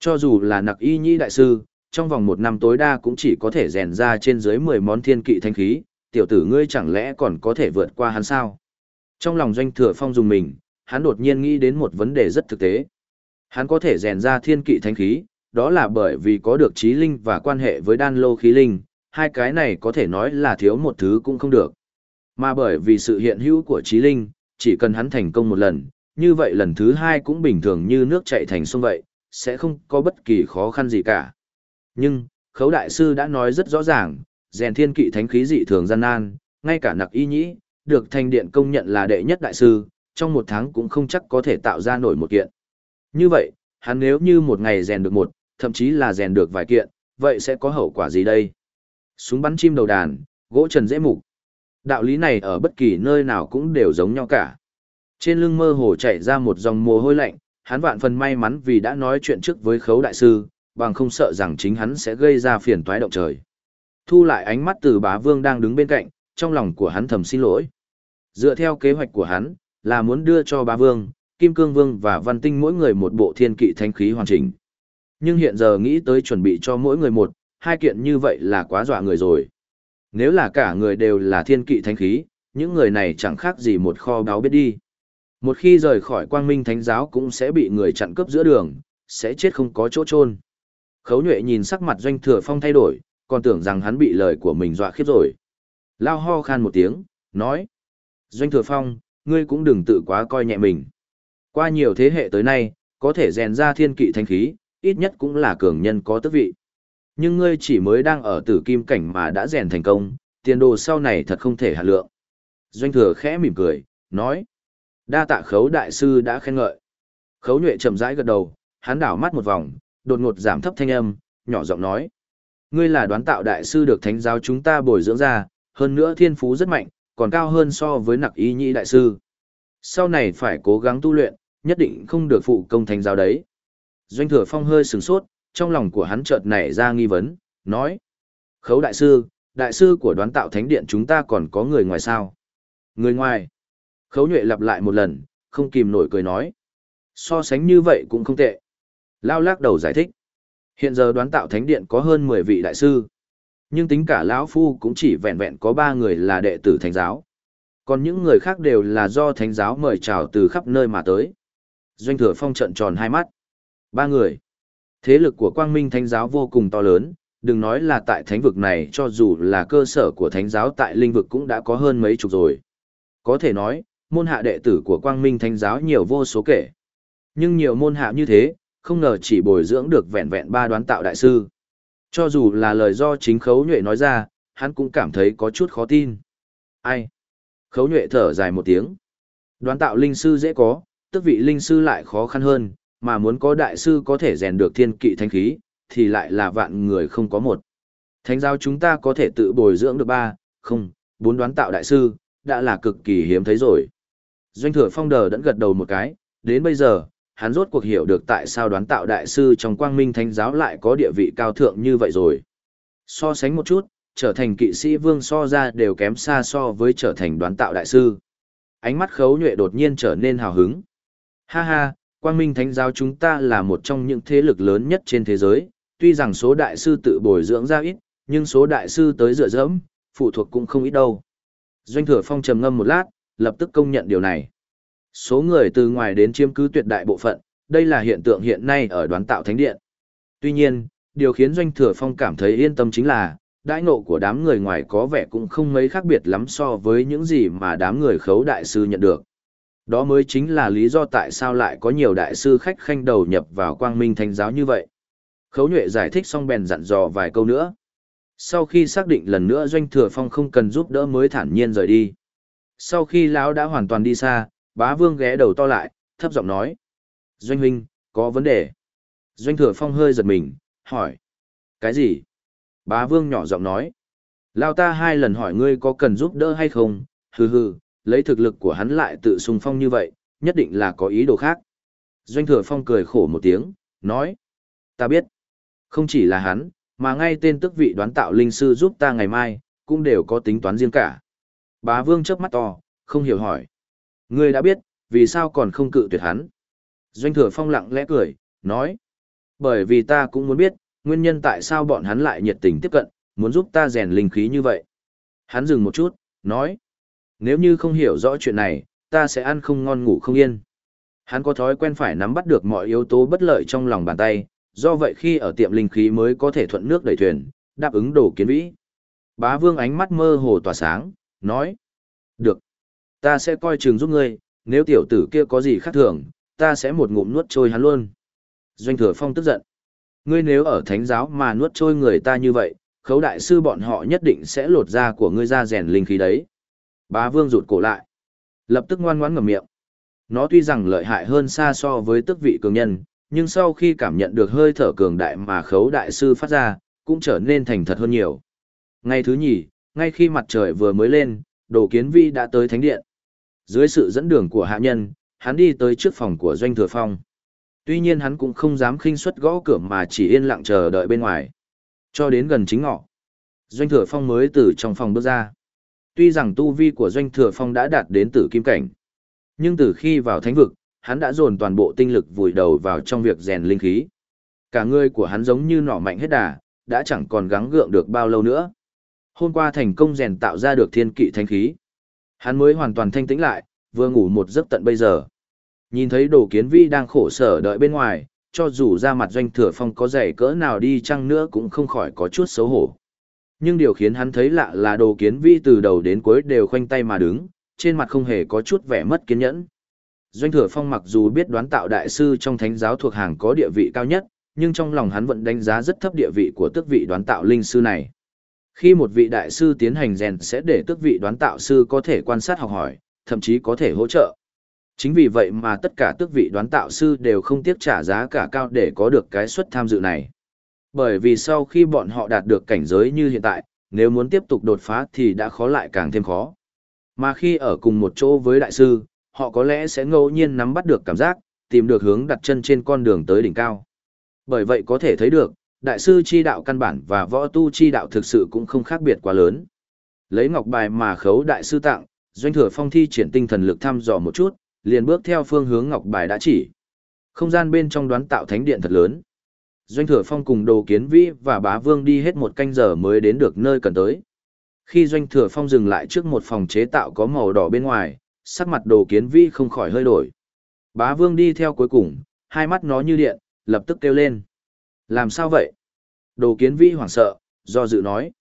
[SPEAKER 1] Cho dù là nặc y Nhi đại sư, trong vòng một năm tối đa cũng chỉ có thể rèn ra trên dưới 10 món thiên kỵ thánh khí, tiểu tử ngươi chẳng lẽ còn có thể vượt qua hắn sao? Trong lòng doanh thừa phong dùng mình, hắn đột nhiên nghĩ đến một vấn đề rất thực tế. Hắn có thể rèn ra thiên kỵ thánh khí, đó là bởi vì có được trí linh và quan hệ với đan lô khí linh, hai cái này có thể nói là thiếu một thứ cũng không được. Mà bởi vì sự hiện hữu của trí linh, chỉ cần hắn thành công một lần, như vậy lần thứ hai cũng bình thường như nước chảy thành sông vậy, sẽ không có bất kỳ khó khăn gì cả. Nhưng, khấu đại sư đã nói rất rõ ràng, rèn thiên kỵ thánh khí dị thường gian nan, ngay cả nặc y nhĩ, được thành điện công nhận là đệ nhất đại sư, trong một tháng cũng không chắc có thể tạo ra nổi một kiện. Như vậy, hắn nếu như một ngày rèn được một, thậm chí là rèn được vài kiện, vậy sẽ có hậu quả gì đây? Súng bắn chim đầu đàn, gỗ trần dễ mục. Đạo lý này ở bất kỳ nơi nào cũng đều giống nhau cả. Trên lưng mơ hồ chạy ra một dòng mồ hôi lạnh, hắn vạn phần may mắn vì đã nói chuyện trước với khấu đại sư, bằng không sợ rằng chính hắn sẽ gây ra phiền toái động trời. Thu lại ánh mắt từ bá vương đang đứng bên cạnh, trong lòng của hắn thầm xin lỗi. Dựa theo kế hoạch của hắn, là muốn đưa cho bá vương, kim cương vương và văn tinh mỗi người một bộ thiên kỵ thanh khí hoàn chỉnh. Nhưng hiện giờ nghĩ tới chuẩn bị cho mỗi người một, hai kiện như vậy là quá dọa người rồi. Nếu là cả người đều là thiên kỵ thánh khí, những người này chẳng khác gì một kho báu biết đi. Một khi rời khỏi quang minh thánh giáo cũng sẽ bị người chặn cướp giữa đường, sẽ chết không có chỗ chôn. Khấu nhuệ nhìn sắc mặt doanh thừa phong thay đổi, còn tưởng rằng hắn bị lời của mình dọa khiếp rồi. Lao ho khan một tiếng, nói. Doanh thừa phong, ngươi cũng đừng tự quá coi nhẹ mình. Qua nhiều thế hệ tới nay, có thể rèn ra thiên kỵ thánh khí, ít nhất cũng là cường nhân có tước vị nhưng ngươi chỉ mới đang ở tử kim cảnh mà đã rèn thành công, tiền đồ sau này thật không thể hạt lượng. Doanh thừa khẽ mỉm cười, nói. Đa tạ khấu đại sư đã khen ngợi. Khấu nhuệ chậm rãi gật đầu, hắn đảo mắt một vòng, đột ngột giảm thấp thanh âm, nhỏ giọng nói. Ngươi là đoán tạo đại sư được thánh giáo chúng ta bồi dưỡng ra, hơn nữa thiên phú rất mạnh, còn cao hơn so với nặc ý nhĩ đại sư. Sau này phải cố gắng tu luyện, nhất định không được phụ công thánh giáo đấy. Doanh thừa phong hơi sừng sốt, trong lòng của hắn chợt nảy ra nghi vấn, nói. Khấu đại sư, đại sư của đoán tạo thánh điện chúng ta còn có người ngoài sao? Người ngoài. Khấu nhuệ lặp lại một lần, không kìm nổi cười nói. So sánh như vậy cũng không tệ. Lao lắc đầu giải thích. Hiện giờ đoán tạo thánh điện có hơn 10 vị đại sư. Nhưng tính cả lão Phu cũng chỉ vẹn vẹn có 3 người là đệ tử thánh giáo. Còn những người khác đều là do thánh giáo mời chào từ khắp nơi mà tới. Doanh thừa phong trận tròn hai mắt. Ba người. Thế lực của quang minh thánh giáo vô cùng to lớn, đừng nói là tại thánh vực này cho dù là cơ sở của thánh giáo tại linh vực cũng đã có hơn mấy chục rồi. Có thể nói, môn hạ đệ tử của quang minh thánh giáo nhiều vô số kể. Nhưng nhiều môn hạ như thế, không ngờ chỉ bồi dưỡng được vẹn vẹn ba đoán tạo đại sư. Cho dù là lời do chính khấu nhuệ nói ra, hắn cũng cảm thấy có chút khó tin. Ai? Khấu nhuệ thở dài một tiếng. Đoán tạo linh sư dễ có, tức vị linh sư lại khó khăn hơn, mà muốn có đại sư có thể rèn được thiên kỵ thanh khí, thì lại là vạn người không có một. Thánh giáo chúng ta có thể tự bồi dưỡng được ba, không, bốn đoán tạo đại sư, đã là cực kỳ hiếm thấy rồi. Doanh thừa phong đờ đẫn gật đầu một cái, đến bây giờ, hắn rốt cuộc hiểu được tại sao đoán tạo đại sư trong quang minh thánh giáo lại có địa vị cao thượng như vậy rồi. So sánh một chút, trở thành kỵ sĩ vương so ra đều kém xa so với trở thành đoán tạo đại sư. Ánh mắt khấu nhuệ đột nhiên trở nên hào hứng. Ha ha, quang minh thánh giáo chúng ta là một trong những thế lực lớn nhất trên thế giới, tuy rằng số đại sư tự bồi dưỡng ra ít, nhưng số đại sư tới dựa dẫm, phụ thuộc cũng không ít đâu. Doanh thừa phong trầm ngâm một lát, lập tức công nhận điều này. Số người từ ngoài đến chiếm cứ tuyệt đại bộ phận, đây là hiện tượng hiện nay ở đoán tạo thánh điện. Tuy nhiên, điều khiến Doanh Thừa Phong cảm thấy yên tâm chính là, đãi ngộ của đám người ngoài có vẻ cũng không mấy khác biệt lắm so với những gì mà đám người khấu đại sư nhận được. Đó mới chính là lý do tại sao lại có nhiều đại sư khách khanh đầu nhập vào quang minh thánh giáo như vậy. Khấu nhuệ giải thích xong bèn dặn dò vài câu nữa. Sau khi xác định lần nữa Doanh Thừa Phong không cần giúp đỡ mới thản nhiên rời đi. Sau khi lão đã hoàn toàn đi xa, bá vương ghé đầu to lại, thấp giọng nói. Doanh huynh, có vấn đề. Doanh Thừa Phong hơi giật mình, hỏi. Cái gì? Bá vương nhỏ giọng nói. Lao ta hai lần hỏi ngươi có cần giúp đỡ hay không, hừ hừ, lấy thực lực của hắn lại tự xung phong như vậy, nhất định là có ý đồ khác. Doanh thừa phong cười khổ một tiếng, nói. Ta biết. Không chỉ là hắn, mà ngay tên tức vị đoán tạo linh sư giúp ta ngày mai, cũng đều có tính toán riêng cả. Bá vương chớp mắt to, không hiểu hỏi. Ngươi đã biết, vì sao còn không cự tuyệt hắn? Doanh thừa phong lặng lẽ cười, nói. Bởi vì ta cũng muốn biết, nguyên nhân tại sao bọn hắn lại nhiệt tình tiếp cận, muốn giúp ta rèn linh khí như vậy. Hắn dừng một chút, nói. Nếu như không hiểu rõ chuyện này, ta sẽ ăn không ngon ngủ không yên. Hắn có thói quen phải nắm bắt được mọi yếu tố bất lợi trong lòng bàn tay, do vậy khi ở tiệm linh khí mới có thể thuận nước đẩy thuyền, đáp ứng đồ kiến vĩ. Bá vương ánh mắt mơ hồ tỏa sáng, nói. Được. Ta sẽ coi chừng giúp ngươi, nếu tiểu tử kia có gì khác thường, ta sẽ một ngụm nuốt trôi hắn luôn. Doanh thừa phong tức giận. Ngươi nếu ở thánh giáo mà nuốt trôi người ta như vậy, khấu đại sư bọn họ nhất định sẽ lột da của ngươi ra rèn linh khí đấy. Bá vương rụt cổ lại. Lập tức ngoan ngoãn ngậm miệng. Nó tuy rằng lợi hại hơn xa so với tức vị cường nhân, nhưng sau khi cảm nhận được hơi thở cường đại mà khấu đại sư phát ra, cũng trở nên thành thật hơn nhiều. Ngày thứ nhì, ngay khi mặt trời vừa mới lên, đồ kiến vi đã tới thánh điện. Dưới sự dẫn đường của hạ nhân, hắn đi tới trước phòng của doanh thừa phong. Tuy nhiên hắn cũng không dám khinh suất gõ cửa mà chỉ yên lặng chờ đợi bên ngoài. Cho đến gần chính ngọ, doanh thừa phong mới từ trong phòng bước ra. Tuy rằng tu vi của doanh thừa phong đã đạt đến tử kim cảnh, nhưng từ khi vào thánh vực, hắn đã dồn toàn bộ tinh lực vùi đầu vào trong việc rèn linh khí. Cả người của hắn giống như nỏ mạnh hết đà, đã chẳng còn gắng gượng được bao lâu nữa. Hôm qua thành công rèn tạo ra được thiên kỵ thanh khí. Hắn mới hoàn toàn thanh tĩnh lại, vừa ngủ một giấc tận bây giờ. Nhìn thấy đồ kiến vi đang khổ sở đợi bên ngoài, cho dù ra mặt doanh thừa phong có dày cỡ nào đi chăng nữa cũng không khỏi có chút xấu hổ. Nhưng điều khiến hắn thấy lạ là đồ kiến vi từ đầu đến cuối đều khoanh tay mà đứng, trên mặt không hề có chút vẻ mất kiên nhẫn. Doanh thừa phong mặc dù biết đoán tạo đại sư trong thánh giáo thuộc hàng có địa vị cao nhất, nhưng trong lòng hắn vẫn đánh giá rất thấp địa vị của tước vị đoán tạo linh sư này. Khi một vị đại sư tiến hành rèn sẽ để tước vị đoán tạo sư có thể quan sát học hỏi, thậm chí có thể hỗ trợ. Chính vì vậy mà tất cả tước vị đoán tạo sư đều không tiếc trả giá cả cao để có được cái suất tham dự này. Bởi vì sau khi bọn họ đạt được cảnh giới như hiện tại, nếu muốn tiếp tục đột phá thì đã khó lại càng thêm khó. Mà khi ở cùng một chỗ với đại sư, họ có lẽ sẽ ngẫu nhiên nắm bắt được cảm giác, tìm được hướng đặt chân trên con đường tới đỉnh cao. Bởi vậy có thể thấy được, đại sư chi đạo căn bản và võ tu chi đạo thực sự cũng không khác biệt quá lớn. Lấy ngọc bài mà khấu đại sư tặng, doanh thừa phong thi triển tinh thần lực thăm dò một chút, liền bước theo phương hướng ngọc bài đã chỉ. Không gian bên trong đoán tạo thánh điện thật lớn. Doanh thừa phong cùng đồ kiến vĩ và bá vương đi hết một canh giờ mới đến được nơi cần tới. Khi doanh thừa phong dừng lại trước một phòng chế tạo có màu đỏ bên ngoài, sắc mặt đồ kiến vĩ không khỏi hơi đổi. Bá vương đi theo cuối cùng, hai mắt nó như điện, lập tức kêu lên. Làm sao vậy? Đồ kiến vĩ hoảng sợ, do dự nói.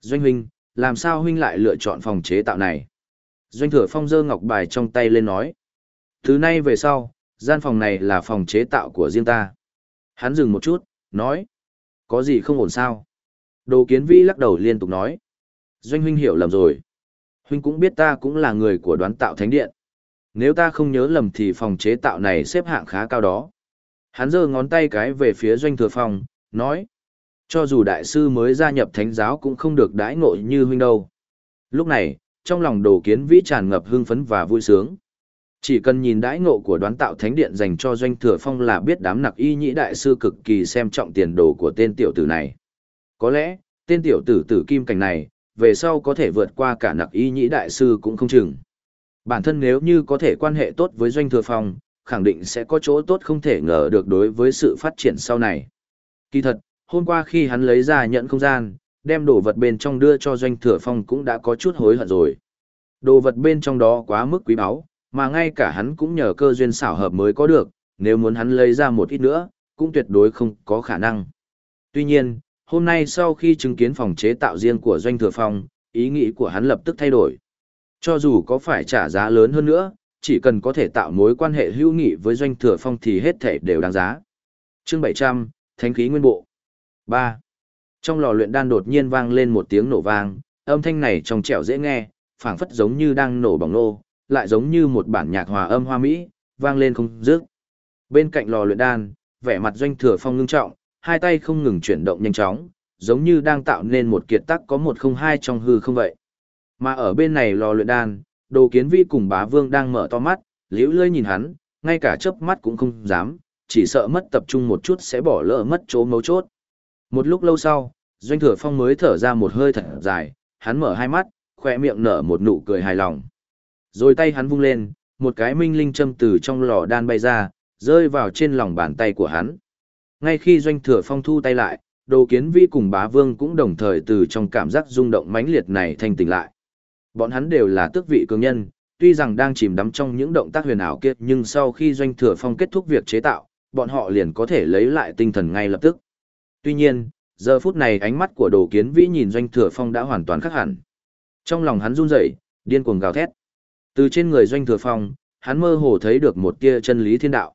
[SPEAKER 1] Doanh huynh, làm sao huynh lại lựa chọn phòng chế tạo này? Doanh thừa phong giơ ngọc bài trong tay lên nói. Thứ nay về sau, gian phòng này là phòng chế tạo của riêng ta. Hắn dừng một chút, nói. Có gì không ổn sao? Đồ kiến vĩ lắc đầu liên tục nói. Doanh huynh hiểu lầm rồi. Huynh cũng biết ta cũng là người của đoán tạo thánh điện. Nếu ta không nhớ lầm thì phòng chế tạo này xếp hạng khá cao đó. Hắn giơ ngón tay cái về phía doanh thừa phòng, nói. Cho dù đại sư mới gia nhập thánh giáo cũng không được đãi ngộ như huynh đâu. Lúc này, trong lòng đồ kiến vĩ tràn ngập hưng phấn và vui sướng. Chỉ cần nhìn đãi ngộ của đoán tạo thánh điện dành cho doanh thừa phong là biết đám nặc y nhĩ đại sư cực kỳ xem trọng tiền đồ của tên tiểu tử này. Có lẽ, tên tiểu tử tử kim cảnh này, về sau có thể vượt qua cả nặc y nhĩ đại sư cũng không chừng. Bản thân nếu như có thể quan hệ tốt với doanh thừa phong, khẳng định sẽ có chỗ tốt không thể ngờ được đối với sự phát triển sau này. Kỳ thật, hôm qua khi hắn lấy ra nhận không gian, đem đồ vật bên trong đưa cho doanh thừa phong cũng đã có chút hối hận rồi. Đồ vật bên trong đó quá mức quý báu, mà ngay cả hắn cũng nhờ cơ duyên xảo hợp mới có được, nếu muốn hắn lấy ra một ít nữa, cũng tuyệt đối không có khả năng. Tuy nhiên, hôm nay sau khi chứng kiến phòng chế tạo riêng của doanh thừa phong, ý nghĩ của hắn lập tức thay đổi. Cho dù có phải trả giá lớn hơn nữa, chỉ cần có thể tạo mối quan hệ hữu nghị với doanh thừa phong thì hết thể đều đáng giá. Chương 700, Thánh khí nguyên bộ. 3. Trong lò luyện đan đột nhiên vang lên một tiếng nổ vang, âm thanh này trong trẻo dễ nghe, phảng phất giống như đang nổ bỏng nô, lại giống như một bản nhạc hòa âm hoa mỹ, vang lên không dứt. Bên cạnh lò luyện đan, vẻ mặt doanh thừa phong ngưng trọng, hai tay không ngừng chuyển động nhanh chóng, giống như đang tạo nên một kiệt tác có một không hai trong hư không vậy. Mà ở bên này lò luyện đan, đồ kiến vi cùng bá vương đang mở to mắt, liễu lơi nhìn hắn, ngay cả chớp mắt cũng không dám, chỉ sợ mất tập trung một chút sẽ bỏ lỡ mất chỗ mấu chốt. Một lúc lâu sau, doanh thừa phong mới thở ra một hơi thật dài, hắn mở hai mắt, khoe miệng nở một nụ cười hài lòng. Rồi tay hắn vung lên, một cái minh linh châm từ trong lò đan bay ra, rơi vào trên lòng bàn tay của hắn. Ngay khi doanh thừa phong thu tay lại, đồ kiến vi cùng bá vương cũng đồng thời từ trong cảm giác rung động mãnh liệt này thanh tỉnh lại. Bọn hắn đều là tước vị cường nhân, tuy rằng đang chìm đắm trong những động tác huyền ảo kia nhưng sau khi doanh thừa phong kết thúc việc chế tạo, bọn họ liền có thể lấy lại tinh thần ngay lập tức. Tuy nhiên, giờ phút này ánh mắt của đồ kiến vĩ nhìn doanh thừa phong đã hoàn toàn khác hẳn. Trong lòng hắn run rẩy, điên cuồng gào thét. Từ trên người doanh thừa phong, hắn mơ hồ thấy được một tia chân lý thiên đạo.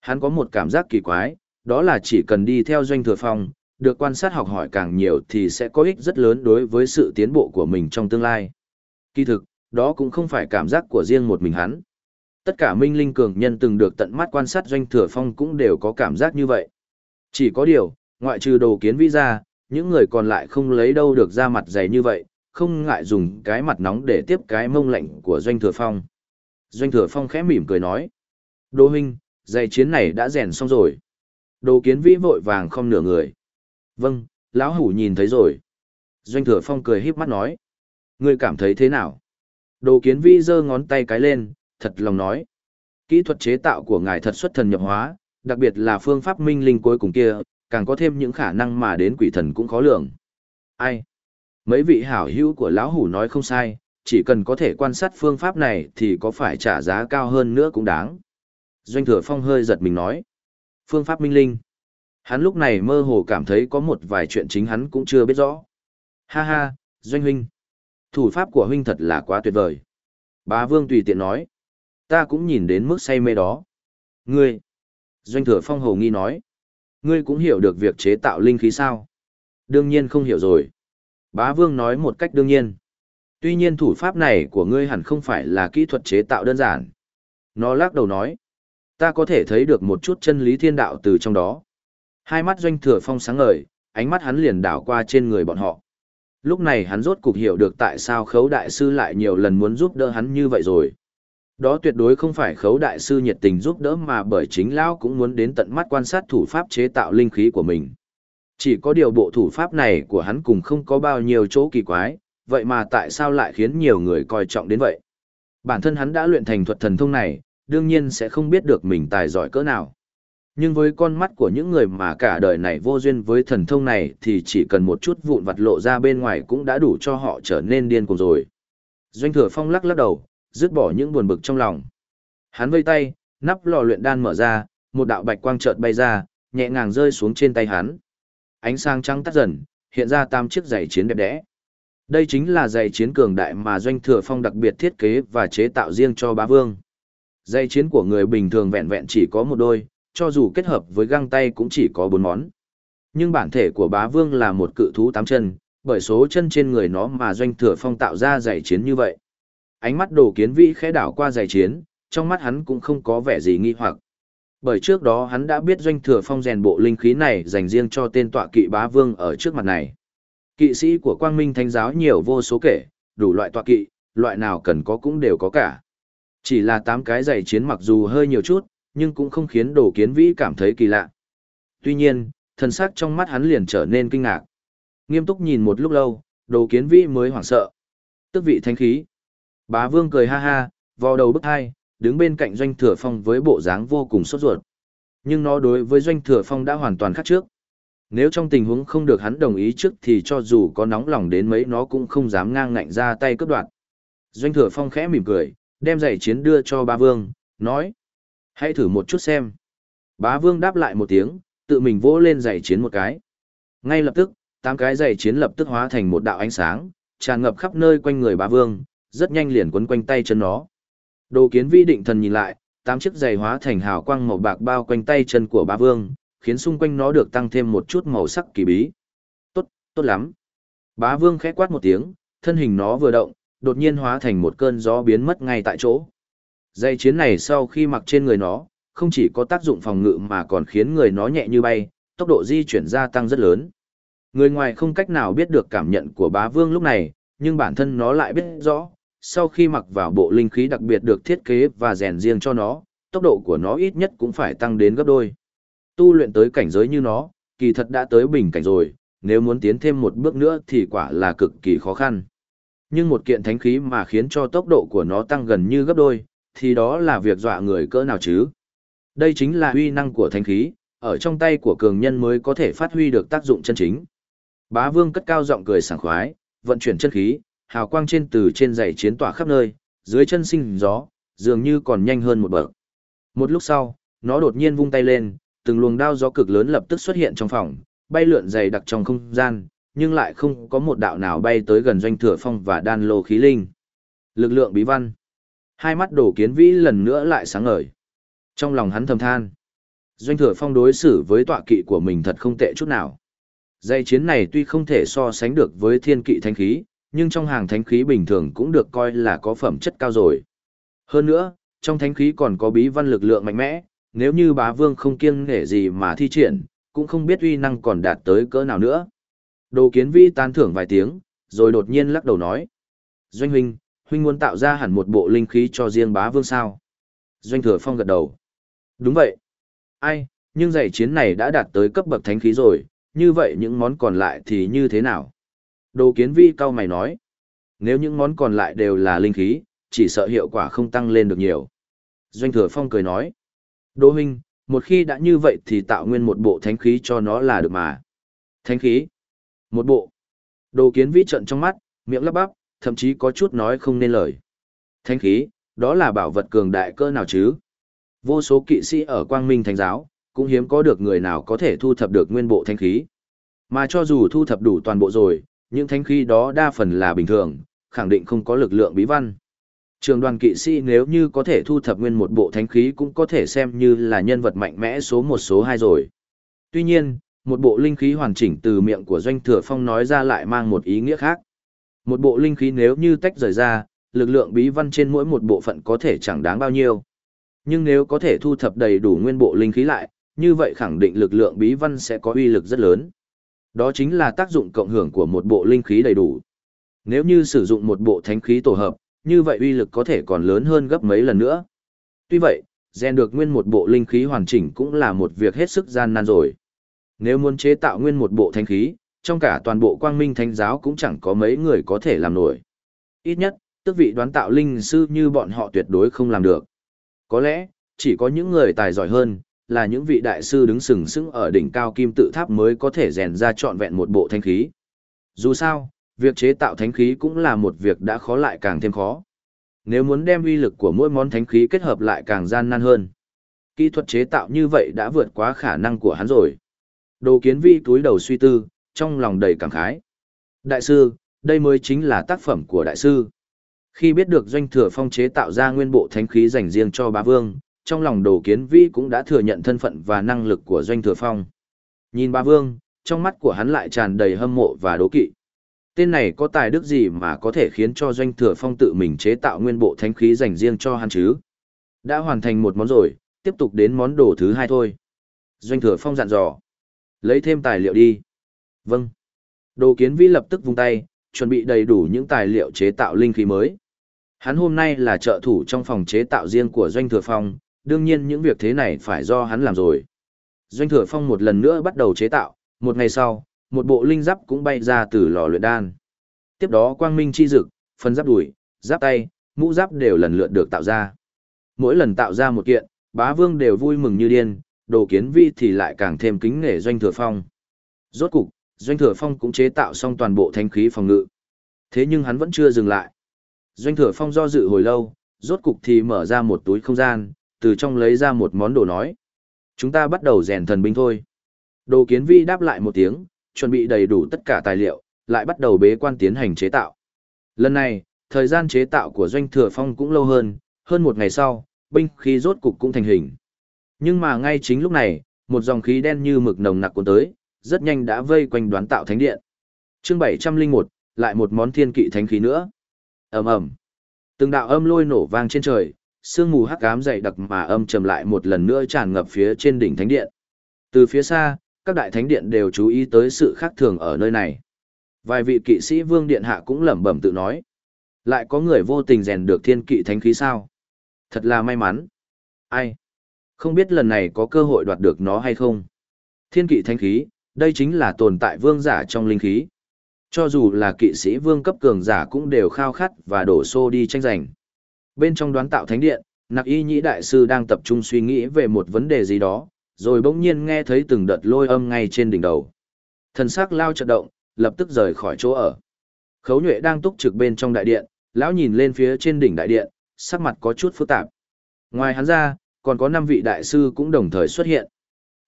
[SPEAKER 1] Hắn có một cảm giác kỳ quái, đó là chỉ cần đi theo doanh thừa phong, được quan sát học hỏi càng nhiều thì sẽ có ích rất lớn đối với sự tiến bộ của mình trong tương lai. Kỳ thực, đó cũng không phải cảm giác của riêng một mình hắn. Tất cả minh linh cường nhân từng được tận mắt quan sát doanh thừa phong cũng đều có cảm giác như vậy. Chỉ có điều, ngoại trừ đồ kiến vĩ ra, những người còn lại không lấy đâu được ra mặt dày như vậy, không ngại dùng cái mặt nóng để tiếp cái mông lạnh của doanh thừa phong. Doanh thừa phong khẽ mỉm cười nói. Đô huynh, giày chiến này đã rèn xong rồi. Đồ kiến vĩ vội vàng không nửa người. Vâng, lão hủ nhìn thấy rồi. Doanh thừa phong cười híp mắt nói. Ngươi cảm thấy thế nào? Đồ kiến vĩ giơ ngón tay cái lên, thật lòng nói. Kỹ thuật chế tạo của ngài thật xuất thần nhập hóa, đặc biệt là phương pháp minh linh cuối cùng kia, càng có thêm những khả năng mà đến quỷ thần cũng khó lường. Ai? Mấy vị hảo hữu của lão hủ nói không sai, chỉ cần có thể quan sát phương pháp này thì có phải trả giá cao hơn nữa cũng đáng. Doanh thừa phong hơi giật mình nói. Phương pháp minh linh. Hắn lúc này mơ hồ cảm thấy có một vài chuyện chính hắn cũng chưa biết rõ. Ha ha, Doanh huynh. Thủ pháp của huynh thật là quá tuyệt vời. Bá vương tùy tiện nói. Ta cũng nhìn đến mức say mê đó. Ngươi. Doanh thừa phong hồ nghi nói. Ngươi cũng hiểu được việc chế tạo linh khí sao? Đương nhiên không hiểu rồi. Bá vương nói một cách đương nhiên. Tuy nhiên thủ pháp này của ngươi hẳn không phải là kỹ thuật chế tạo đơn giản. Nó lắc đầu nói. Ta có thể thấy được một chút chân lý thiên đạo từ trong đó. Hai mắt doanh thừa phong sáng ngời, ánh mắt hắn liền đảo qua trên người bọn họ. Lúc này hắn rốt cục hiểu được tại sao khấu đại sư lại nhiều lần muốn giúp đỡ hắn như vậy rồi. Đó tuyệt đối không phải khấu đại sư nhiệt tình giúp đỡ mà bởi chính lão cũng muốn đến tận mắt quan sát thủ pháp chế tạo linh khí của mình. Chỉ có điều bộ thủ pháp này của hắn cùng không có bao nhiêu chỗ kỳ quái, vậy mà tại sao lại khiến nhiều người coi trọng đến vậy? Bản thân hắn đã luyện thành thuật thần thông này, đương nhiên sẽ không biết được mình tài giỏi cỡ nào. Nhưng với con mắt của những người mà cả đời này vô duyên với thần thông này thì chỉ cần một chút vụn vặt lộ ra bên ngoài cũng đã đủ cho họ trở nên điên cuồng rồi. Doanh thừa phong lắc lắc đầu, dứt bỏ những buồn bực trong lòng. Hắn vây tay, nắp lò luyện đan mở ra, một đạo bạch quang chợt bay ra, nhẹ ngàng rơi xuống trên tay hắn. Ánh sáng trắng tắt dần, hiện ra tam chiếc giày chiến đẹp đẽ. Đây chính là giày chiến cường đại mà Doanh Thừa Phong đặc biệt thiết kế và chế tạo riêng cho bá vương. Giày chiến của người bình thường vẹn vẹn chỉ có một đôi, cho dù kết hợp với găng tay cũng chỉ có bốn món. Nhưng bản thể của bá vương là một cự thú tám chân, bởi số chân trên người nó mà Doanh Thừa Phong tạo ra giày chiến như vậy. Ánh mắt đồ kiến vĩ khẽ đảo qua giày chiến, trong mắt hắn cũng không có vẻ gì nghi hoặc. Bởi trước đó hắn đã biết Doanh Thừa Phong rèn bộ linh khí này dành riêng cho tên tọa kỵ bá vương ở trước mặt này. Kỵ sĩ của Quang Minh Thánh giáo nhiều vô số kể, đủ loại tọa kỵ, loại nào cần có cũng đều có cả. Chỉ là tám cái giày chiến mặc dù hơi nhiều chút, nhưng cũng không khiến đồ kiến vĩ cảm thấy kỳ lạ. Tuy nhiên, thần sắc trong mắt hắn liền trở nên kinh ngạc. Nghiêm túc nhìn một lúc lâu, đồ kiến vĩ mới hoảng sợ. Tức vị thanh khí. Bá vương cười ha ha, vò đầu bức hai, đứng bên cạnh doanh thừa phong với bộ dáng vô cùng sốt ruột. Nhưng nó đối với doanh thừa phong đã hoàn toàn khác trước. Nếu trong tình huống không được hắn đồng ý trước thì cho dù có nóng lòng đến mấy nó cũng không dám ngang ngạnh ra tay cướp đoạt. Doanh thừa phong khẽ mỉm cười, đem giày chiến đưa cho bá vương, nói. Hãy thử một chút xem. Bá vương đáp lại một tiếng, tự mình vỗ lên giày chiến một cái. Ngay lập tức, tám cái giày chiến lập tức hóa thành một đạo ánh sáng, tràn ngập khắp nơi quanh người bá vương, rất nhanh liền quấn quanh tay chân nó. Đồ kiến vi định thần nhìn lại, tám chiếc giày hóa thành hào quang màu bạc bao quanh tay chân của bá vương, khiến xung quanh nó được tăng thêm một chút màu sắc kỳ bí. Tốt, tốt lắm. Bá vương khẽ quát một tiếng, thân hình nó vừa động, đột nhiên hóa thành một cơn gió biến mất ngay tại chỗ. Dây chiến này sau khi mặc trên người nó, không chỉ có tác dụng phòng ngự mà còn khiến người nó nhẹ như bay, tốc độ di chuyển gia tăng rất lớn. Người ngoài không cách nào biết được cảm nhận của bá vương lúc này, nhưng bản thân nó lại biết rõ, sau khi mặc vào bộ linh khí đặc biệt được thiết kế và rèn riêng cho nó, tốc độ của nó ít nhất cũng phải tăng đến gấp đôi. Tu luyện tới cảnh giới như nó, kỳ thật đã tới bình cảnh rồi, nếu muốn tiến thêm một bước nữa thì quả là cực kỳ khó khăn. Nhưng một kiện thánh khí mà khiến cho tốc độ của nó tăng gần như gấp đôi, thì đó là việc dọa người cỡ nào chứ. Đây chính là uy năng của thánh khí, ở trong tay của cường nhân mới có thể phát huy được tác dụng chân chính. Bá vương cất cao giọng cười sảng khoái, vận chuyển chân khí, hào quang trên từ trên dãy chiến tỏa khắp nơi, dưới chân sinh gió, dường như còn nhanh hơn một bậc. Một lúc sau, nó đột nhiên vung tay lên, từng luồng đao gió cực lớn lập tức xuất hiện trong phòng, bay lượn dày đặc trong không gian, nhưng lại không có một đạo nào bay tới gần doanh thừa phong và đan lô khí linh. Lực lượng bí văn. Hai mắt đổ kiến vĩ lần nữa lại sáng ngời. Trong lòng hắn thầm than. Doanh thừa phong đối xử với tọa kỵ của mình thật không tệ chút nào. Dây chiến này tuy không thể so sánh được với thiên kỵ thanh khí, nhưng trong hàng thánh khí bình thường cũng được coi là có phẩm chất cao rồi. Hơn nữa, trong thánh khí còn có bí văn lực lượng mạnh mẽ, nếu như bá vương không kiêng nể gì mà thi triển, cũng không biết uy năng còn đạt tới cỡ nào nữa. Đồ kiến vi tán thưởng vài tiếng, rồi đột nhiên lắc đầu nói. Doanh huynh, huynh muốn tạo ra hẳn một bộ linh khí cho riêng bá vương sao? Doanh thừa phong gật đầu. Đúng vậy. Ai, nhưng giải chiến này đã đạt tới cấp bậc thánh khí rồi, như vậy những món còn lại thì như thế nào? Đồ kiến vi cao mày nói. Nếu những món còn lại đều là linh khí, chỉ sợ hiệu quả không tăng lên được nhiều. Doanh thừa phong cười nói. Đỗ huynh, một khi đã như vậy thì tạo nguyên một bộ thánh khí cho nó là được mà. Thánh khí? Một bộ. Đồ kiến Vi trận trong mắt, miệng lắp bắp, thậm chí có chút nói không nên lời. Thánh khí, đó là bảo vật cường đại cơ nào chứ? Vô số kỵ sĩ ở quang minh thánh giáo, cũng hiếm có được người nào có thể thu thập được nguyên bộ thánh khí. Mà cho dù thu thập đủ toàn bộ rồi, những thánh khí đó đa phần là bình thường, khẳng định không có lực lượng bí văn. Trường đoàn kỵ sĩ nếu như có thể thu thập nguyên một bộ thánh khí cũng có thể xem như là nhân vật mạnh mẽ số một số hai rồi. Tuy nhiên, một bộ linh khí hoàn chỉnh từ miệng của Doanh Thừa Phong nói ra lại mang một ý nghĩa khác. Một bộ linh khí nếu như tách rời ra, lực lượng bí văn trên mỗi một bộ phận có thể chẳng đáng bao nhiêu. Nhưng nếu có thể thu thập đầy đủ nguyên bộ linh khí lại, như vậy khẳng định lực lượng bí văn sẽ có uy lực rất lớn. Đó chính là tác dụng cộng hưởng của một bộ linh khí đầy đủ. Nếu như sử dụng một bộ thánh khí tổ hợp, như vậy uy lực có thể còn lớn hơn gấp mấy lần nữa. Tuy vậy, rèn được nguyên một bộ linh khí hoàn chỉnh cũng là một việc hết sức gian nan rồi. Nếu muốn chế tạo nguyên một bộ thánh khí, trong cả toàn bộ quang minh thánh giáo cũng chẳng có mấy người có thể làm nổi. Ít nhất, tức vị đoán tạo linh sư như bọn họ tuyệt đối không làm được. Có lẽ, chỉ có những người tài giỏi hơn, là những vị đại sư đứng sừng sững ở đỉnh cao kim tự tháp mới có thể rèn ra trọn vẹn một bộ thánh khí. Dù sao, việc chế tạo thánh khí cũng là một việc đã khó lại càng thêm khó. Nếu muốn đem uy lực của mỗi món thánh khí kết hợp lại càng gian nan hơn. Kỹ thuật chế tạo như vậy đã vượt quá khả năng của hắn rồi. Đồ kiến vi túi đầu suy tư, trong lòng đầy cảm khái. Đại sư, đây mới chính là tác phẩm của đại sư. Khi biết được doanh thừa phong chế tạo ra nguyên bộ thánh khí dành riêng cho bá vương, trong lòng đồ kiến vi cũng đã thừa nhận thân phận và năng lực của doanh thừa phong. Nhìn ba vương, trong mắt của hắn lại tràn đầy hâm mộ và đố kỵ. Tên này có tài đức gì mà có thể khiến cho doanh thừa phong tự mình chế tạo nguyên bộ thánh khí dành riêng cho hắn chứ? Đã hoàn thành một món rồi, tiếp tục đến món đồ thứ hai thôi. Doanh thừa phong dặn dò. Lấy thêm tài liệu đi. Vâng. Đồ kiến vi lập tức vung tay, chuẩn bị đầy đủ những tài liệu chế tạo linh khí mới. Hắn hôm nay là trợ thủ trong phòng chế tạo riêng của Doanh Thừa Phong, đương nhiên những việc thế này phải do hắn làm rồi. Doanh Thừa Phong một lần nữa bắt đầu chế tạo, một ngày sau, một bộ linh giáp cũng bay ra từ lò luyện đan. Tiếp đó quang minh chi dực, phần giáp đùi, giáp tay, mũ giáp đều lần lượt được tạo ra. Mỗi lần tạo ra một kiện, bá vương đều vui mừng như điên, đồ kiến vi thì lại càng thêm kính nể Doanh Thừa Phong. Rốt cục, Doanh Thừa Phong cũng chế tạo xong toàn bộ thanh khí phòng ngự. Thế nhưng hắn vẫn chưa dừng lại. Doanh Thừa Phong do dự hồi lâu, rốt cục thì mở ra một túi không gian, từ trong lấy ra một món đồ nói. Chúng ta bắt đầu rèn thần binh thôi. Đồ kiến vi đáp lại một tiếng, chuẩn bị đầy đủ tất cả tài liệu, lại bắt đầu bế quan tiến hành chế tạo. Lần này, thời gian chế tạo của Doanh Thừa Phong cũng lâu hơn, hơn một ngày sau, binh khí rốt cục cũng thành hình. Nhưng mà ngay chính lúc này, một dòng khí đen như mực nồng nặc cuốn tới, rất nhanh đã vây quanh đoán tạo thánh điện. Chương 701, lại một món thiên kỵ thánh khí nữa. Ầm ầm. Từng đạo âm lôi nổ vang trên trời, sương mù hắc ám dày đặc mà âm trầm lại một lần nữa tràn ngập phía trên đỉnh thánh điện. Từ phía xa, các đại thánh điện đều chú ý tới sự khác thường ở nơi này. Vài vị kỵ sĩ vương điện hạ cũng lẩm bẩm tự nói. Lại có người vô tình rèn được thiên kỵ thánh khí sao? Thật là may mắn. Ai? Không biết lần này có cơ hội đoạt được nó hay không? Thiên kỵ thánh khí, đây chính là tồn tại vương giả trong linh khí. Cho dù là kỵ sĩ vương cấp cường giả cũng đều khao khát và đổ xô đi tranh giành. Bên trong đoán tạo thánh điện, nặc y nhĩ đại sư đang tập trung suy nghĩ về một vấn đề gì đó, rồi bỗng nhiên nghe thấy từng đợt lôi âm ngay trên đỉnh đầu. Thần sắc lao chợt động, lập tức rời khỏi chỗ ở. Khấu nhuệ đang túc trực bên trong đại điện, lão nhìn lên phía trên đỉnh đại điện, sắc mặt có chút phức tạp. Ngoài hắn ra, còn có năm vị đại sư cũng đồng thời xuất hiện.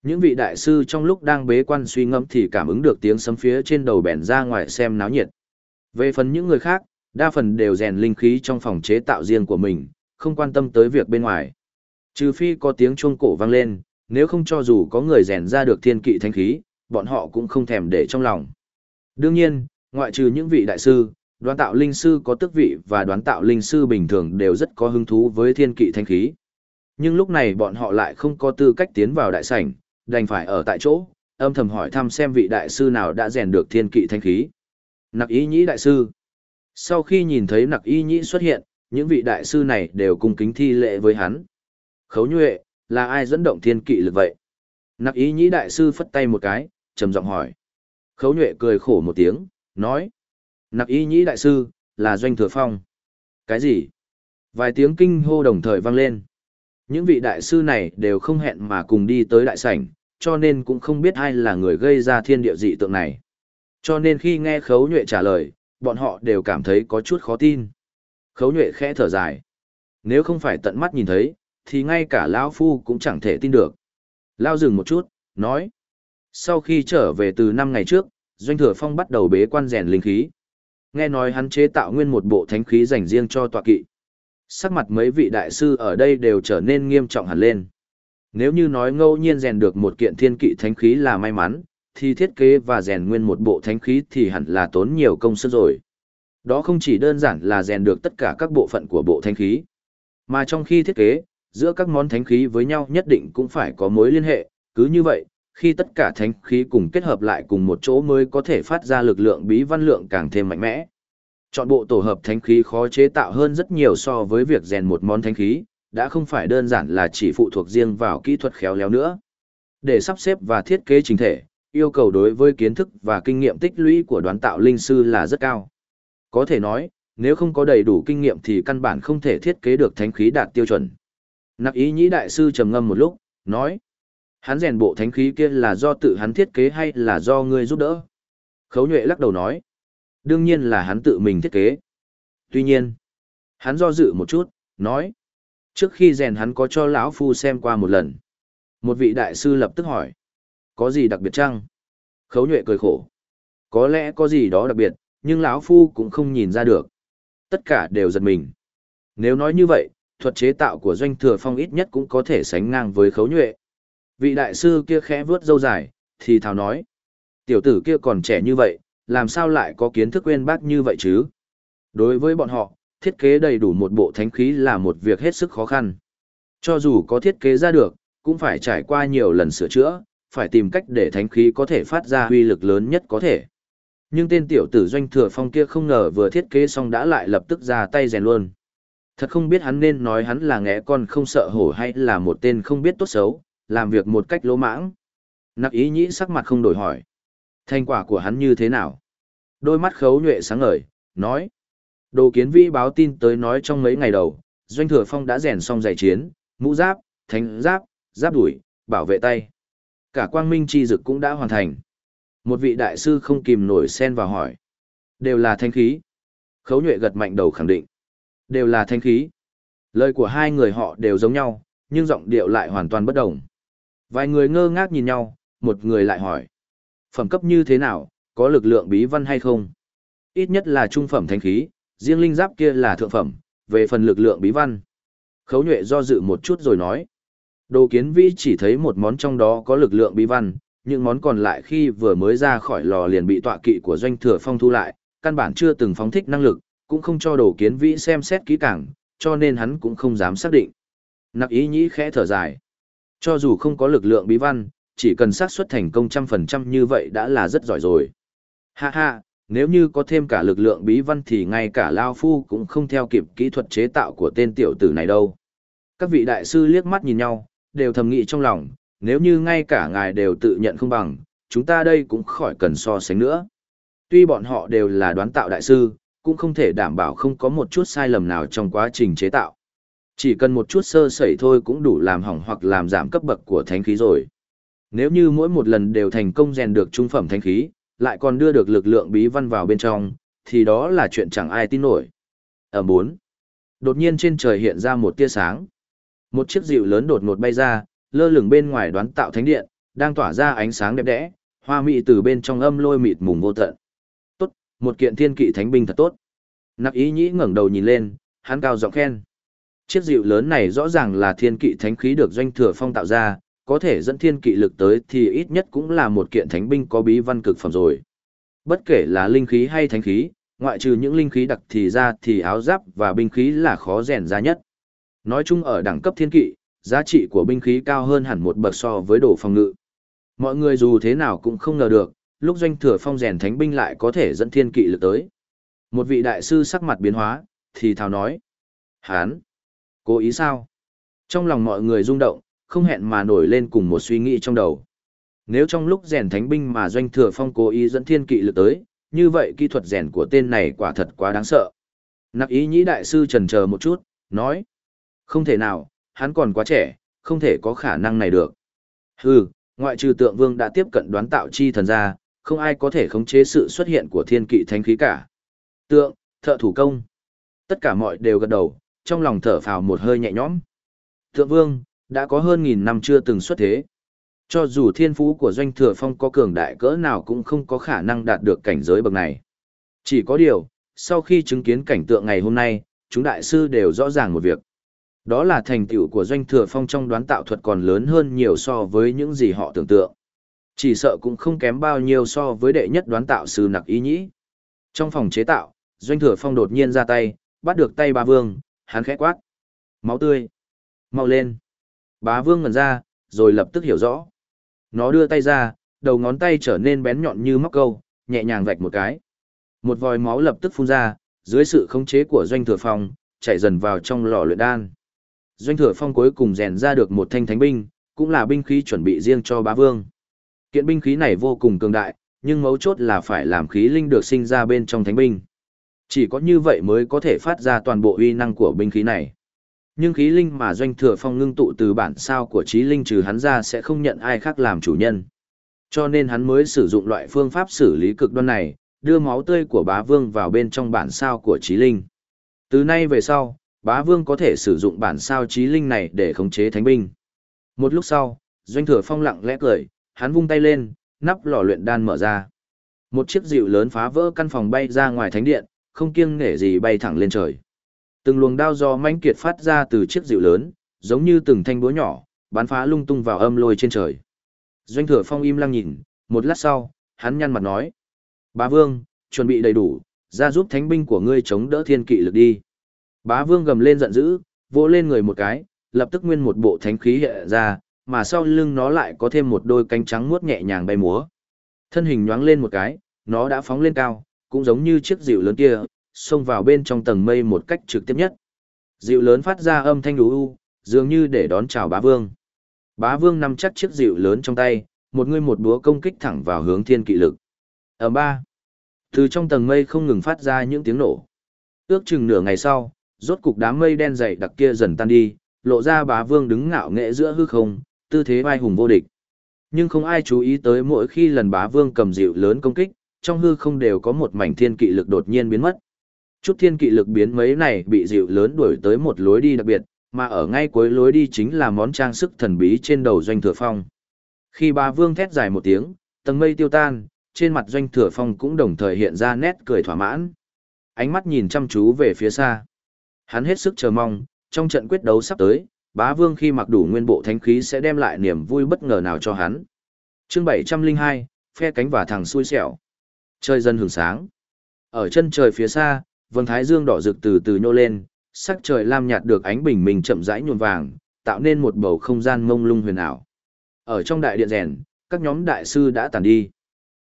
[SPEAKER 1] Những vị đại sư trong lúc đang bế quan suy ngẫm thì cảm ứng được tiếng sấm phía trên đầu bèn ra ngoài xem náo nhiệt. Về phần những người khác, đa phần đều rèn linh khí trong phòng chế tạo riêng của mình, không quan tâm tới việc bên ngoài. Trừ phi có tiếng chuông cổ vang lên, nếu không cho dù có người rèn ra được thiên kỵ thanh khí, bọn họ cũng không thèm để trong lòng. Đương nhiên, ngoại trừ những vị đại sư, đoán tạo linh sư có tước vị và đoán tạo linh sư bình thường đều rất có hứng thú với thiên kỵ thanh khí. Nhưng lúc này bọn họ lại không có tư cách tiến vào đại sảnh, đành phải ở tại chỗ, âm thầm hỏi thăm xem vị đại sư nào đã rèn được thiên kỵ thanh khí. Nặc ý nhĩ đại sư. Sau khi nhìn thấy nặc y nhĩ xuất hiện, những vị đại sư này đều cung kính thi lễ với hắn. Khấu nhuệ, là ai dẫn động thiên kỵ lực vậy? Nặc y nhĩ đại sư phất tay một cái, trầm giọng hỏi. Khấu nhuệ cười khổ một tiếng, nói. Nặc y nhĩ đại sư, là doanh thừa phong. Cái gì? Vài tiếng kinh hô đồng thời vang lên. Những vị đại sư này đều không hẹn mà cùng đi tới đại sảnh, cho nên cũng không biết ai là người gây ra thiên địa dị tượng này. Cho nên khi nghe khấu nhuệ trả lời, bọn họ đều cảm thấy có chút khó tin. Khấu nhuệ khẽ thở dài. Nếu không phải tận mắt nhìn thấy, thì ngay cả Lão Phu cũng chẳng thể tin được. Lao dừng một chút, nói. Sau khi trở về từ năm ngày trước, Doanh Thừa Phong bắt đầu bế quan rèn linh khí. Nghe nói hắn chế tạo nguyên một bộ thánh khí dành riêng cho tọa kỵ. Sắc mặt mấy vị đại sư ở đây đều trở nên nghiêm trọng hẳn lên. Nếu như nói ngẫu nhiên rèn được một kiện thiên kỵ thánh khí là may mắn, thì thiết kế và rèn nguyên một bộ thánh khí thì hẳn là tốn nhiều công sức rồi. Đó không chỉ đơn giản là rèn được tất cả các bộ phận của bộ thánh khí, mà trong khi thiết kế, giữa các món thánh khí với nhau nhất định cũng phải có mối liên hệ, cứ như vậy, khi tất cả thánh khí cùng kết hợp lại cùng một chỗ mới có thể phát ra lực lượng bí văn lượng càng thêm mạnh mẽ. Chọn bộ tổ hợp thánh khí khó chế tạo hơn rất nhiều so với việc rèn một món thánh khí, đã không phải đơn giản là chỉ phụ thuộc riêng vào kỹ thuật khéo léo nữa. Để sắp xếp và thiết kế trình thể, yêu cầu đối với kiến thức và kinh nghiệm tích lũy của đoán tạo linh sư là rất cao. Có thể nói, nếu không có đầy đủ kinh nghiệm thì căn bản không thể thiết kế được thánh khí đạt tiêu chuẩn. Nặc ý nhĩ đại sư trầm ngâm một lúc, nói. Hắn rèn bộ thánh khí kia là do tự hắn thiết kế hay là do ngươi giúp đỡ? Khấu nhuệ lắc đầu nói. Đương nhiên là hắn tự mình thiết kế. Tuy nhiên, hắn do dự một chút, nói. Trước khi rèn hắn có cho lão phu xem qua một lần. Một vị đại sư lập tức hỏi. Có gì đặc biệt chăng? Khấu nhuệ cười khổ. Có lẽ có gì đó đặc biệt, nhưng lão phu cũng không nhìn ra được. Tất cả đều giật mình. Nếu nói như vậy, thuật chế tạo của doanh thừa phong ít nhất cũng có thể sánh ngang với khấu nhuệ. Vị đại sư kia khẽ vướt dâu dài, thì thào nói. Tiểu tử kia còn trẻ như vậy, làm sao lại có kiến thức uyên bác như vậy chứ? Đối với bọn họ, thiết kế đầy đủ một bộ thánh khí là một việc hết sức khó khăn. Cho dù có thiết kế ra được, cũng phải trải qua nhiều lần sửa chữa, phải tìm cách để thánh khí có thể phát ra huy lực lớn nhất có thể. Nhưng tên tiểu tử doanh thừa phong kia không ngờ vừa thiết kế xong đã lại lập tức ra tay rèn luôn. Thật không biết hắn nên nói hắn là ngẽ con không sợ hổ hay là một tên không biết tốt xấu, làm việc một cách lỗ mãng. Nặc ý nhĩ sắc mặt không đổi hỏi. Thành quả của hắn như thế nào? Đôi mắt khấu nhuệ sáng ngời, nói. Đồ kiến vi báo tin tới nói trong mấy ngày đầu, doanh thừa phong đã rèn xong giày chiến, mũ giáp, thánh giáp, giáp đuổi, bảo vệ tay. Cả quang minh chi dực cũng đã hoàn thành. Một vị đại sư không kìm nổi sen vào hỏi. Đều là thanh khí. Khấu nhuệ gật mạnh đầu khẳng định. Đều là thanh khí. Lời của hai người họ đều giống nhau, nhưng giọng điệu lại hoàn toàn bất đồng. Vài người ngơ ngác nhìn nhau, một người lại hỏi. Phẩm cấp như thế nào, có lực lượng bí văn hay không? Ít nhất là trung phẩm thanh khí, riêng linh giáp kia là thượng phẩm, về phần lực lượng bí văn. Khấu nhuệ do dự một chút rồi nói. Đồ kiến vĩ chỉ thấy một món trong đó có lực lượng bí văn, những món còn lại khi vừa mới ra khỏi lò liền bị tọa kỵ của doanh thừa phong thu lại, căn bản chưa từng phóng thích năng lực, cũng không cho đồ kiến vĩ xem xét kỹ càng, cho nên hắn cũng không dám xác định. Nặc ý nhĩ khẽ thở dài. Cho dù không có lực lượng bí văn, chỉ cần xác suất thành công trăm phần trăm như vậy đã là rất giỏi rồi. Ha ha, nếu như có thêm cả lực lượng bí văn thì ngay cả Lao Phu cũng không theo kịp kỹ thuật chế tạo của tên tiểu tử này đâu. Các vị đại sư liếc mắt nhìn nhau, đều thầm nghĩ trong lòng, nếu như ngay cả ngài đều tự nhận không bằng, chúng ta đây cũng khỏi cần so sánh nữa. Tuy bọn họ đều là đoán tạo đại sư, cũng không thể đảm bảo không có một chút sai lầm nào trong quá trình chế tạo. Chỉ cần một chút sơ sẩy thôi cũng đủ làm hỏng hoặc làm giảm cấp bậc của thánh khí rồi. Nếu như mỗi một lần đều thành công rèn được trung phẩm thánh khí, lại còn đưa được lực lượng bí văn vào bên trong, thì đó là chuyện chẳng ai tin nổi. Ở 4. Đột nhiên trên trời hiện ra một tia sáng. Một chiếc dịu lớn đột ngột bay ra, lơ lửng bên ngoài đoán tạo thánh điện, đang tỏa ra ánh sáng đẹp đẽ, hoa mị từ bên trong âm lôi mịt mùng vô tận. Tốt, một kiện thiên kỵ thánh binh thật tốt. Nặc ý nhĩ ngẩng đầu nhìn lên, hắn cao giọng khen. Chiếc dịu lớn này rõ ràng là thiên kỵ thánh khí được doanh thừa phong tạo ra, có thể dẫn thiên kỵ lực tới thì ít nhất cũng là một kiện thánh binh có bí văn cực phẩm rồi. Bất kể là linh khí hay thánh khí, ngoại trừ những linh khí đặc thì ra thì áo giáp và binh khí là khó rèn ra nhất. Nói chung ở đẳng cấp thiên kỵ, giá trị của binh khí cao hơn hẳn một bậc so với đồ phòng ngự. Mọi người dù thế nào cũng không ngờ được, lúc doanh thừa phong rèn thánh binh lại có thể dẫn thiên kỵ lực tới. Một vị đại sư sắc mặt biến hóa, thì thào nói. Hán! Cố ý sao? Trong lòng mọi người rung động, không hẹn mà nổi lên cùng một suy nghĩ trong đầu. Nếu trong lúc rèn thánh binh mà doanh thừa phong cố ý dẫn thiên kỵ lực tới, như vậy kỹ thuật rèn của tên này quả thật quá đáng sợ. Nặc ý nhĩ đại sư trần chờ một chút, nói. Không thể nào, hắn còn quá trẻ, không thể có khả năng này được. Hừ, ngoại trừ tượng vương đã tiếp cận đoán tạo chi thần ra, không ai có thể khống chế sự xuất hiện của thiên kỵ thánh khí cả. Tượng, thợ thủ công. Tất cả mọi đều gật đầu, trong lòng thở phào một hơi nhẹ nhõm. Tượng vương, đã có hơn nghìn năm chưa từng xuất thế. Cho dù thiên phú của doanh thừa phong có cường đại cỡ nào cũng không có khả năng đạt được cảnh giới bậc này. Chỉ có điều, sau khi chứng kiến cảnh tượng ngày hôm nay, chúng đại sư đều rõ ràng một việc. Đó là thành tựu của doanh thừa phong trong đoán tạo thuật còn lớn hơn nhiều so với những gì họ tưởng tượng. Chỉ sợ cũng không kém bao nhiêu so với đệ nhất đoán tạo sư nặc ý nhĩ. Trong phòng chế tạo, doanh thừa phong đột nhiên ra tay, bắt được tay Bá vương, hắn khẽ quát. Máu tươi. Mau lên. Bá vương ngần ra, rồi lập tức hiểu rõ. Nó đưa tay ra, đầu ngón tay trở nên bén nhọn như móc câu, nhẹ nhàng vạch một cái. Một vòi máu lập tức phun ra, dưới sự khống chế của doanh thừa phong, chạy dần vào trong lò luyện đan. Doanh thừa phong cuối cùng rèn ra được một thanh thánh binh, cũng là binh khí chuẩn bị riêng cho bá vương. Kiện binh khí này vô cùng cường đại, nhưng mấu chốt là phải làm khí linh được sinh ra bên trong thánh binh. Chỉ có như vậy mới có thể phát ra toàn bộ uy năng của binh khí này. Nhưng khí linh mà doanh thừa phong ngưng tụ từ bản sao của trí linh trừ hắn ra sẽ không nhận ai khác làm chủ nhân. Cho nên hắn mới sử dụng loại phương pháp xử lý cực đoan này, đưa máu tươi của bá vương vào bên trong bản sao của trí linh. Từ nay về sau, bá vương có thể sử dụng bản sao trí linh này để khống chế thánh binh. Một lúc sau, doanh thừa phong lặng lẽ cười, hắn vung tay lên, nắp lò luyện đan mở ra. Một chiếc dịu lớn phá vỡ căn phòng bay ra ngoài thánh điện, không kiêng nể gì bay thẳng lên trời. Từng luồng đao do manh kiệt phát ra từ chiếc dịu lớn, giống như từng thanh búa nhỏ, bắn phá lung tung vào âm lôi trên trời. Doanh thừa phong im lặng nhìn, một lát sau, hắn nhăn mặt nói. Bá vương, chuẩn bị đầy đủ, ra giúp thánh binh của ngươi chống đỡ thiên kỵ lực đi. Bá vương gầm lên giận dữ, vỗ lên người một cái, lập tức nguyên một bộ thánh khí hiện ra, mà sau lưng nó lại có thêm một đôi cánh trắng muốt nhẹ nhàng bay múa. Thân hình nhoáng lên một cái, nó đã phóng lên cao, cũng giống như chiếc dịu lớn kia, xông vào bên trong tầng mây một cách trực tiếp nhất. Dịu lớn phát ra âm thanh đủ u, dường như để đón chào bá vương. Bá vương nắm chắc chiếc dịu lớn trong tay, một người một búa công kích thẳng vào hướng thiên kỵ lực. Ở ba, từ trong tầng mây không ngừng phát ra những tiếng nổ. Ước chừng nửa ngày sau, rốt cục đám mây đen dày đặc kia dần tan đi, lộ ra bá vương đứng ngạo nghệ giữa hư không, tư thế vai hùng vô địch. Nhưng không ai chú ý tới mỗi khi lần bá vương cầm dịu lớn công kích, trong hư không đều có một mảnh thiên kỵ lực đột nhiên biến mất. Chút thiên kỵ lực biến mấy này bị dịu lớn đuổi tới một lối đi đặc biệt, mà ở ngay cuối lối đi chính là món trang sức thần bí trên đầu doanh thừa phong. Khi bá vương thét dài một tiếng, tầng mây tiêu tan, trên mặt doanh thừa phong cũng đồng thời hiện ra nét cười thỏa mãn. Ánh mắt nhìn chăm chú về phía xa. Hắn hết sức chờ mong, trong trận quyết đấu sắp tới, bá vương khi mặc đủ nguyên bộ thánh khí sẽ đem lại niềm vui bất ngờ nào cho hắn. chương 702, phe cánh và thằng xui xẻo. Trời dần hưởng sáng. Ở chân trời phía xa, vầng thái dương đỏ rực từ từ nhô lên, sắc trời lam nhạt được ánh bình minh chậm rãi nhuộm vàng, tạo nên một bầu không gian mông lung huyền ảo. Ở trong đại điện rèn, các nhóm đại sư đã tàn đi.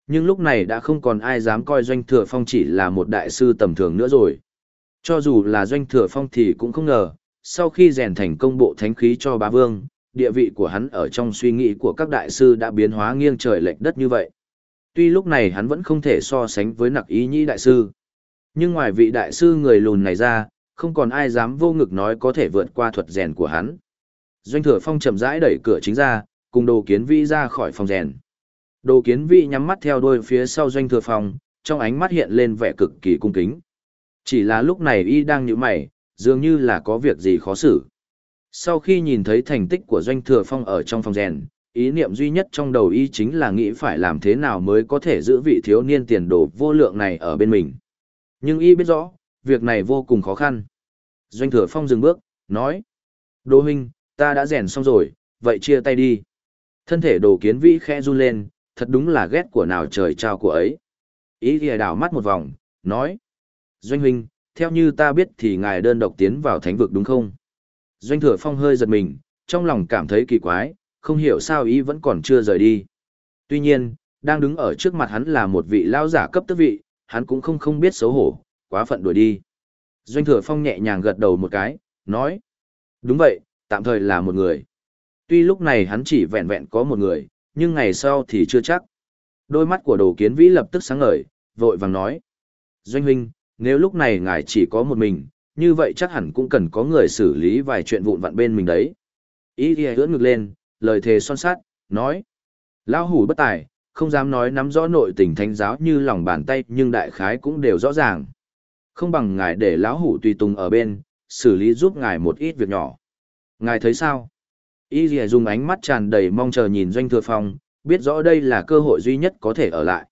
[SPEAKER 1] Nhưng lúc này đã không còn ai dám coi Doanh Thừa Phong chỉ là một đại sư tầm thường nữa rồi. Cho dù là Doanh Thừa Phong thì cũng không ngờ, sau khi rèn thành công bộ thánh khí cho bá vương, địa vị của hắn ở trong suy nghĩ của các đại sư đã biến hóa nghiêng trời lệch đất như vậy. Tuy lúc này hắn vẫn không thể so sánh với nặc ý nhĩ đại sư. Nhưng ngoài vị đại sư người lùn này ra, không còn ai dám vô ngực nói có thể vượt qua thuật rèn của hắn. Doanh thừa phong chậm rãi đẩy cửa chính ra, cùng đồ kiến vĩ ra khỏi phòng rèn. Đồ kiến vĩ nhắm mắt theo đôi phía sau doanh thừa phong, trong ánh mắt hiện lên vẻ cực kỳ cung kính. Chỉ là lúc này y đang nhíu mày, dường như là có việc gì khó xử. Sau khi nhìn thấy thành tích của doanh thừa phong ở trong phòng rèn, ý niệm duy nhất trong đầu y chính là nghĩ phải làm thế nào mới có thể giữ vị thiếu niên tiền đồ vô lượng này ở bên mình. Nhưng y biết rõ, việc này vô cùng khó khăn. Doanh thừa phong dừng bước, nói. Đô huynh, ta đã rèn xong rồi, vậy chia tay đi. Thân thể đồ kiến vĩ khẽ run lên, thật đúng là ghét của nào trời trao của ấy. Ý ghi đảo mắt một vòng, nói. Doanh huynh, theo như ta biết thì ngài đơn độc tiến vào thánh vực đúng không? Doanh thừa phong hơi giật mình, trong lòng cảm thấy kỳ quái, không hiểu sao ý vẫn còn chưa rời đi. Tuy nhiên, đang đứng ở trước mặt hắn là một vị lao giả cấp tước vị, hắn cũng không không biết xấu hổ, quá phận đuổi đi. Doanh thừa phong nhẹ nhàng gật đầu một cái, nói. Đúng vậy, tạm thời là một người. Tuy lúc này hắn chỉ vẹn vẹn có một người, nhưng ngày sau thì chưa chắc. Đôi mắt của đồ kiến vĩ lập tức sáng ngời, vội vàng nói. Doanh huynh, nếu lúc này ngài chỉ có một mình, như vậy chắc hẳn cũng cần có người xử lý vài chuyện vụn vặn bên mình đấy. Ý ghi ưỡn ngực lên, lời thề son sát, nói. Lão hủ bất tài, không dám nói nắm rõ nội tình thánh giáo như lòng bàn tay nhưng đại khái cũng đều rõ ràng. Không bằng ngài để lão hủ tùy tùng ở bên, xử lý giúp ngài một ít việc nhỏ. Ngài thấy sao? Y Lìa dùng ánh mắt tràn đầy mong chờ nhìn Doanh Thừa Phong, biết rõ đây là cơ hội duy nhất có thể ở lại.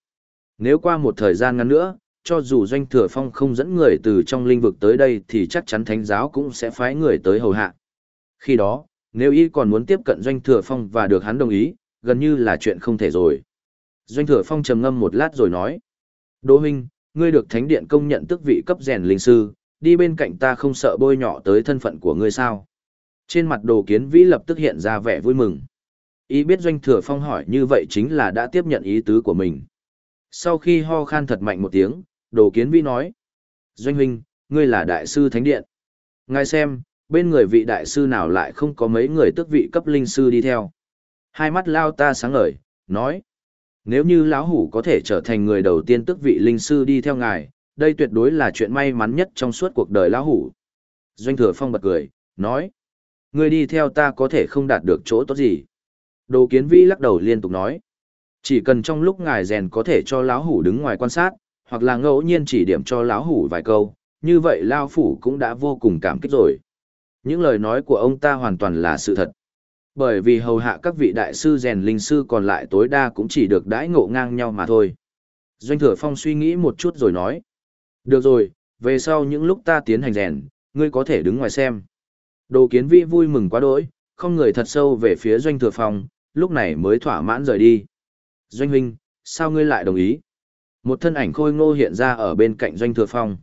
[SPEAKER 1] Nếu qua một thời gian ngắn nữa, cho dù Doanh Thừa Phong không dẫn người từ trong linh vực tới đây thì chắc chắn Thánh giáo cũng sẽ phái người tới hầu hạ. Khi đó, nếu y còn muốn tiếp cận Doanh Thừa Phong và được hắn đồng ý, gần như là chuyện không thể rồi. Doanh Thừa Phong trầm ngâm một lát rồi nói. Đỗ Minh, ngươi được Thánh Điện công nhận tước vị cấp rèn linh sư, đi bên cạnh ta không sợ bôi nhọ tới thân phận của ngươi sao. Trên mặt đồ kiến vĩ lập tức hiện ra vẻ vui mừng. Ý biết Doanh Thừa Phong hỏi như vậy chính là đã tiếp nhận ý tứ của mình. Sau khi ho khan thật mạnh một tiếng, đồ kiến vĩ nói. Doanh huynh, ngươi là đại sư Thánh Điện. Ngài xem, bên người vị đại sư nào lại không có mấy người tước vị cấp linh sư đi theo. Hai mắt lao ta sáng ngời, nói. Nếu như lão hủ có thể trở thành người đầu tiên tước vị linh sư đi theo ngài, đây tuyệt đối là chuyện may mắn nhất trong suốt cuộc đời lão hủ. Doanh thừa phong bật cười, nói. Ngươi đi theo ta có thể không đạt được chỗ tốt gì. Đồ kiến vĩ lắc đầu liên tục nói. Chỉ cần trong lúc ngài rèn có thể cho lão hủ đứng ngoài quan sát, hoặc là ngẫu nhiên chỉ điểm cho lão hủ vài câu, như vậy lão phủ cũng đã vô cùng cảm kích rồi. Những lời nói của ông ta hoàn toàn là sự thật. Bởi vì hầu hạ các vị đại sư rèn linh sư còn lại tối đa cũng chỉ được đãi ngộ ngang nhau mà thôi. Doanh thừa phong suy nghĩ một chút rồi nói. Được rồi, về sau những lúc ta tiến hành rèn, ngươi có thể đứng ngoài xem. Đồ kiến vi vui mừng quá đỗi, không người thật sâu về phía doanh thừa phong, lúc này mới thỏa mãn rời đi. Doanh huynh, sao ngươi lại đồng ý? Một thân ảnh khôi ngô hiện ra ở bên cạnh doanh thừa phong.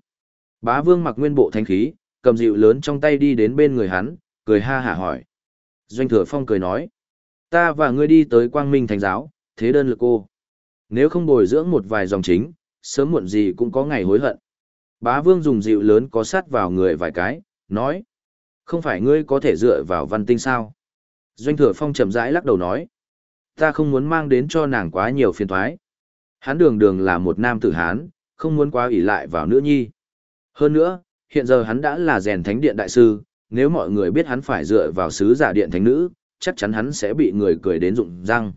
[SPEAKER 1] Bá vương mặc nguyên bộ thanh khí, cầm dịu lớn trong tay đi đến bên người hắn, cười ha hả hỏi. Doanh thừa phong cười nói. Ta và ngươi đi tới quang minh Thánh giáo, thế đơn lực cô. Nếu không bồi dưỡng một vài dòng chính, sớm muộn gì cũng có ngày hối hận. Bá vương dùng dịu lớn có sát vào người vài cái, nói. Không phải ngươi có thể dựa vào văn tinh sao? Doanh thừa phong chậm rãi lắc đầu nói. Ta không muốn mang đến cho nàng quá nhiều phiền thoái. Hắn đường đường là một nam tử Hán, không muốn quá ủy lại vào nữ nhi. Hơn nữa, hiện giờ hắn đã là rèn thánh điện đại sư, nếu mọi người biết hắn phải dựa vào sứ giả điện thánh nữ, chắc chắn hắn sẽ bị người cười đến rụng răng.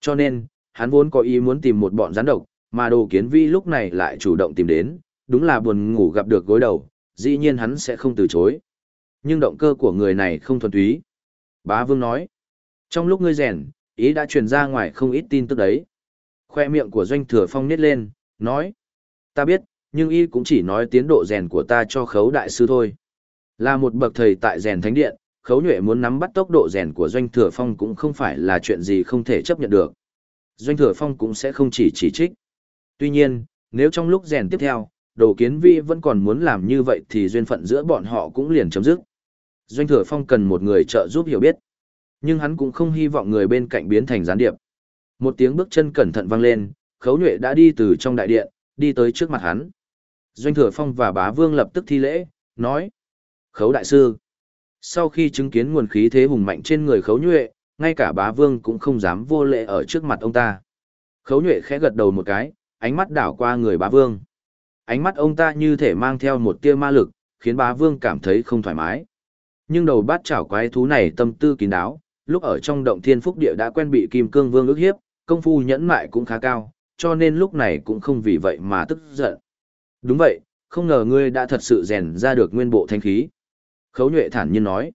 [SPEAKER 1] Cho nên, hắn vốn có ý muốn tìm một bọn gián độc, mà đồ kiến vi lúc này lại chủ động tìm đến, đúng là buồn ngủ gặp được gối đầu, dĩ nhiên hắn sẽ không từ chối. Nhưng động cơ của người này không thuần túy. Bá Vương nói, trong lúc ngươi rèn, ý đã truyền ra ngoài không ít tin tức đấy. Khoe miệng của doanh thừa phong nít lên, nói, ta biết, nhưng y cũng chỉ nói tiến độ rèn của ta cho khấu đại sư thôi. Là một bậc thầy tại rèn thánh điện, khấu nhuệ muốn nắm bắt tốc độ rèn của doanh thừa phong cũng không phải là chuyện gì không thể chấp nhận được. Doanh thừa phong cũng sẽ không chỉ chỉ trích. Tuy nhiên, nếu trong lúc rèn tiếp theo, đồ kiến vi vẫn còn muốn làm như vậy thì duyên phận giữa bọn họ cũng liền chấm dứt. Doanh thừa phong cần một người trợ giúp hiểu biết. Nhưng hắn cũng không hy vọng người bên cạnh biến thành gián điệp. Một tiếng bước chân cẩn thận vang lên, khấu nhuệ đã đi từ trong đại điện, đi tới trước mặt hắn. Doanh thừa phong và bá vương lập tức thi lễ, nói. Khấu đại sư. Sau khi chứng kiến nguồn khí thế hùng mạnh trên người khấu nhuệ, ngay cả bá vương cũng không dám vô lễ ở trước mặt ông ta. Khấu nhuệ khẽ gật đầu một cái, ánh mắt đảo qua người bá vương. Ánh mắt ông ta như thể mang theo một tia ma lực, khiến bá vương cảm thấy không thoải mái. Nhưng đầu bát chảo quái thú này tâm tư kín đáo, lúc ở trong động thiên phúc địa đã quen bị kim cương vương ức hiếp, công phu nhẫn mại cũng khá cao, cho nên lúc này cũng không vì vậy mà tức giận. Đúng vậy, không ngờ ngươi đã thật sự rèn ra được nguyên bộ thanh khí. Khấu nhuệ thản nhiên nói.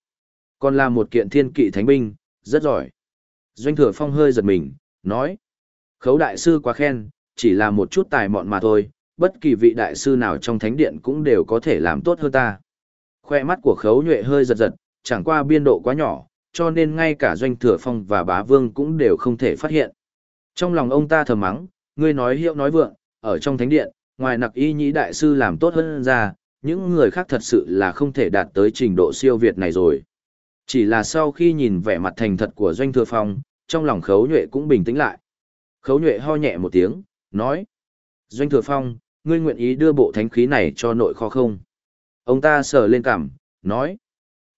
[SPEAKER 1] Còn là một kiện thiên kỵ thánh binh, rất giỏi. Doanh thừa phong hơi giật mình, nói. Khấu đại sư quá khen, chỉ là một chút tài mọn mà thôi, bất kỳ vị đại sư nào trong thánh điện cũng đều có thể làm tốt hơn ta. Khoe mắt của khấu nhuệ hơi giật giật, chẳng qua biên độ quá nhỏ, cho nên ngay cả doanh thừa phong và bá vương cũng đều không thể phát hiện. Trong lòng ông ta thầm mắng, ngươi nói hiệu nói vượng, ở trong thánh điện, ngoài nặc y nhĩ đại sư làm tốt hơn ra, những người khác thật sự là không thể đạt tới trình độ siêu việt này rồi. Chỉ là sau khi nhìn vẻ mặt thành thật của doanh thừa phong, trong lòng khấu nhuệ cũng bình tĩnh lại. Khấu nhuệ ho nhẹ một tiếng, nói. Doanh thừa phong, ngươi nguyện ý đưa bộ thánh khí này cho nội kho không? Ông ta sờ lên cằm, nói.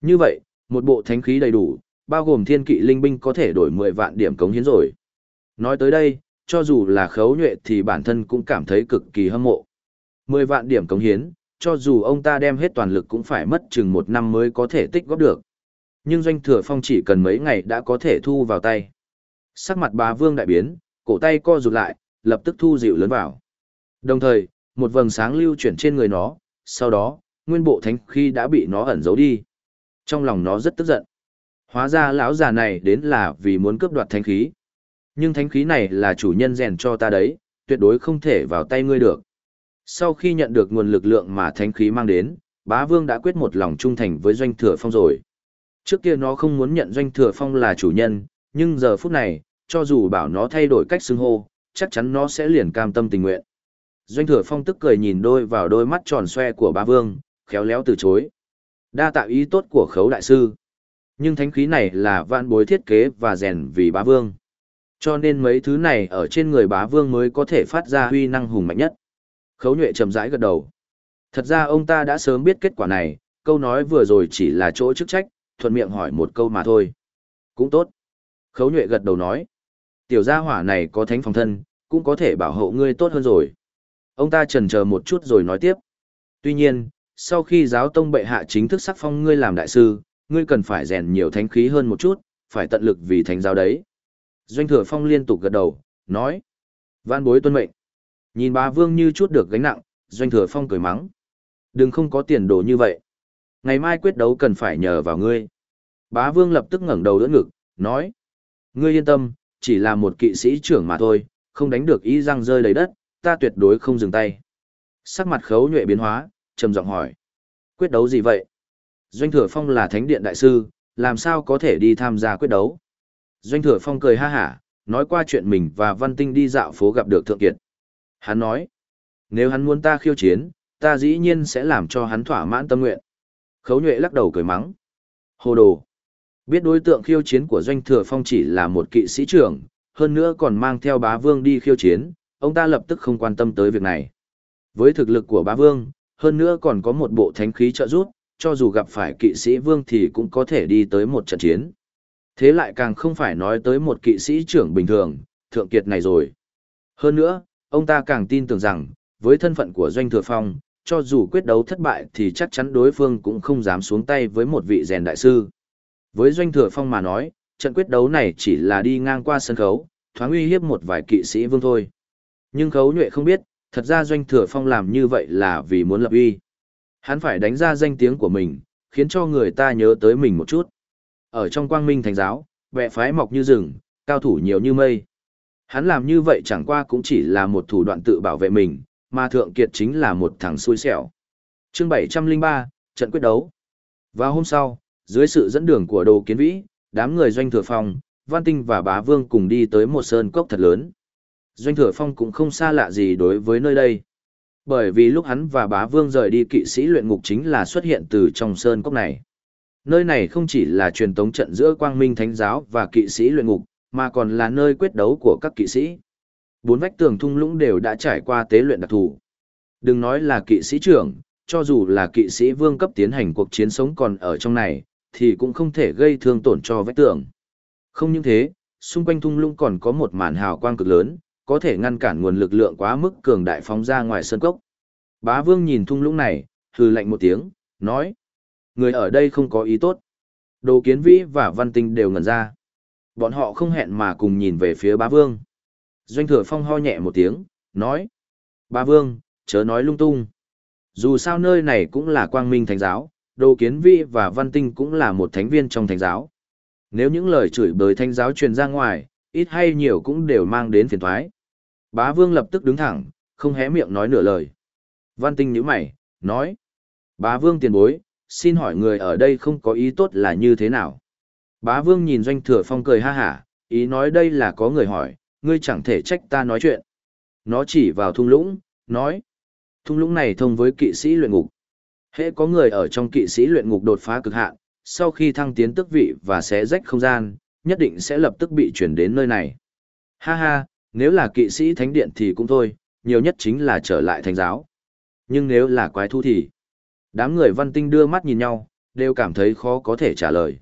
[SPEAKER 1] Như vậy, một bộ thánh khí đầy đủ, bao gồm thiên kỵ linh binh có thể đổi 10 vạn điểm cống hiến rồi. Nói tới đây, cho dù là khấu nhuệ thì bản thân cũng cảm thấy cực kỳ hâm mộ. 10 vạn điểm cống hiến, cho dù ông ta đem hết toàn lực cũng phải mất chừng một năm mới có thể tích góp được. Nhưng doanh thừa phong chỉ cần mấy ngày đã có thể thu vào tay. Sắc mặt bá vương đại biến, cổ tay co rụt lại, lập tức thu dịu lớn vào. Đồng thời, một vầng sáng lưu chuyển trên người nó, sau đó, nguyên bộ thánh khi đã bị nó ẩn giấu đi. Trong lòng nó rất tức giận. Hóa ra lão già này đến là vì muốn cướp đoạt thánh khí. Nhưng thánh khí này là chủ nhân rèn cho ta đấy, tuyệt đối không thể vào tay ngươi được. Sau khi nhận được nguồn lực lượng mà thánh khí mang đến, bá vương đã quyết một lòng trung thành với doanh thừa phong rồi. Trước kia nó không muốn nhận doanh thừa phong là chủ nhân, nhưng giờ phút này, cho dù bảo nó thay đổi cách xưng hô, chắc chắn nó sẽ liền cam tâm tình nguyện. Doanh thừa phong tức cười nhìn đôi vào đôi mắt tròn xoe của bá vương, khéo léo từ chối. Đa tạo ý tốt của khấu đại sư. Nhưng thánh khí này là vạn bối thiết kế và rèn vì bá vương. Cho nên mấy thứ này ở trên người bá vương mới có thể phát ra huy năng hùng mạnh nhất. Khấu nhuệ chậm rãi gật đầu. Thật ra ông ta đã sớm biết kết quả này, câu nói vừa rồi chỉ là chỗ chức trách, thuận miệng hỏi một câu mà thôi. Cũng tốt. Khấu nhuệ gật đầu nói. Tiểu gia hỏa này có thánh phòng thân, cũng có thể bảo hộ ngươi tốt hơn rồi. Ông ta trần chờ một chút rồi nói tiếp. Tuy nhiên, sau khi giáo tông bệ hạ chính thức sắc phong ngươi làm đại sư, ngươi cần phải rèn nhiều thánh khí hơn một chút, phải tận lực vì thánh giáo đấy. Doanh thừa phong liên tục gật đầu, nói. Van bối tuân mệnh. Nhìn bá vương như chút được gánh nặng, doanh thừa phong cười mắng. Đừng không có tiền đồ như vậy. Ngày mai quyết đấu cần phải nhờ vào ngươi. Bá vương lập tức ngẩng đầu đỡ ngực, nói. Ngươi yên tâm, chỉ là một kỵ sĩ trưởng mà thôi, không đánh được ý răng rơi đầy đất, ta tuyệt đối không dừng tay. Sắc mặt khấu nhuệ biến hóa, trầm giọng hỏi. Quyết đấu gì vậy? Doanh thừa phong là thánh điện đại sư, làm sao có thể đi tham gia quyết đấu? Doanh thừa phong cười ha hả, nói qua chuyện mình và văn tinh đi dạo phố gặp được thượng kiệt. Hắn nói, nếu hắn muốn ta khiêu chiến, ta dĩ nhiên sẽ làm cho hắn thỏa mãn tâm nguyện. Khấu nhuệ lắc đầu cười mắng. Hồ đồ. Biết đối tượng khiêu chiến của Doanh Thừa Phong chỉ là một kỵ sĩ trưởng, hơn nữa còn mang theo bá vương đi khiêu chiến, ông ta lập tức không quan tâm tới việc này. Với thực lực của bá vương, hơn nữa còn có một bộ thánh khí trợ giúp, cho dù gặp phải kỵ sĩ vương thì cũng có thể đi tới một trận chiến. Thế lại càng không phải nói tới một kỵ sĩ trưởng bình thường, thượng kiệt này rồi. Hơn nữa, ông ta càng tin tưởng rằng, với thân phận của Doanh Thừa Phong, cho dù quyết đấu thất bại thì chắc chắn đối phương cũng không dám xuống tay với một vị rèn đại sư. Với Doanh Thừa Phong mà nói, trận quyết đấu này chỉ là đi ngang qua sân khấu, thoáng uy hiếp một vài kỵ sĩ vương thôi. Nhưng khấu nhuệ không biết, thật ra Doanh Thừa Phong làm như vậy là vì muốn lập uy. Hắn phải đánh ra danh tiếng của mình, khiến cho người ta nhớ tới mình một chút. Ở trong quang minh thành giáo, bệ phái mọc như rừng, cao thủ nhiều như mây. Hắn làm như vậy chẳng qua cũng chỉ là một thủ đoạn tự bảo vệ mình, mà Thượng Kiệt chính là một thằng xui xẻo. Chương 703, trận quyết đấu. Vào hôm sau, dưới sự dẫn đường của Đồ Kiến Vĩ, đám người Doanh Thừa Phong, Văn Tinh và Bá Vương cùng đi tới một sơn cốc thật lớn. Doanh Thừa Phong cũng không xa lạ gì đối với nơi đây. Bởi vì lúc hắn và Bá Vương rời đi kỵ sĩ luyện ngục chính là xuất hiện từ trong sơn cốc này. Nơi này không chỉ là truyền tống trận giữa Quang Minh Thánh Giáo và kỵ sĩ luyện ngục, mà còn là nơi quyết đấu của các kỵ sĩ. Bốn vách tường thung lũng đều đã trải qua tế luyện đặc thù. Đừng nói là kỵ sĩ trưởng, cho dù là kỵ sĩ vương cấp tiến hành cuộc chiến sống còn ở trong này, thì cũng không thể gây thương tổn cho vách tường. Không những thế, xung quanh thung lũng còn có một màn hào quang cực lớn, có thể ngăn cản nguồn lực lượng quá mức cường đại phóng ra ngoài sân cốc. Bá vương nhìn thung lũng này, hừ lạnh một tiếng, nói. Người ở đây không có ý tốt. Đồ kiến vĩ và văn tinh đều ngẩn ra. Bọn họ không hẹn mà cùng nhìn về phía bá vương. Doanh thừa phong ho nhẹ một tiếng, nói. Bá vương, chớ nói lung tung. Dù sao nơi này cũng là quang minh thánh giáo, đồ kiến vi và văn tinh cũng là một thánh viên trong thánh giáo. Nếu những lời chửi bới thánh giáo truyền ra ngoài, ít hay nhiều cũng đều mang đến phiền thoái. Bá vương lập tức đứng thẳng, không hé miệng nói nửa lời. Văn tinh nhíu mày, nói. Bá vương tiền bối, xin hỏi người ở đây không có ý tốt là như thế nào? Bá vương nhìn doanh thừa phong cười ha hả, ý nói đây là có người hỏi, ngươi chẳng thể trách ta nói chuyện. Nó chỉ vào thung lũng, nói. Thung lũng này thông với kỵ sĩ luyện ngục. Hễ có người ở trong kỵ sĩ luyện ngục đột phá cực hạn, sau khi thăng tiến tức vị và xé rách không gian, nhất định sẽ lập tức bị chuyển đến nơi này. Ha ha, nếu là kỵ sĩ thánh điện thì cũng thôi, nhiều nhất chính là trở lại thánh giáo. Nhưng nếu là quái thu thì... Đám người văn tinh đưa mắt nhìn nhau, đều cảm thấy khó có thể trả lời.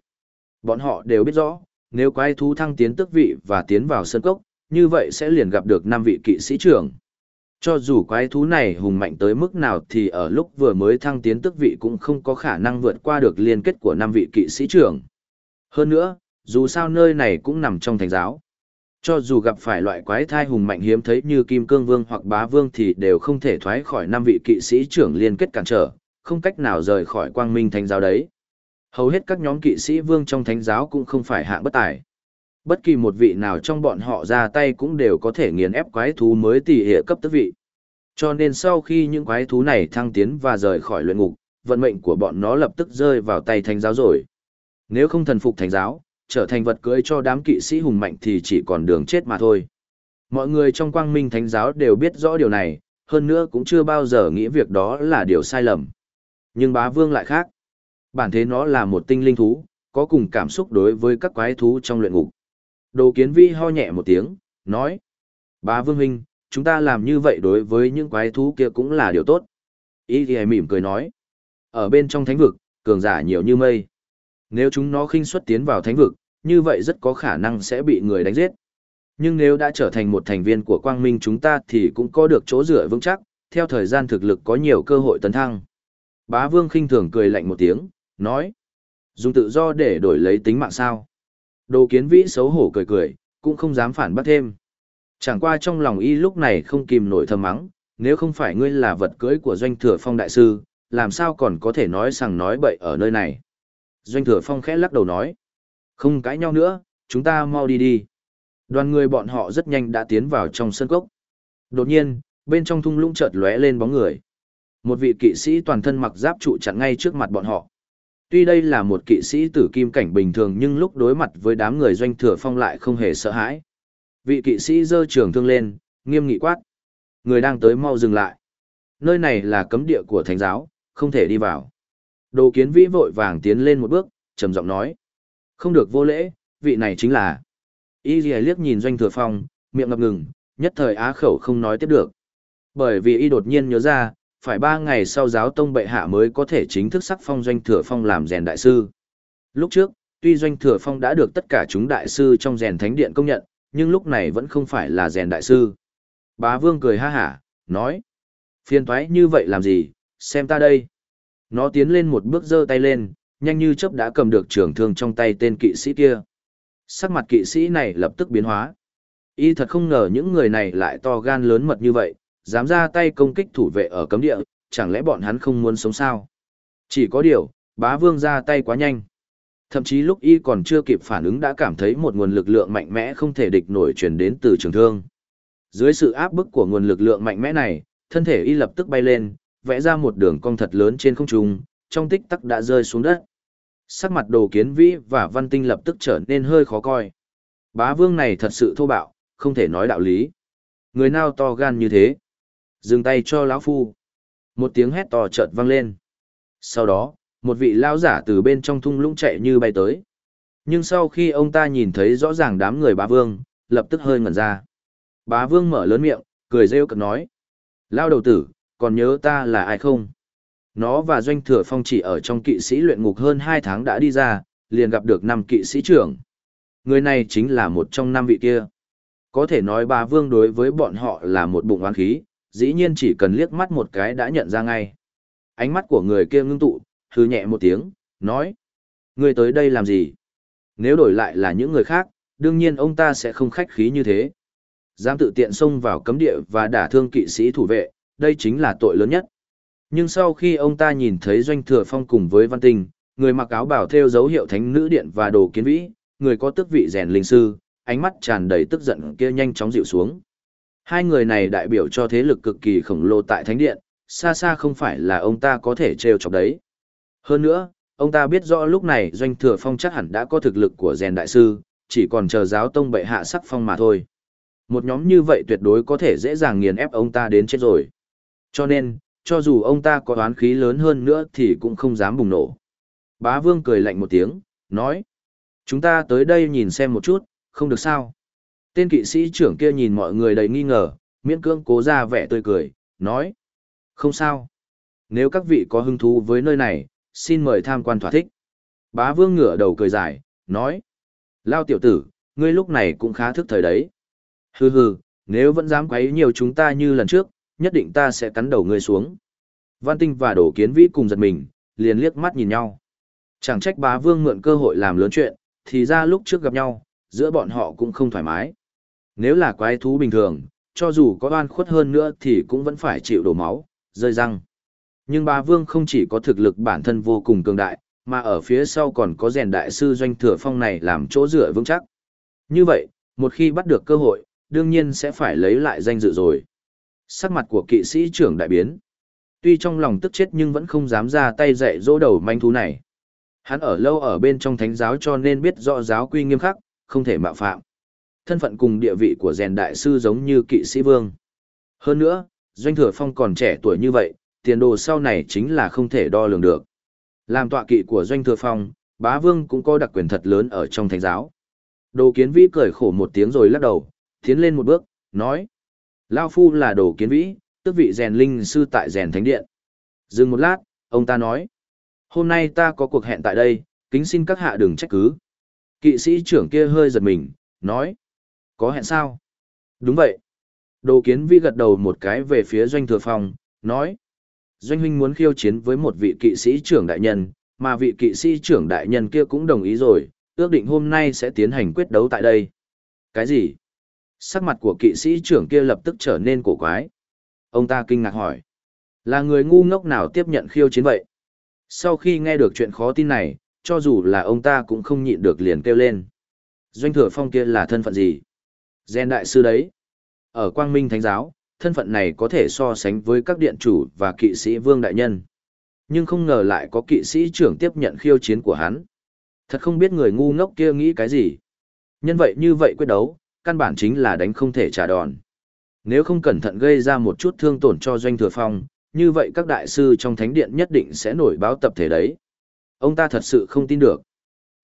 [SPEAKER 1] Bọn họ đều biết rõ, nếu quái thú thăng tiến tức vị và tiến vào sân cốc, như vậy sẽ liền gặp được năm vị kỵ sĩ trưởng. Cho dù quái thú này hùng mạnh tới mức nào thì ở lúc vừa mới thăng tiến tức vị cũng không có khả năng vượt qua được liên kết của năm vị kỵ sĩ trưởng. Hơn nữa, dù sao nơi này cũng nằm trong thành giáo. Cho dù gặp phải loại quái thai hùng mạnh hiếm thấy như Kim Cương Vương hoặc Bá Vương thì đều không thể thoái khỏi năm vị kỵ sĩ trưởng liên kết cản trở, không cách nào rời khỏi quang minh thánh giáo đấy. Hầu hết các nhóm kỵ sĩ vương trong thánh giáo cũng không phải hạng bất tài. Bất kỳ một vị nào trong bọn họ ra tay cũng đều có thể nghiền ép quái thú mới tỷ hệ cấp tức vị. Cho nên sau khi những quái thú này thăng tiến và rời khỏi luyện ngục, vận mệnh của bọn nó lập tức rơi vào tay thánh giáo rồi. Nếu không thần phục thánh giáo, trở thành vật cưới cho đám kỵ sĩ hùng mạnh thì chỉ còn đường chết mà thôi. Mọi người trong quang minh thánh giáo đều biết rõ điều này, hơn nữa cũng chưa bao giờ nghĩ việc đó là điều sai lầm. Nhưng bá vương lại khác. Bản thế nó là một tinh linh thú, có cùng cảm xúc đối với các quái thú trong luyện ngục. Đồ kiến vi ho nhẹ một tiếng, nói. Bá vương huynh, chúng ta làm như vậy đối với những quái thú kia cũng là điều tốt. Ý thì mỉm cười nói. Ở bên trong thánh vực, cường giả nhiều như mây. Nếu chúng nó khinh xuất tiến vào thánh vực, như vậy rất có khả năng sẽ bị người đánh giết. Nhưng nếu đã trở thành một thành viên của quang minh chúng ta thì cũng có được chỗ dựa vững chắc, theo thời gian thực lực có nhiều cơ hội tấn thăng. Bá vương khinh thường cười lạnh một tiếng, nói. Dùng tự do để đổi lấy tính mạng sao. Đồ kiến vĩ xấu hổ cười cười, cũng không dám phản bác thêm. Chẳng qua trong lòng y lúc này không kìm nổi thầm mắng, nếu không phải ngươi là vật cưới của doanh thừa phong đại sư, làm sao còn có thể nói sằng nói bậy ở nơi này. Doanh thừa phong khẽ lắc đầu nói, không cãi nhau nữa, chúng ta mau đi đi. Đoàn người bọn họ rất nhanh đã tiến vào trong sân cốc. Đột nhiên, bên trong thung lũng chợt lóe lên bóng người. Một vị kỵ sĩ toàn thân mặc giáp trụ chặn ngay trước mặt bọn họ. Tuy đây là một kỵ sĩ tử kim cảnh bình thường nhưng lúc đối mặt với đám người doanh thừa phong lại không hề sợ hãi. Vị kỵ sĩ giơ trường thương lên, nghiêm nghị quát. Người đang tới mau dừng lại. Nơi này là cấm địa của thánh giáo, không thể đi vào. Đồ kiến vĩ vội vàng tiến lên một bước, trầm giọng nói. Không được vô lễ, vị này chính là. Y liếc nhìn doanh thừa phong, miệng ngập ngừng, nhất thời á khẩu không nói tiếp được. Bởi vì y đột nhiên nhớ ra, phải ba ngày sau giáo tông bệ hạ mới có thể chính thức sắc phong doanh thừa phong làm rèn đại sư. Lúc trước, tuy doanh thừa phong đã được tất cả chúng đại sư trong rèn thánh điện công nhận, nhưng lúc này vẫn không phải là rèn đại sư. Bá vương cười ha hả, nói. Phiền thoái như vậy làm gì, xem ta đây. Nó tiến lên một bước giơ tay lên, nhanh như chớp đã cầm được trường thương trong tay tên kỵ sĩ kia. Sắc mặt kỵ sĩ này lập tức biến hóa. Y thật không ngờ những người này lại to gan lớn mật như vậy, dám ra tay công kích thủ vệ ở cấm địa, chẳng lẽ bọn hắn không muốn sống sao? Chỉ có điều, bá vương ra tay quá nhanh. Thậm chí lúc y còn chưa kịp phản ứng đã cảm thấy một nguồn lực lượng mạnh mẽ không thể địch nổi truyền đến từ trường thương. Dưới sự áp bức của nguồn lực lượng mạnh mẽ này, thân thể y lập tức bay lên, vẽ ra một đường cong thật lớn trên không trung, trong tích tắc đã rơi xuống đất. Sắc mặt đồ kiến vĩ và văn tinh lập tức trở nên hơi khó coi. Bá vương này thật sự thô bạo, không thể nói đạo lý. Người nào to gan như thế? Dừng tay cho lão phu. Một tiếng hét to chợt vang lên. Sau đó, một vị lão giả từ bên trong thung lũng chạy như bay tới. Nhưng sau khi ông ta nhìn thấy rõ ràng đám người bá vương, lập tức hơi ngẩn ra. Bá vương mở lớn miệng, cười rêu cực nói. Lao đầu tử, còn nhớ ta là ai không? Nó và Doanh Thừa Phong chỉ ở trong kỵ sĩ luyện ngục hơn 2 tháng đã đi ra, liền gặp được năm kỵ sĩ trưởng. Người này chính là một trong năm vị kia. Có thể nói bà Vương đối với bọn họ là một bụng oán khí, dĩ nhiên chỉ cần liếc mắt một cái đã nhận ra ngay. Ánh mắt của người kia ngưng tụ, hư nhẹ một tiếng, nói. Người tới đây làm gì? Nếu đổi lại là những người khác, đương nhiên ông ta sẽ không khách khí như thế. Dám tự tiện xông vào cấm địa và đả thương kỵ sĩ thủ vệ, đây chính là tội lớn nhất. Nhưng sau khi ông ta nhìn thấy Doanh Thừa Phong cùng với Văn Tinh, người mặc áo bảo theo dấu hiệu thánh nữ điện và đồ kiến vĩ, người có tước vị rèn linh sư, ánh mắt tràn đầy tức giận kia nhanh chóng dịu xuống. Hai người này đại biểu cho thế lực cực kỳ khổng lồ tại thánh điện, xa xa không phải là ông ta có thể trêu chọc đấy. Hơn nữa, ông ta biết rõ lúc này Doanh Thừa Phong chắc hẳn đã có thực lực của rèn đại sư, chỉ còn chờ giáo tông bệ hạ sắc phong mà thôi. Một nhóm như vậy tuyệt đối có thể dễ dàng nghiền ép ông ta đến chết rồi. Cho nên, cho dù ông ta có oán khí lớn hơn nữa thì cũng không dám bùng nổ. Bá Vương cười lạnh một tiếng, nói. Chúng ta tới đây nhìn xem một chút, không được sao. Tên kỵ sĩ trưởng kia nhìn mọi người đầy nghi ngờ, miễn cưỡng cố ra vẻ tươi cười, nói. Không sao. Nếu các vị có hứng thú với nơi này, xin mời tham quan thỏa thích. Bá Vương ngửa đầu cười dài, nói. Lao tiểu tử, ngươi lúc này cũng khá thức thời đấy. Hừ hừ, nếu vẫn dám quấy nhiều chúng ta như lần trước, nhất định ta sẽ cắn đầu ngươi xuống. Văn Tinh và Đổ Kiến Vĩ cùng giật mình, liền liếc mắt nhìn nhau. Chẳng trách bá vương mượn cơ hội làm lớn chuyện, thì ra lúc trước gặp nhau, giữa bọn họ cũng không thoải mái. Nếu là quái thú bình thường, cho dù có oan khuất hơn nữa thì cũng vẫn phải chịu đổ máu, rơi răng. Nhưng bà vương không chỉ có thực lực bản thân vô cùng cường đại, mà ở phía sau còn có rèn đại sư doanh thừa phong này làm chỗ dựa vững chắc. Như vậy, một khi bắt được cơ hội, đương nhiên sẽ phải lấy lại danh dự rồi. Sắc mặt của kỵ sĩ trưởng đại biến. Tuy trong lòng tức chết nhưng vẫn không dám ra tay dạy dỗ đầu manh thú này. Hắn ở lâu ở bên trong thánh giáo cho nên biết rõ giáo quy nghiêm khắc, không thể mạo phạm. Thân phận cùng địa vị của rèn đại sư giống như kỵ sĩ vương. Hơn nữa, Doanh Thừa Phong còn trẻ tuổi như vậy, tiền đồ sau này chính là không thể đo lường được. Làm tọa kỵ của Doanh Thừa Phong, bá vương cũng có đặc quyền thật lớn ở trong thánh giáo. Đồ kiến vĩ cười khổ một tiếng rồi lắc đầu, tiến lên một bước, nói. Lao Phu là đồ kiến vĩ, tức vị rèn linh sư tại rèn thánh điện. Dừng một lát, ông ta nói. Hôm nay ta có cuộc hẹn tại đây, kính xin các hạ đừng trách cứ. Kỵ sĩ trưởng kia hơi giật mình, nói. Có hẹn sao? Đúng vậy. Đồ kiến vi gật đầu một cái về phía doanh thừa phòng, nói. Doanh huynh muốn khiêu chiến với một vị kỵ sĩ trưởng đại nhân, mà vị kỵ sĩ trưởng đại nhân kia cũng đồng ý rồi, ước định hôm nay sẽ tiến hành quyết đấu tại đây. Cái gì? Sắc mặt của kỵ sĩ trưởng kia lập tức trở nên cổ quái. Ông ta kinh ngạc hỏi. Là người ngu ngốc nào tiếp nhận khiêu chiến vậy? Sau khi nghe được chuyện khó tin này, cho dù là ông ta cũng không nhịn được liền kêu lên. Doanh thừa phong kia là thân phận gì? Gen đại sư đấy. Ở Quang Minh Thánh Giáo, thân phận này có thể so sánh với các điện chủ và kỵ sĩ vương đại nhân. Nhưng không ngờ lại có kỵ sĩ trưởng tiếp nhận khiêu chiến của hắn. Thật không biết người ngu ngốc kia nghĩ cái gì. Nhân vậy như vậy quyết đấu, căn bản chính là đánh không thể trả đòn. Nếu không cẩn thận gây ra một chút thương tổn cho doanh thừa phong, như vậy các đại sư trong thánh điện nhất định sẽ nổi báo tập thể đấy. Ông ta thật sự không tin được.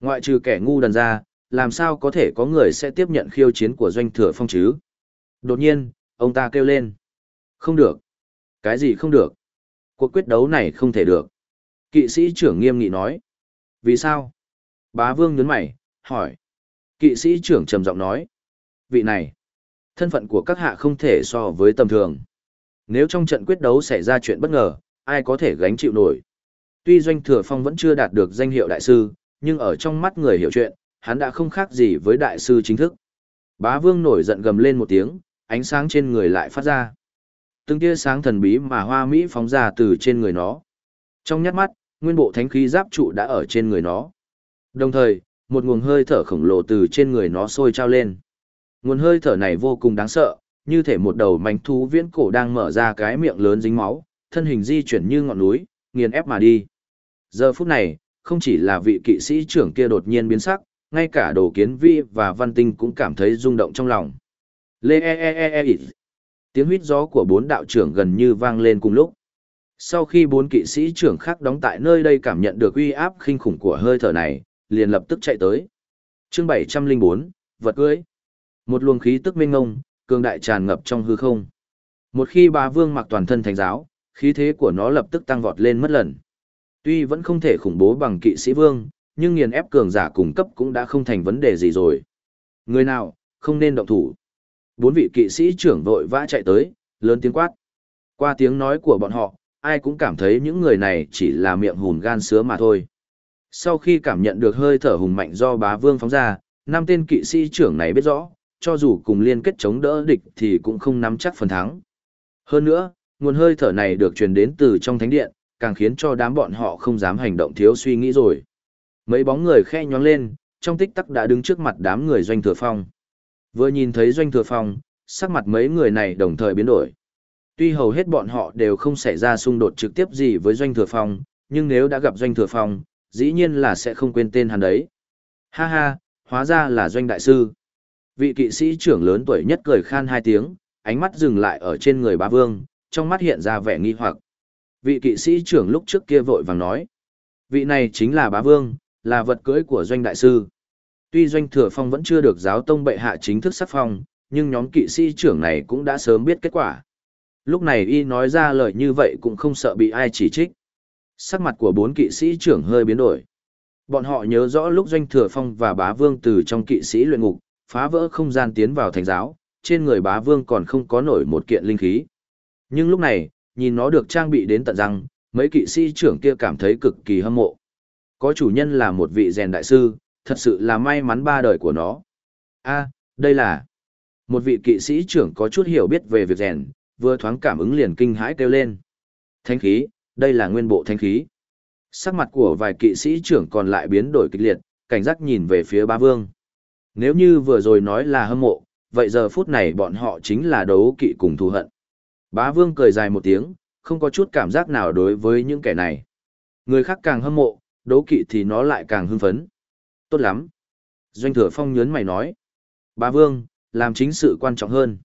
[SPEAKER 1] Ngoại trừ kẻ ngu đần ra, làm sao có thể có người sẽ tiếp nhận khiêu chiến của doanh thừa phong chứ? Đột nhiên, ông ta kêu lên. Không được. Cái gì không được? Cuộc quyết đấu này không thể được. Kỵ sĩ trưởng nghiêm nghị nói. Vì sao? Bá vương nhấn mày, hỏi. Kỵ sĩ trưởng trầm giọng nói. Vị này, thân phận của các hạ không thể so với tầm thường. Nếu trong trận quyết đấu xảy ra chuyện bất ngờ, ai có thể gánh chịu nổi. Tuy Doanh Thừa Phong vẫn chưa đạt được danh hiệu đại sư, nhưng ở trong mắt người hiểu chuyện, hắn đã không khác gì với đại sư chính thức. Bá Vương nổi giận gầm lên một tiếng, ánh sáng trên người lại phát ra. Từng tia sáng thần bí mà hoa mỹ phóng ra từ trên người nó. Trong nhát mắt, nguyên bộ thánh khí giáp trụ đã ở trên người nó. Đồng thời, một nguồn hơi thở khổng lồ từ trên người nó sôi trao lên. Nguồn hơi thở này vô cùng đáng sợ, như thể một đầu manh thú viễn cổ đang mở ra cái miệng lớn dính máu, thân hình di chuyển như ngọn núi, nghiền ép mà đi. Giờ phút này, không chỉ là vị kỵ sĩ trưởng kia đột nhiên biến sắc, ngay cả đồ kiến vi và văn tinh cũng cảm thấy rung động trong lòng. Lê e e e e e Tiếng huyết gió của bốn đạo trưởng gần như vang lên cùng lúc. Sau khi bốn kỵ sĩ trưởng khác đóng tại nơi đây cảm nhận được uy áp kinh khủng của hơi thở này, liền lập tức chạy tới. Chương 704, vật cưới. Một luồng khí tức mênh ngông, cường đại tràn ngập trong hư không. Một khi bà vương mặc toàn thân thánh giáo, khí thế của nó lập tức tăng vọt lên mất lần. Tuy vẫn không thể khủng bố bằng kỵ sĩ vương, nhưng nghiền ép cường giả cung cấp cũng đã không thành vấn đề gì rồi. Người nào, không nên động thủ. Bốn vị kỵ sĩ trưởng vội vã chạy tới, lớn tiếng quát. Qua tiếng nói của bọn họ, ai cũng cảm thấy những người này chỉ là miệng hùn gan sứa mà thôi. Sau khi cảm nhận được hơi thở hùng mạnh do bá vương phóng ra, năm tên kỵ sĩ trưởng này biết rõ, cho dù cùng liên kết chống đỡ địch thì cũng không nắm chắc phần thắng. Hơn nữa, nguồn hơi thở này được truyền đến từ trong thánh điện, càng khiến cho đám bọn họ không dám hành động thiếu suy nghĩ rồi. Mấy bóng người khe nhoáng lên, trong tích tắc đã đứng trước mặt đám người doanh thừa phong. Vừa nhìn thấy doanh thừa phong, sắc mặt mấy người này đồng thời biến đổi. Tuy hầu hết bọn họ đều không xảy ra xung đột trực tiếp gì với doanh thừa phong, nhưng nếu đã gặp doanh thừa phong, dĩ nhiên là sẽ không quên tên hắn đấy. Ha ha, hóa ra là doanh đại sư. Vị kỵ sĩ trưởng lớn tuổi nhất cười khan hai tiếng, ánh mắt dừng lại ở trên người bá vương, trong mắt hiện ra vẻ nghi hoặc. Vị kỵ sĩ trưởng lúc trước kia vội vàng nói. Vị này chính là bá vương, là vật cưỡi của doanh đại sư. Tuy doanh thừa phong vẫn chưa được giáo tông bệ hạ chính thức sắc phong, nhưng nhóm kỵ sĩ trưởng này cũng đã sớm biết kết quả. Lúc này y nói ra lời như vậy cũng không sợ bị ai chỉ trích. Sắc mặt của bốn kỵ sĩ trưởng hơi biến đổi. Bọn họ nhớ rõ lúc doanh thừa phong và bá vương từ trong kỵ sĩ luyện ngục, phá vỡ không gian tiến vào thành giáo, trên người bá vương còn không có nổi một kiện linh khí. Nhưng lúc này, nhìn nó được trang bị đến tận răng, mấy kỵ sĩ trưởng kia cảm thấy cực kỳ hâm mộ. Có chủ nhân là một vị rèn đại sư, thật sự là may mắn ba đời của nó. a đây là... Một vị kỵ sĩ trưởng có chút hiểu biết về việc rèn, vừa thoáng cảm ứng liền kinh hãi kêu lên. Thánh khí, đây là nguyên bộ thánh khí. Sắc mặt của vài kỵ sĩ trưởng còn lại biến đổi kịch liệt, cảnh giác nhìn về phía ba vương. Nếu như vừa rồi nói là hâm mộ, vậy giờ phút này bọn họ chính là đấu kỵ cùng thù hận. Bá vương cười dài một tiếng, không có chút cảm giác nào đối với những kẻ này. Người khác càng hâm mộ, đấu kỵ thì nó lại càng hưng phấn. Tốt lắm. Doanh thừa phong nhớn mày nói. Bá vương, làm chính sự quan trọng hơn.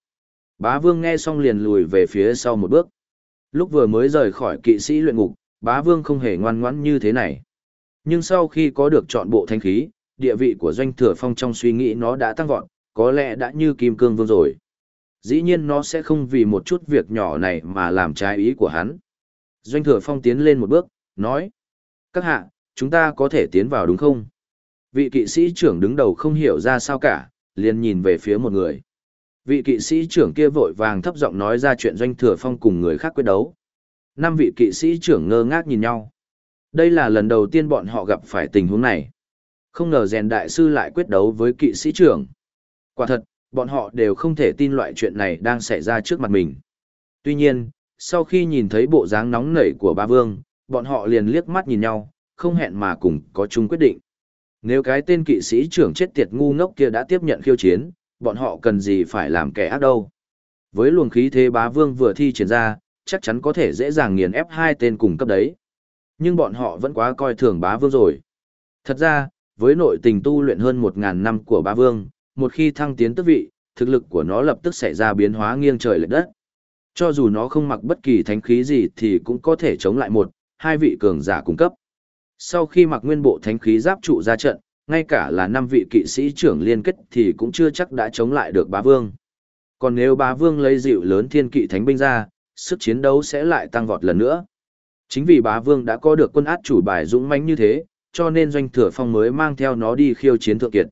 [SPEAKER 1] Bá vương nghe xong liền lùi về phía sau một bước. Lúc vừa mới rời khỏi kỵ sĩ luyện ngục, bá vương không hề ngoan ngoãn như thế này. Nhưng sau khi có được chọn bộ thanh khí, địa vị của doanh thừa phong trong suy nghĩ nó đã tăng vọt, có lẽ đã như kim cương vương rồi. Dĩ nhiên nó sẽ không vì một chút việc nhỏ này mà làm trái ý của hắn. Doanh thừa phong tiến lên một bước, nói. Các hạ, chúng ta có thể tiến vào đúng không? Vị kỵ sĩ trưởng đứng đầu không hiểu ra sao cả, liền nhìn về phía một người. Vị kỵ sĩ trưởng kia vội vàng thấp giọng nói ra chuyện doanh thừa phong cùng người khác quyết đấu. Năm vị kỵ sĩ trưởng ngơ ngác nhìn nhau. Đây là lần đầu tiên bọn họ gặp phải tình huống này. Không ngờ rèn đại sư lại quyết đấu với kỵ sĩ trưởng. Quả thật, bọn họ đều không thể tin loại chuyện này đang xảy ra trước mặt mình. Tuy nhiên, sau khi nhìn thấy bộ dáng nóng nảy của ba vương, bọn họ liền liếc mắt nhìn nhau, không hẹn mà cùng có chung quyết định. Nếu cái tên kỵ sĩ trưởng chết tiệt ngu ngốc kia đã tiếp nhận khiêu chiến, bọn họ cần gì phải làm kẻ ác đâu. Với luồng khí thế bá vương vừa thi triển ra, chắc chắn có thể dễ dàng nghiền ép hai tên cùng cấp đấy. Nhưng bọn họ vẫn quá coi thường bá vương rồi. Thật ra, với nội tình tu luyện hơn 1.000 năm của bá vương, một khi thăng tiến tước vị, thực lực của nó lập tức xảy ra biến hóa nghiêng trời lệch đất. Cho dù nó không mặc bất kỳ thánh khí gì thì cũng có thể chống lại một, hai vị cường giả cung cấp. Sau khi mặc nguyên bộ thánh khí giáp trụ ra trận, ngay cả là năm vị kỵ sĩ trưởng liên kết thì cũng chưa chắc đã chống lại được bá vương. Còn nếu bá vương lấy dịu lớn thiên kỵ thánh binh ra, sức chiến đấu sẽ lại tăng vọt lần nữa. Chính vì bá vương đã có được quân át chủ bài dũng mãnh như thế, cho nên doanh thừa phong mới mang theo nó đi khiêu chiến thượng kiệt.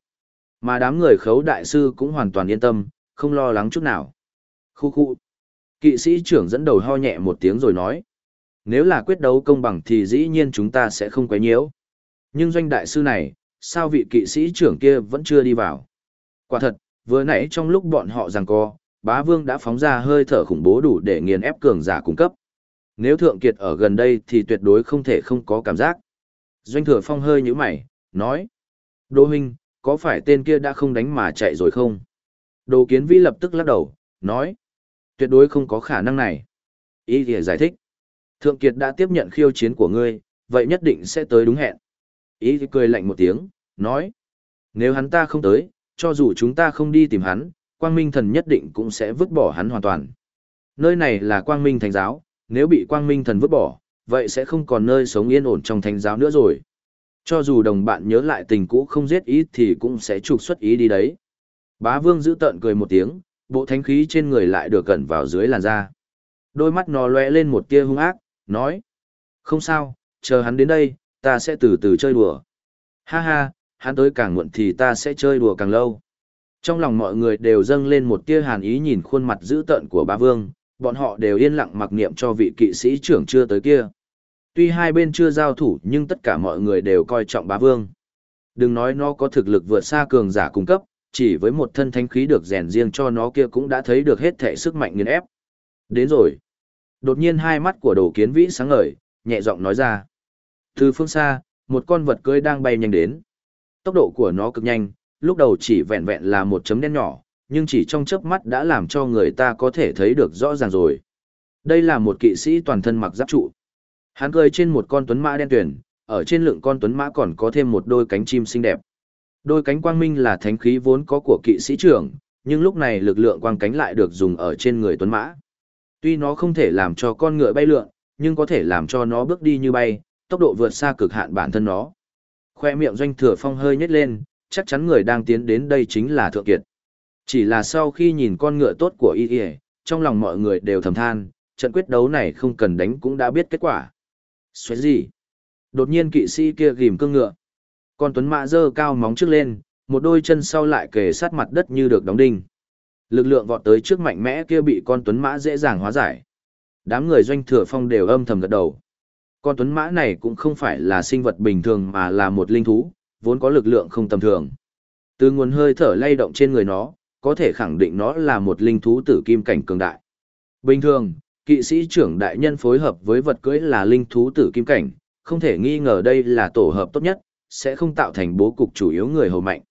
[SPEAKER 1] Mà đám người khấu đại sư cũng hoàn toàn yên tâm, không lo lắng chút nào. Khu khu. Kỵ sĩ trưởng dẫn đầu ho nhẹ một tiếng rồi nói. Nếu là quyết đấu công bằng thì dĩ nhiên chúng ta sẽ không quấy nhiễu. Nhưng doanh đại sư này, sao vị kỵ sĩ trưởng kia vẫn chưa đi vào? Quả thật, vừa nãy trong lúc bọn họ giằng co, bá vương đã phóng ra hơi thở khủng bố đủ để nghiền ép cường giả cung cấp. Nếu thượng kiệt ở gần đây thì tuyệt đối không thể không có cảm giác. Doanh thừa phong hơi như mày, nói. đô huynh, có phải tên kia đã không đánh mà chạy rồi không? Đồ kiến vi lập tức lắc đầu, nói. Tuyệt đối không có khả năng này. Ý thì giải thích. Thượng kiệt đã tiếp nhận khiêu chiến của ngươi, vậy nhất định sẽ tới đúng hẹn. Ý thì cười lạnh một tiếng, nói. Nếu hắn ta không tới, cho dù chúng ta không đi tìm hắn, quang minh thần nhất định cũng sẽ vứt bỏ hắn hoàn toàn. Nơi này là quang minh thánh giáo, nếu bị quang minh thần vứt bỏ, vậy sẽ không còn nơi sống yên ổn trong thánh giáo nữa rồi. Cho dù đồng bạn nhớ lại tình cũ không giết ý thì cũng sẽ trục xuất ý đi đấy. Bá vương giữ tợn cười một tiếng, bộ thánh khí trên người lại được cẩn vào dưới làn da. Đôi mắt nó lóe lên một tia hung ác, nói. Không sao, chờ hắn đến đây, ta sẽ từ từ chơi đùa. Ha ha, hắn tới càng muộn thì ta sẽ chơi đùa càng lâu. Trong lòng mọi người đều dâng lên một tia hàn ý nhìn khuôn mặt dữ tợn của bá vương, bọn họ đều yên lặng mặc niệm cho vị kỵ sĩ trưởng chưa tới kia. Tuy hai bên chưa giao thủ nhưng tất cả mọi người đều coi trọng bá vương. Đừng nói nó có thực lực vượt xa cường giả cung cấp, chỉ với một thân thanh khí được rèn riêng cho nó kia cũng đã thấy được hết thể sức mạnh nghiền ép. Đến rồi. Đột nhiên hai mắt của đồ kiến vĩ sáng ngời, nhẹ giọng nói ra. Từ phương xa, một con vật cưới đang bay nhanh đến. Tốc độ của nó cực nhanh, lúc đầu chỉ vẹn vẹn là một chấm đen nhỏ, nhưng chỉ trong chớp mắt đã làm cho người ta có thể thấy được rõ ràng rồi. Đây là một kỵ sĩ toàn thân mặc giáp trụ. Hắn cười trên một con tuấn mã đen tuyển, ở trên lưng con tuấn mã còn có thêm một đôi cánh chim xinh đẹp. Đôi cánh quang minh là thánh khí vốn có của kỵ sĩ trưởng, nhưng lúc này lực lượng quang cánh lại được dùng ở trên người tuấn mã. Tuy nó không thể làm cho con ngựa bay lượn, nhưng có thể làm cho nó bước đi như bay, tốc độ vượt xa cực hạn bản thân nó. Khoe miệng doanh thừa phong hơi nhếch lên, chắc chắn người đang tiến đến đây chính là thượng kiệt. Chỉ là sau khi nhìn con ngựa tốt của y y, trong lòng mọi người đều thầm than, trận quyết đấu này không cần đánh cũng đã biết kết quả. Xoáy gì? Đột nhiên kỵ sĩ kia ghim cương ngựa. Con tuấn mã dơ cao móng trước lên, một đôi chân sau lại kề sát mặt đất như được đóng đinh. Lực lượng vọt tới trước mạnh mẽ kia bị con tuấn mã dễ dàng hóa giải. Đám người doanh thừa phong đều âm thầm gật đầu. Con tuấn mã này cũng không phải là sinh vật bình thường mà là một linh thú, vốn có lực lượng không tầm thường. Từ nguồn hơi thở lay động trên người nó, có thể khẳng định nó là một linh thú tử kim cảnh cường đại. Bình thường, kỵ sĩ trưởng đại nhân phối hợp với vật cưỡi là linh thú tử kim cảnh, không thể nghi ngờ đây là tổ hợp tốt nhất, sẽ không tạo thành bố cục chủ yếu người hầu mạnh.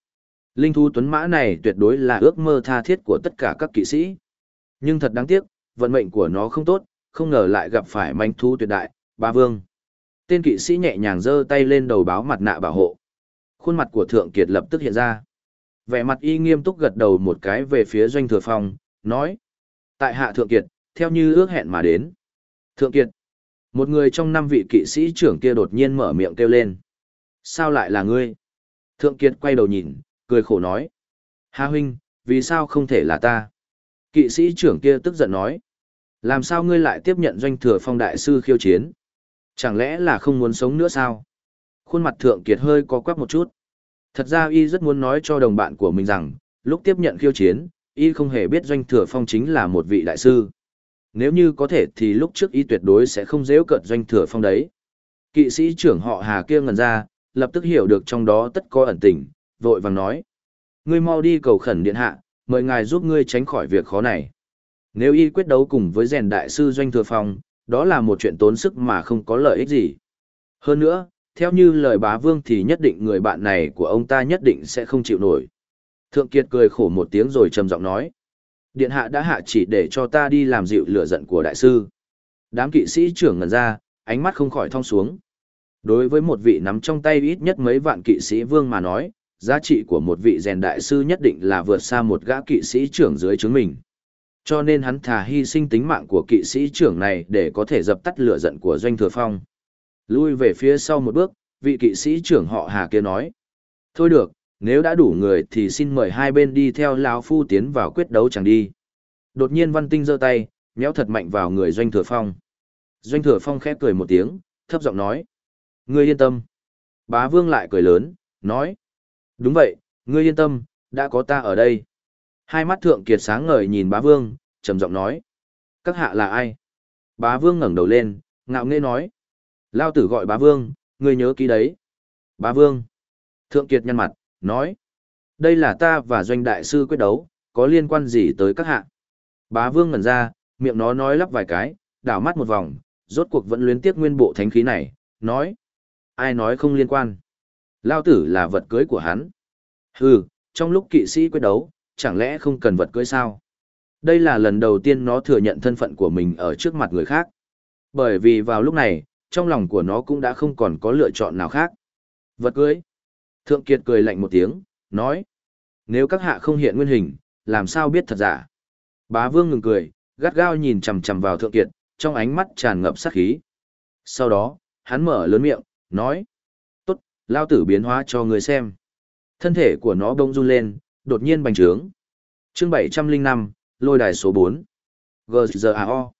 [SPEAKER 1] Linh thú tuấn mã này tuyệt đối là ước mơ tha thiết của tất cả các kỵ sĩ. Nhưng thật đáng tiếc, vận mệnh của nó không tốt, không ngờ lại gặp phải manh thú tuyệt đại, ba vương. Tên kỵ sĩ nhẹ nhàng giơ tay lên đầu báo mặt nạ bảo hộ. Khuôn mặt của thượng kiệt lập tức hiện ra. Vẻ mặt y nghiêm túc gật đầu một cái về phía doanh thừa phong, nói. Tại hạ thượng kiệt, theo như ước hẹn mà đến. Thượng kiệt. Một người trong năm vị kỵ sĩ trưởng kia đột nhiên mở miệng kêu lên. Sao lại là ngươi? Thượng kiệt quay đầu nhìn, cười khổ nói. Hà huynh, vì sao không thể là ta? Kỵ sĩ trưởng kia tức giận nói. Làm sao ngươi lại tiếp nhận doanh thừa phong đại sư khiêu chiến? Chẳng lẽ là không muốn sống nữa sao? Khuôn mặt thượng kiệt hơi có quắc một chút. Thật ra y rất muốn nói cho đồng bạn của mình rằng, lúc tiếp nhận khiêu chiến, y không hề biết doanh thừa phong chính là một vị đại sư. Nếu như có thể thì lúc trước y tuyệt đối sẽ không dễ cợt doanh thừa phong đấy. Kỵ sĩ trưởng họ Hà kia ngần ra, lập tức hiểu được trong đó tất có ẩn tình, vội vàng nói. Ngươi mau đi cầu khẩn điện hạ, mời ngài giúp ngươi tránh khỏi việc khó này. Nếu y quyết đấu cùng với rèn đại sư doanh thừa phong, đó là một chuyện tốn sức mà không có lợi ích gì. Hơn nữa, theo như lời bá vương thì nhất định người bạn này của ông ta nhất định sẽ không chịu nổi. Thượng Kiệt cười khổ một tiếng rồi trầm giọng nói. Điện hạ đã hạ chỉ để cho ta đi làm dịu lửa giận của đại sư. Đám kỵ sĩ trưởng ngần ra, ánh mắt không khỏi thong xuống. Đối với một vị nắm trong tay ít nhất mấy vạn kỵ sĩ vương mà nói, giá trị của một vị rèn đại sư nhất định là vượt xa một gã kỵ sĩ trưởng dưới chứng mình. Cho nên hắn thà hy sinh tính mạng của kỵ sĩ trưởng này để có thể dập tắt lửa giận của doanh thừa phong. Lui về phía sau một bước, vị kỵ sĩ trưởng họ Hà kia nói. Thôi được, nếu đã đủ người thì xin mời hai bên đi theo lão phu tiến vào quyết đấu chẳng đi. Đột nhiên văn tinh giơ tay, méo thật mạnh vào người doanh thừa phong. Doanh thừa phong khép cười một tiếng, thấp giọng nói. Ngươi yên tâm. Bá vương lại cười lớn, nói. Đúng vậy, ngươi yên tâm, đã có ta ở đây. Hai mắt thượng kiệt sáng ngời nhìn bá vương, trầm giọng nói. Các hạ là ai? Bá vương ngẩng đầu lên, ngạo nghễ nói. Lao tử gọi bá vương, ngươi nhớ ký đấy. Bá vương. Thượng kiệt nhăn mặt, nói. Đây là ta và doanh đại sư quyết đấu, có liên quan gì tới các hạ? Bá vương ngẩn ra, miệng nó nói lắp vài cái, đảo mắt một vòng, rốt cuộc vẫn luyến tiếc nguyên bộ thánh khí này, nói. Ai nói không liên quan? Lao tử là vật cưới của hắn. Hừ, trong lúc kỵ sĩ quyết đấu, chẳng lẽ không cần vật cưới sao? Đây là lần đầu tiên nó thừa nhận thân phận của mình ở trước mặt người khác. Bởi vì vào lúc này, trong lòng của nó cũng đã không còn có lựa chọn nào khác. Vật cưới. Thượng Kiệt cười lạnh một tiếng, nói. Nếu các hạ không hiện nguyên hình, làm sao biết thật giả? Bá Vương ngừng cười, gắt gao nhìn chằm chằm vào Thượng Kiệt, trong ánh mắt tràn ngập sát khí. Sau đó, hắn mở lớn miệng, nói. Lao tử biến hóa cho người xem. Thân thể của nó bông run lên, đột nhiên bành trướng. chương 705, lôi đài số 4. GZAO.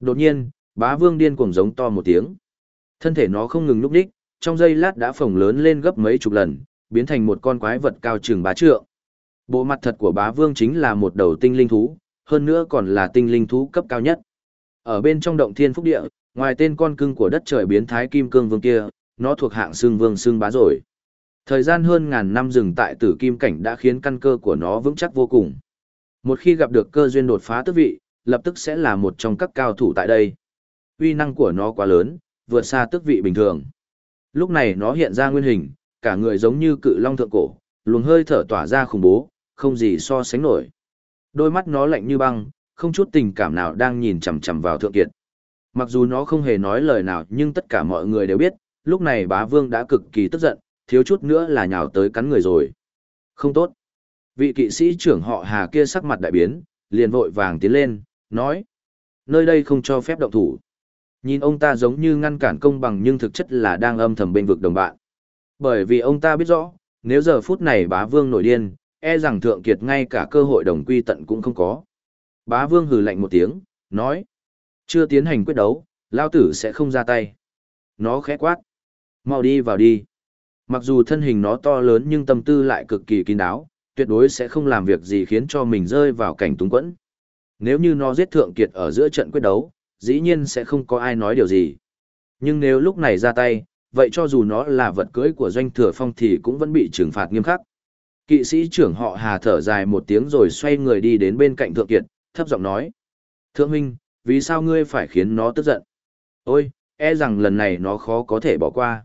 [SPEAKER 1] Đột nhiên, bá vương điên cuồng giống to một tiếng. Thân thể nó không ngừng núp đích, trong giây lát đã phồng lớn lên gấp mấy chục lần, biến thành một con quái vật cao chừng bá trượng. Bộ mặt thật của bá vương chính là một đầu tinh linh thú, hơn nữa còn là tinh linh thú cấp cao nhất. Ở bên trong động thiên phúc địa, ngoài tên con cưng của đất trời biến thái kim cương vương kia, nó thuộc hạng xương vương xương bá rồi. Thời gian hơn ngàn năm dừng tại tử kim cảnh đã khiến căn cơ của nó vững chắc vô cùng. Một khi gặp được cơ duyên đột phá tước vị, lập tức sẽ là một trong các cao thủ tại đây. Uy năng của nó quá lớn, vượt xa tước vị bình thường. Lúc này nó hiện ra nguyên hình, cả người giống như cự long thượng cổ, luồng hơi thở tỏa ra khủng bố, không gì so sánh nổi. Đôi mắt nó lạnh như băng, không chút tình cảm nào đang nhìn chằm chằm vào thượng kiệt. Mặc dù nó không hề nói lời nào nhưng tất cả mọi người đều biết, lúc này bá vương đã cực kỳ tức giận, thiếu chút nữa là nhào tới cắn người rồi. Không tốt. Vị kỵ sĩ trưởng họ Hà kia sắc mặt đại biến, liền vội vàng tiến lên, nói. Nơi đây không cho phép động thủ. Nhìn ông ta giống như ngăn cản công bằng nhưng thực chất là đang âm thầm bên vực đồng bạn. Bởi vì ông ta biết rõ, nếu giờ phút này bá vương nổi điên, e rằng thượng kiệt ngay cả cơ hội đồng quy tận cũng không có. Bá vương hừ lạnh một tiếng, nói. Chưa tiến hành quyết đấu, lao tử sẽ không ra tay. Nó khẽ quát. Mau đi vào đi. Mặc dù thân hình nó to lớn nhưng tâm tư lại cực kỳ kín đáo, tuyệt đối sẽ không làm việc gì khiến cho mình rơi vào cảnh túng quẫn. Nếu như nó giết thượng kiệt ở giữa trận quyết đấu, dĩ nhiên sẽ không có ai nói điều gì. Nhưng nếu lúc này ra tay, vậy cho dù nó là vật cưới của doanh thừa phong thì cũng vẫn bị trừng phạt nghiêm khắc. Kỵ sĩ trưởng họ hà thở dài một tiếng rồi xoay người đi đến bên cạnh thượng kiệt, thấp giọng nói. Thượng huynh, vì sao ngươi phải khiến nó tức giận? Ôi, e rằng lần này nó khó có thể bỏ qua.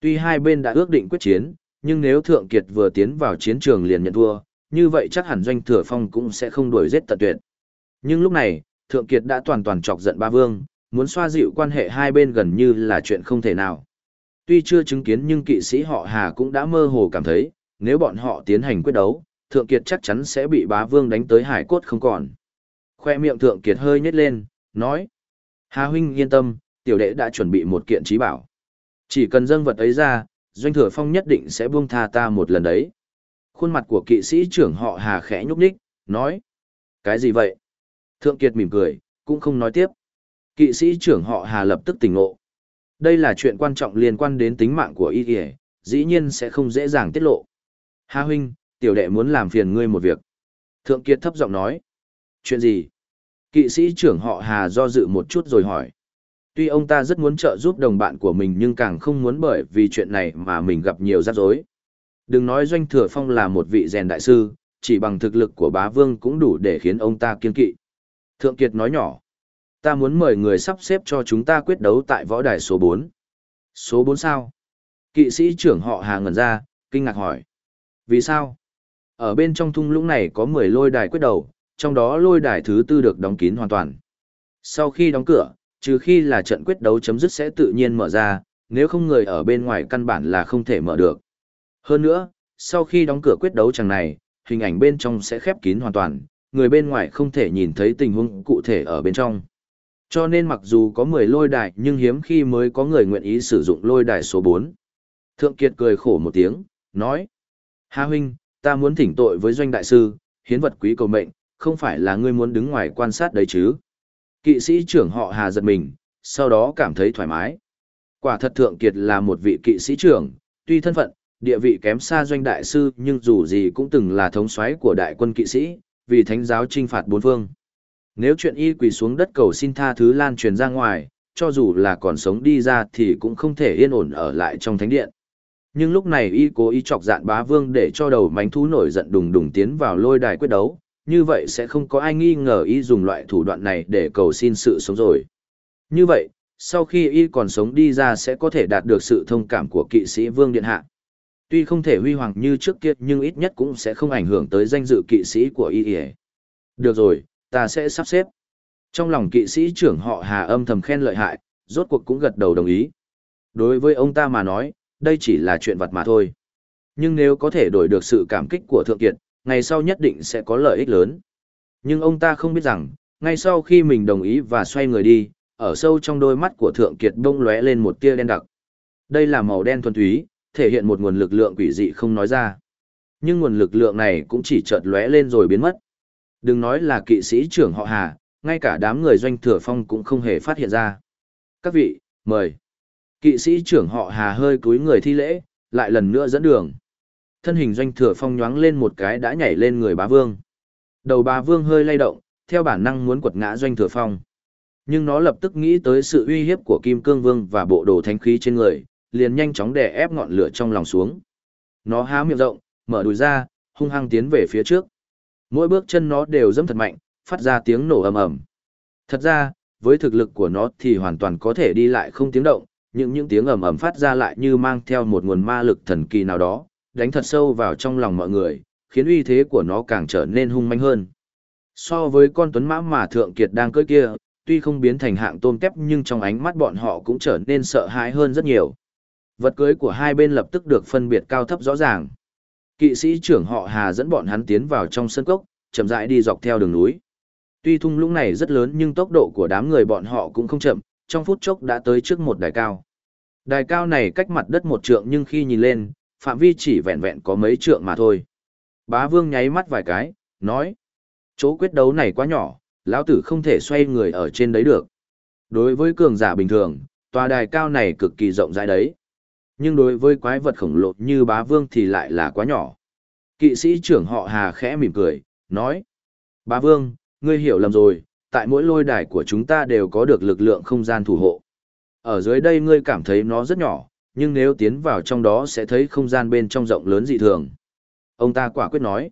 [SPEAKER 1] Tuy hai bên đã ước định quyết chiến, nhưng nếu Thượng Kiệt vừa tiến vào chiến trường liền nhận thua, như vậy chắc hẳn doanh thừa phong cũng sẽ không đuổi giết tận tuyệt. Nhưng lúc này, Thượng Kiệt đã toàn toàn chọc giận ba vương, muốn xoa dịu quan hệ hai bên gần như là chuyện không thể nào. Tuy chưa chứng kiến nhưng kỵ sĩ họ Hà cũng đã mơ hồ cảm thấy, nếu bọn họ tiến hành quyết đấu, Thượng Kiệt chắc chắn sẽ bị bá vương đánh tới hải cốt không còn. Khoe miệng Thượng Kiệt hơi nhếch lên, nói. Hà huynh yên tâm, tiểu đệ đã chuẩn bị một kiện trí bảo. Chỉ cần dâng vật ấy ra, doanh thừa phong nhất định sẽ buông tha ta một lần đấy. Khuôn mặt của kỵ sĩ trưởng họ Hà khẽ nhúc nhích, nói. Cái gì vậy? Thượng Kiệt mỉm cười, cũng không nói tiếp. Kỵ sĩ trưởng họ Hà lập tức tỉnh ngộ. Đây là chuyện quan trọng liên quan đến tính mạng của y kìa, dĩ nhiên sẽ không dễ dàng tiết lộ. Hà huynh, tiểu đệ muốn làm phiền ngươi một việc. Thượng Kiệt thấp giọng nói. Chuyện gì? Kỵ sĩ trưởng họ Hà do dự một chút rồi hỏi. Tuy ông ta rất muốn trợ giúp đồng bạn của mình nhưng càng không muốn bởi vì chuyện này mà mình gặp nhiều rắc rối. Đừng nói Doanh Thừa Phong là một vị rèn đại sư, chỉ bằng thực lực của bá vương cũng đủ để khiến ông ta kiên kỵ. Thượng Kiệt nói nhỏ, ta muốn mời người sắp xếp cho chúng ta quyết đấu tại võ đài số 4. Số 4 sao? Kỵ sĩ trưởng họ Hà ngẩn ra, kinh ngạc hỏi. Vì sao? Ở bên trong thung lũng này có 10 lôi đài quyết đầu, trong đó lôi đài thứ tư được đóng kín hoàn toàn. Sau khi đóng cửa, trừ khi là trận quyết đấu chấm dứt sẽ tự nhiên mở ra, nếu không người ở bên ngoài căn bản là không thể mở được. Hơn nữa, sau khi đóng cửa quyết đấu chẳng này, hình ảnh bên trong sẽ khép kín hoàn toàn, người bên ngoài không thể nhìn thấy tình huống cụ thể ở bên trong. Cho nên mặc dù có 10 lôi đài nhưng hiếm khi mới có người nguyện ý sử dụng lôi đài số 4. Thượng Kiệt cười khổ một tiếng, nói. Hà huynh, ta muốn thỉnh tội với doanh đại sư, hiến vật quý cầu mệnh, không phải là ngươi muốn đứng ngoài quan sát đấy chứ. Kỵ sĩ trưởng họ Hà giật mình, sau đó cảm thấy thoải mái. Quả thật Thượng Kiệt là một vị kỵ sĩ trưởng, tuy thân phận, địa vị kém xa doanh đại sư nhưng dù gì cũng từng là thống soái của đại quân kỵ sĩ, vì thánh giáo trinh phạt bốn phương. Nếu chuyện y quỳ xuống đất cầu xin tha thứ lan truyền ra ngoài, cho dù là còn sống đi ra thì cũng không thể yên ổn ở lại trong thánh điện. Nhưng lúc này y cố ý chọc dạn bá vương để cho đầu mánh thú nổi giận đùng đùng tiến vào lôi đài quyết đấu, như vậy sẽ không có ai nghi ngờ y dùng loại thủ đoạn này để cầu xin sự sống rồi. Như vậy, sau khi y còn sống đi ra sẽ có thể đạt được sự thông cảm của kỵ sĩ vương điện hạ. Tuy không thể huy hoàng như trước kia nhưng ít nhất cũng sẽ không ảnh hưởng tới danh dự kỵ sĩ của y. Được rồi, ta sẽ sắp xếp. Trong lòng kỵ sĩ trưởng họ Hà âm thầm khen lợi hại, rốt cuộc cũng gật đầu đồng ý. Đối với ông ta mà nói, đây chỉ là chuyện vật mà thôi. Nhưng nếu có thể đổi được sự cảm kích của Thượng Kiệt, ngày sau nhất định sẽ có lợi ích lớn. Nhưng ông ta không biết rằng, ngay sau khi mình đồng ý và xoay người đi, ở sâu trong đôi mắt của Thượng Kiệt bông lóe lên một tia đen đặc. Đây là màu đen thuần túy, thể hiện một nguồn lực lượng quỷ dị không nói ra. Nhưng nguồn lực lượng này cũng chỉ chợt lóe lên rồi biến mất. Đừng nói là kỵ sĩ trưởng họ Hà, ngay cả đám người doanh thừa phong cũng không hề phát hiện ra. Các vị, mời. Kỵ sĩ trưởng họ Hà hơi cúi người thi lễ, lại lần nữa dẫn đường. Thân hình doanh thừa phong nhoáng lên một cái đã nhảy lên người bá vương. Đầu bá vương hơi lay động, theo bản năng muốn quật ngã doanh thừa phong. Nhưng nó lập tức nghĩ tới sự uy hiếp của Kim Cương Vương và bộ đồ thánh khí trên người, liền nhanh chóng đè ép ngọn lửa trong lòng xuống. Nó há miệng rộng, mở đùi ra, hung hăng tiến về phía trước. Mỗi bước chân nó đều dẫm thật mạnh, phát ra tiếng nổ ầm ầm. Thật ra, với thực lực của nó thì hoàn toàn có thể đi lại không tiếng động, nhưng những tiếng ầm ầm phát ra lại như mang theo một nguồn ma lực thần kỳ nào đó, đánh thật sâu vào trong lòng mọi người, khiến uy thế của nó càng trở nên hung manh hơn. So với con tuấn mã mà Thượng Kiệt đang cưỡi kia, tuy không biến thành hạng tôm tép nhưng trong ánh mắt bọn họ cũng trở nên sợ hãi hơn rất nhiều. Vật cưới của hai bên lập tức được phân biệt cao thấp rõ ràng. Kỵ sĩ trưởng họ Hà dẫn bọn hắn tiến vào trong sân cốc, chậm rãi đi dọc theo đường núi. Tuy thung lũng này rất lớn nhưng tốc độ của đám người bọn họ cũng không chậm, trong phút chốc đã tới trước một đài cao. Đài cao này cách mặt đất một trượng nhưng khi nhìn lên, phạm vi chỉ vẹn vẹn có mấy trượng mà thôi. Bá vương nháy mắt vài cái, nói. Chỗ quyết đấu này quá nhỏ, lão tử không thể xoay người ở trên đấy được. Đối với cường giả bình thường, tòa đài cao này cực kỳ rộng rãi đấy. Nhưng đối với quái vật khổng lồ như bá vương thì lại là quá nhỏ. Kỵ sĩ trưởng họ Hà khẽ mỉm cười, nói. Bá vương, ngươi hiểu lầm rồi, tại mỗi lôi đài của chúng ta đều có được lực lượng không gian thủ hộ. Ở dưới đây ngươi cảm thấy nó rất nhỏ, nhưng nếu tiến vào trong đó sẽ thấy không gian bên trong rộng lớn dị thường. Ông ta quả quyết nói.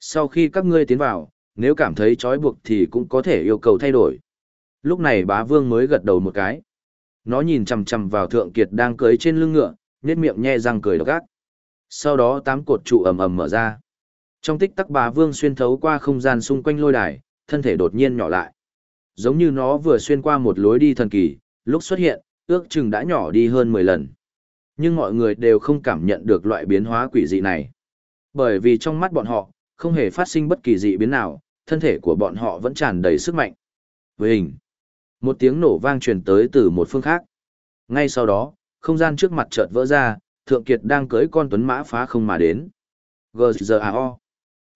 [SPEAKER 1] Sau khi các ngươi tiến vào, nếu cảm thấy trói buộc thì cũng có thể yêu cầu thay đổi. Lúc này bá vương mới gật đầu một cái. Nó nhìn chằm chằm vào thượng kiệt đang cưới trên lưng ngựa, nét miệng nhe răng cười độc ác. Sau đó tám cột trụ ầm ầm mở ra. Trong tích tắc bá vương xuyên thấu qua không gian xung quanh lôi đài, thân thể đột nhiên nhỏ lại. Giống như nó vừa xuyên qua một lối đi thần kỳ, lúc xuất hiện, ước chừng đã nhỏ đi hơn 10 lần. Nhưng mọi người đều không cảm nhận được loại biến hóa quỷ dị này. Bởi vì trong mắt bọn họ, không hề phát sinh bất kỳ dị biến nào, thân thể của bọn họ vẫn tràn đầy sức mạnh. Với hình, một tiếng nổ vang truyền tới từ một phương khác. Ngay sau đó, không gian trước mặt chợt vỡ ra, Thượng Kiệt đang cưỡi con tuấn mã phá không mà đến. G.G.A.O.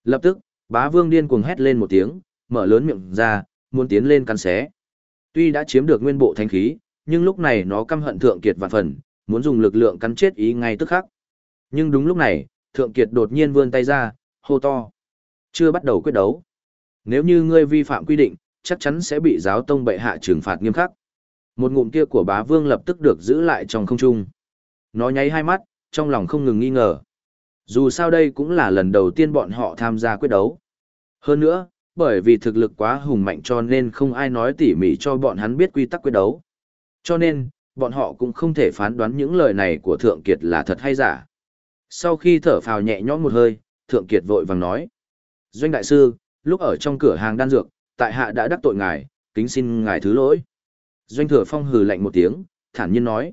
[SPEAKER 1] Lập tức, bá vương điên cuồng hét lên một tiếng, mở lớn miệng ra, muốn tiến lên căn xé. Tuy đã chiếm được nguyên bộ thanh khí, nhưng lúc này nó căm hận Thượng Kiệt vạn phần, muốn dùng lực lượng cắn chết ý ngay tức khắc. Nhưng đúng lúc này, Thượng Kiệt đột nhiên vươn tay ra, hô to. Chưa bắt đầu quyết đấu. Nếu như ngươi vi phạm quy định, chắc chắn sẽ bị giáo tông bệ hạ trừng phạt nghiêm khắc. Một ngụm kia của bá vương lập tức được giữ lại trong không trung. Nó nháy hai mắt, trong lòng không ngừng nghi ngờ. Dù sao đây cũng là lần đầu tiên bọn họ tham gia quyết đấu. Hơn nữa, bởi vì thực lực quá hùng mạnh cho nên không ai nói tỉ mỉ cho bọn hắn biết quy tắc quyết đấu. Cho nên, bọn họ cũng không thể phán đoán những lời này của Thượng Kiệt là thật hay giả. Sau khi thở phào nhẹ nhõm một hơi, Thượng Kiệt vội vàng nói. Doanh đại sư, lúc ở trong cửa hàng đan dược, tại hạ đã đắc tội ngài, kính xin ngài thứ lỗi. Doanh thừa phong hừ lạnh một tiếng, thản nhiên nói.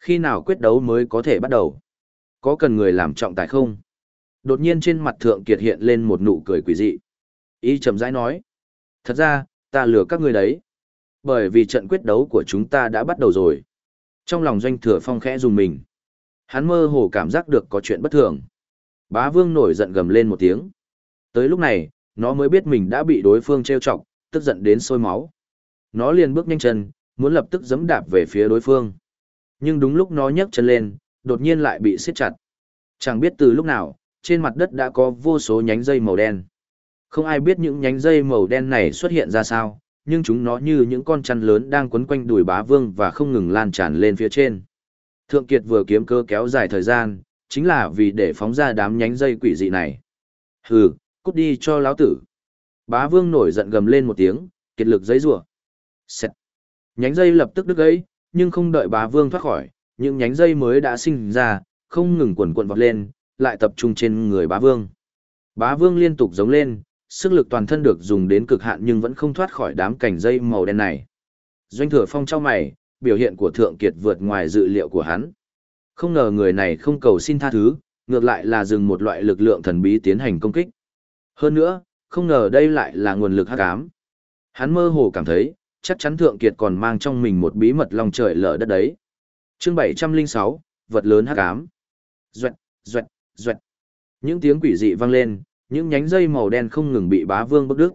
[SPEAKER 1] Khi nào quyết đấu mới có thể bắt đầu? Có cần người làm trọng tài không? Đột nhiên trên mặt Thượng Kiệt hiện lên một nụ cười quỷ dị. Y chậm rãi nói. Thật ra, ta lừa các ngươi đấy. Bởi vì trận quyết đấu của chúng ta đã bắt đầu rồi. Trong lòng doanh thừa phong khẽ dùng mình. Hắn mơ hồ cảm giác được có chuyện bất thường. Bá vương nổi giận gầm lên một tiếng. Tới lúc này, nó mới biết mình đã bị đối phương trêu chọc, tức giận đến sôi máu. Nó liền bước nhanh chân, muốn lập tức giẫm đạp về phía đối phương. Nhưng đúng lúc nó nhấc chân lên, đột nhiên lại bị siết chặt. Chẳng biết từ lúc nào, trên mặt đất đã có vô số nhánh dây màu đen. Không ai biết những nhánh dây màu đen này xuất hiện ra sao, nhưng chúng nó như những con chăn lớn đang quấn quanh đùi bá vương và không ngừng lan tràn lên phía trên. Thượng Kiệt vừa kiếm cơ kéo dài thời gian, chính là vì để phóng ra đám nhánh dây quỷ dị này. Hừ, cút đi cho lão tử. Bá vương nổi giận gầm lên một tiếng, kiệt lực giấy rủa. Xẹt. Nhánh dây lập tức đứt gãy, nhưng không đợi bá vương thoát khỏi, những nhánh dây mới đã sinh ra, không ngừng quần quần vọt lên, lại tập trung trên người bá vương. Bá vương liên tục giống lên, sức lực toàn thân được dùng đến cực hạn nhưng vẫn không thoát khỏi đám cành dây màu đen này. Doanh thừa phong trao mày, biểu hiện của thượng kiệt vượt ngoài dự liệu của hắn. Không ngờ người này không cầu xin tha thứ, ngược lại là dừng một loại lực lượng thần bí tiến hành công kích. Hơn nữa, không ngờ đây lại là nguồn lực hắc ám. Hắn mơ hồ cảm thấy, chắc chắn thượng kiệt còn mang trong mình một bí mật lòng trời lở đất đấy. Chương 706, vật lớn hắc ám. Duệt, duệt, duệt. Những tiếng quỷ dị vang lên, những nhánh dây màu đen không ngừng bị bá vương bức đứt.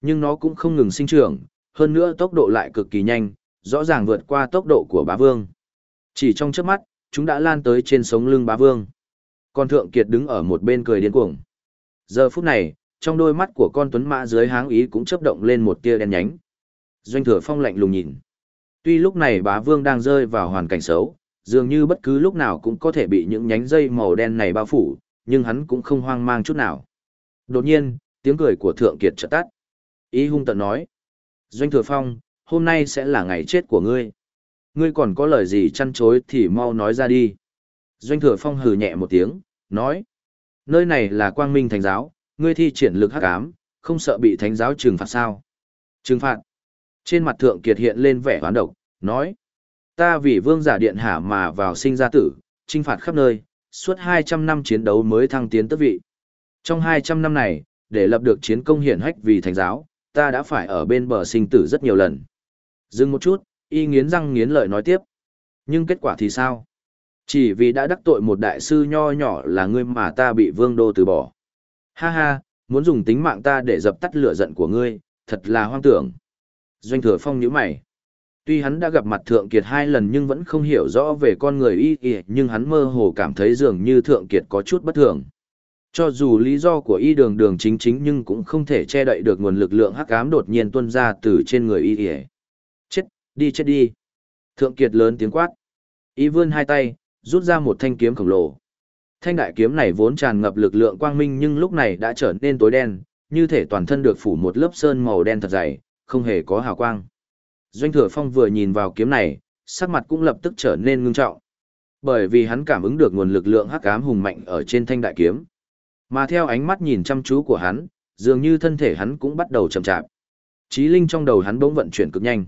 [SPEAKER 1] Nhưng nó cũng không ngừng sinh trưởng, hơn nữa tốc độ lại cực kỳ nhanh, rõ ràng vượt qua tốc độ của bá vương. Chỉ trong chớp mắt, chúng đã lan tới trên sống lưng bá vương. Con thượng kiệt đứng ở một bên cười điên cuồng. Giờ phút này, trong đôi mắt của con tuấn mã dưới háng ý cũng chớp động lên một tia đen nhánh. Doanh thừa phong lạnh lùng nhìn. Tuy lúc này bá vương đang rơi vào hoàn cảnh xấu, dường như bất cứ lúc nào cũng có thể bị những nhánh dây màu đen này bao phủ, nhưng hắn cũng không hoang mang chút nào. Đột nhiên, tiếng cười của Thượng Kiệt chợt tắt. Ý hung tận nói. Doanh Thừa Phong, hôm nay sẽ là ngày chết của ngươi. Ngươi còn có lời gì chăn chối thì mau nói ra đi. Doanh Thừa Phong hừ nhẹ một tiếng, nói. Nơi này là quang minh thánh giáo, ngươi thi triển lực hắc ám, không sợ bị thánh giáo trừng phạt sao. Trừng phạt. Trên mặt Thượng Kiệt hiện lên vẻ hoán độc, nói. Ta vì vương giả điện hạ mà vào sinh ra tử, trinh phạt khắp nơi, suốt 200 năm chiến đấu mới thăng tiến tước vị. Trong 200 năm này, để lập được chiến công hiển hách vì thánh giáo, ta đã phải ở bên bờ sinh tử rất nhiều lần. Dừng một chút, y nghiến răng nghiến lợi nói tiếp. Nhưng kết quả thì sao? Chỉ vì đã đắc tội một đại sư nho nhỏ là ngươi mà ta bị vương đô từ bỏ. Ha ha, muốn dùng tính mạng ta để dập tắt lửa giận của ngươi, thật là hoang tưởng. Doanh thừa phong nhíu mày. Tuy hắn đã gặp mặt Thượng Kiệt hai lần nhưng vẫn không hiểu rõ về con người y y, nhưng hắn mơ hồ cảm thấy dường như Thượng Kiệt có chút bất thường. Cho dù lý do của y đường đường chính chính nhưng cũng không thể che đậy được nguồn lực lượng hắc ám đột nhiên tuôn ra từ trên người y ỉa. Chết, đi chết đi. Thượng Kiệt lớn tiếng quát. Y vươn hai tay, rút ra một thanh kiếm khổng lồ. Thanh đại kiếm này vốn tràn ngập lực lượng quang minh nhưng lúc này đã trở nên tối đen, như thể toàn thân được phủ một lớp sơn màu đen thật dày, không hề có hào quang. Doanh thừa phong vừa nhìn vào kiếm này, sắc mặt cũng lập tức trở nên ngưng trọng. Bởi vì hắn cảm ứng được nguồn lực lượng hắc ám hùng mạnh ở trên thanh đại kiếm. Mà theo ánh mắt nhìn chăm chú của hắn, dường như thân thể hắn cũng bắt đầu chậm chạp. Chí linh trong đầu hắn bỗng vận chuyển cực nhanh.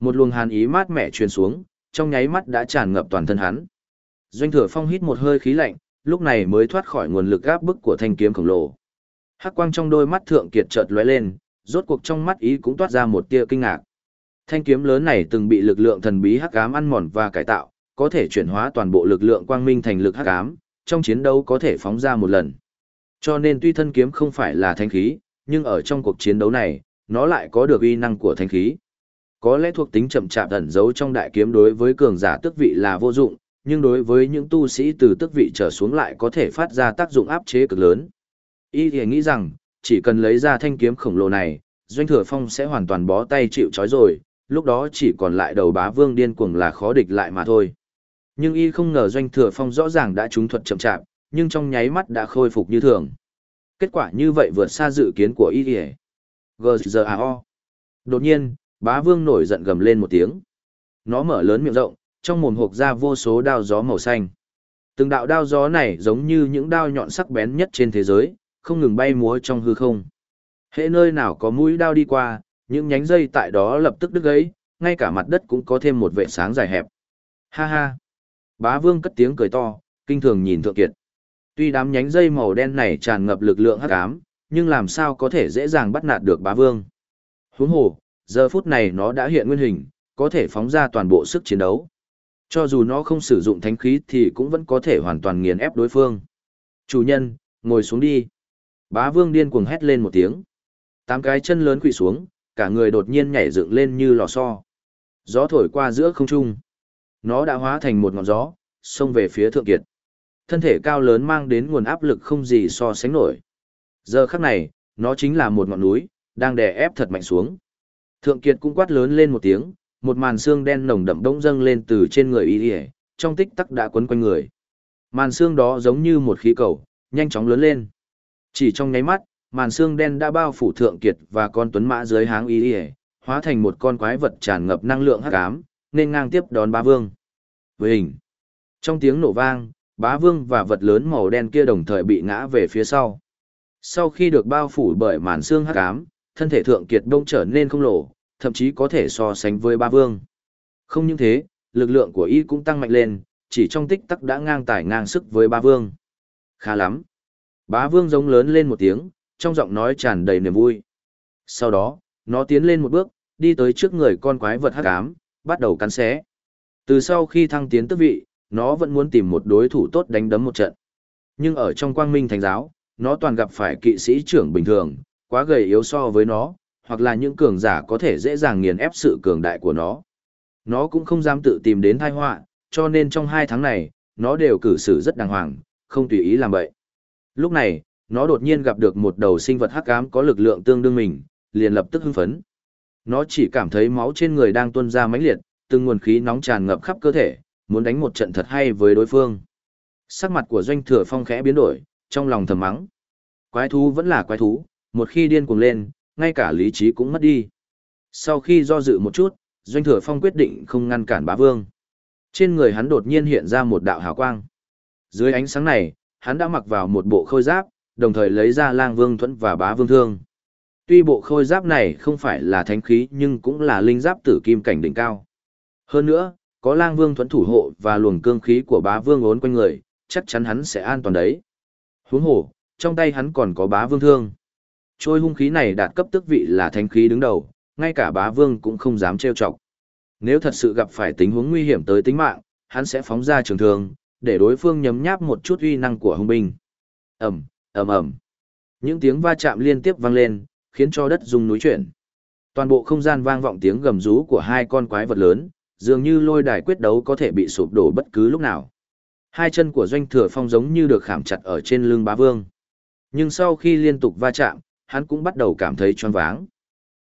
[SPEAKER 1] Một luồng hàn ý mát mẻ truyền xuống, trong nháy mắt đã tràn ngập toàn thân hắn. Doanh Thừa Phong hít một hơi khí lạnh, lúc này mới thoát khỏi nguồn lực áp bức của thanh kiếm khổng lồ. Hắc quang trong đôi mắt thượng kiệt chợt lóe lên, rốt cuộc trong mắt ý cũng toát ra một tia kinh ngạc. Thanh kiếm lớn này từng bị lực lượng thần bí hắc ám ăn mòn và cải tạo, có thể chuyển hóa toàn bộ lực lượng quang minh thành lực hắc ám, trong chiến đấu có thể phóng ra một lần. Cho nên tuy thân kiếm không phải là thanh khí, nhưng ở trong cuộc chiến đấu này, nó lại có được uy năng của thanh khí. Có lẽ thuộc tính chậm chạp ẩn giấu trong đại kiếm đối với cường giả tước vị là vô dụng, nhưng đối với những tu sĩ từ tước vị trở xuống lại có thể phát ra tác dụng áp chế cực lớn. Y thì nghĩ rằng, chỉ cần lấy ra thanh kiếm khổng lồ này, Doanh Thừa Phong sẽ hoàn toàn bó tay chịu trói rồi, lúc đó chỉ còn lại đầu bá vương điên cuồng là khó địch lại mà thôi. Nhưng y không ngờ Doanh Thừa Phong rõ ràng đã trúng thuật chậm chạp, nhưng trong nháy mắt đã khôi phục như thường. Kết quả như vậy vượt xa dự kiến của y Grrrroo! Đột nhiên, bá vương nổi giận gầm lên một tiếng. nó mở lớn miệng rộng, trong mồm hộc ra vô số đao gió màu xanh. Từng đạo đao gió này giống như những đao nhọn sắc bén nhất trên thế giới, không ngừng bay múa trong hư không. Hệ nơi nào có mũi đao đi qua, những nhánh dây tại đó lập tức đứt gãy, ngay cả mặt đất cũng có thêm một vệ sáng dài hẹp. Ha ha! Bá vương cất tiếng cười to, kinh thường nhìn thượng kiệt. Tuy đám nhánh dây màu đen này tràn ngập lực lượng hắc ám, nhưng làm sao có thể dễ dàng bắt nạt được bá vương. Huống hồ, giờ phút này nó đã hiện nguyên hình, có thể phóng ra toàn bộ sức chiến đấu. Cho dù nó không sử dụng thánh khí thì cũng vẫn có thể hoàn toàn nghiền ép đối phương. Chủ nhân, ngồi xuống đi. Bá vương điên cuồng hét lên một tiếng. Tám cái chân lớn quỵ xuống, cả người đột nhiên nhảy dựng lên như lò xo. Gió thổi qua giữa không trung. Nó đã hóa thành một ngọn gió, xông về phía thượng kiệt. Thân thể cao lớn mang đến nguồn áp lực không gì so sánh nổi. Giờ khắc này, nó chính là một ngọn núi, đang đè ép thật mạnh xuống. Thượng kiệt cũng quát lớn lên một tiếng, một màn xương đen nồng đậm đông dâng lên từ trên người y ỉa trong tích tắc đã quấn quanh người màn xương đó giống như một khí cầu nhanh chóng lớn lên chỉ trong nháy mắt màn xương đen đã bao phủ thượng kiệt và con tuấn mã dưới háng y ỉa hóa thành một con quái vật tràn ngập năng lượng hắc ám nên ngang tiếp đón ba vương với hình trong tiếng nổ vang bá vương và vật lớn màu đen kia đồng thời bị ngã về phía sau sau khi được bao phủ bởi màn xương hắc ám thân thể thượng kiệt bông trở nên không lộ thậm chí có thể so sánh với ba vương. Không những thế, lực lượng của y cũng tăng mạnh lên, chỉ trong tích tắc đã ngang tài ngang sức với ba vương. Khá lắm. Bá vương giống lớn lên một tiếng, trong giọng nói tràn đầy niềm vui. Sau đó, nó tiến lên một bước, đi tới trước người con quái vật hắc ám, bắt đầu cắn xé. Từ sau khi thăng tiến tước vị, nó vẫn muốn tìm một đối thủ tốt đánh đấm một trận. Nhưng ở trong quang minh thánh giáo, nó toàn gặp phải kỵ sĩ trưởng bình thường, quá gầy yếu so với nó, hoặc là những cường giả có thể dễ dàng nghiền ép sự cường đại của nó. Nó cũng không dám tự tìm đến tai họa, cho nên trong hai tháng này, nó đều cử xử rất đàng hoàng, không tùy ý làm vậy. Lúc này, nó đột nhiên gặp được một đầu sinh vật hắc ám có lực lượng tương đương mình, liền lập tức hưng phấn. Nó chỉ cảm thấy máu trên người đang tuôn ra mãnh liệt, từng nguồn khí nóng tràn ngập khắp cơ thể, muốn đánh một trận thật hay với đối phương. Sắc mặt của doanh thừa phong khẽ biến đổi, trong lòng thầm mắng. Quái thú vẫn là quái thú, một khi điên cuồng lên, ngay cả lý trí cũng mất đi. Sau khi do dự một chút, Doanh Thừa Phong quyết định không ngăn cản bá vương. Trên người hắn đột nhiên hiện ra một đạo hào quang. Dưới ánh sáng này, hắn đã mặc vào một bộ khôi giáp, đồng thời lấy ra lang vương thuẫn và bá vương thương. Tuy bộ khôi giáp này không phải là thánh khí nhưng cũng là linh giáp tử kim cảnh đỉnh cao. Hơn nữa, có lang vương thuẫn thủ hộ và luồng cương khí của bá vương ốn quanh người, chắc chắn hắn sẽ an toàn đấy. Huống hồ, trong tay hắn còn có bá vương thương trôi hung khí này đạt cấp tức vị là thánh khí đứng đầu, ngay cả bá vương cũng không dám trêu chọc. Nếu thật sự gặp phải tình huống nguy hiểm tới tính mạng, hắn sẽ phóng ra trường thương, để đối phương nhấm nháp một chút uy năng của hung binh. Ầm, ầm ầm. Những tiếng va chạm liên tiếp vang lên, khiến cho đất rung núi chuyển. Toàn bộ không gian vang vọng tiếng gầm rú của hai con quái vật lớn, dường như lôi đài quyết đấu có thể bị sụp đổ bất cứ lúc nào. Hai chân của doanh thừa phong giống như được khảm chặt ở trên lưng bá vương. Nhưng sau khi liên tục va chạm, hắn cũng bắt đầu cảm thấy choáng váng.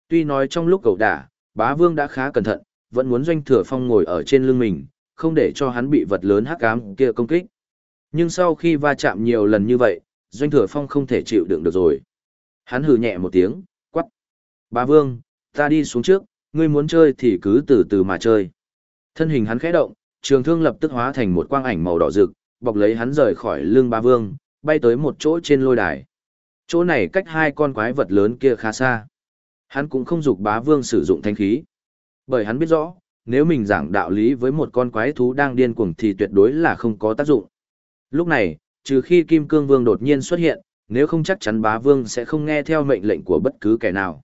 [SPEAKER 1] Tuy nói trong lúc cầu đả, bá vương đã khá cẩn thận, vẫn muốn doanh thừa phong ngồi ở trên lưng mình, không để cho hắn bị vật lớn hắc ám kia công kích. Nhưng sau khi va chạm nhiều lần như vậy, doanh thừa phong không thể chịu đựng được rồi. Hắn hừ nhẹ một tiếng, quắc. Bá vương, ta đi xuống trước, ngươi muốn chơi thì cứ từ từ mà chơi. Thân hình hắn khẽ động, trường thương lập tức hóa thành một quang ảnh màu đỏ rực, bọc lấy hắn rời khỏi lưng bá vương, bay tới một chỗ trên lôi đài. Chỗ này cách hai con quái vật lớn kia khá xa. Hắn cũng không dục bá vương sử dụng thanh khí. Bởi hắn biết rõ, nếu mình giảng đạo lý với một con quái thú đang điên cuồng thì tuyệt đối là không có tác dụng. Lúc này, trừ khi Kim Cương Vương đột nhiên xuất hiện, nếu không chắc chắn bá vương sẽ không nghe theo mệnh lệnh của bất cứ kẻ nào.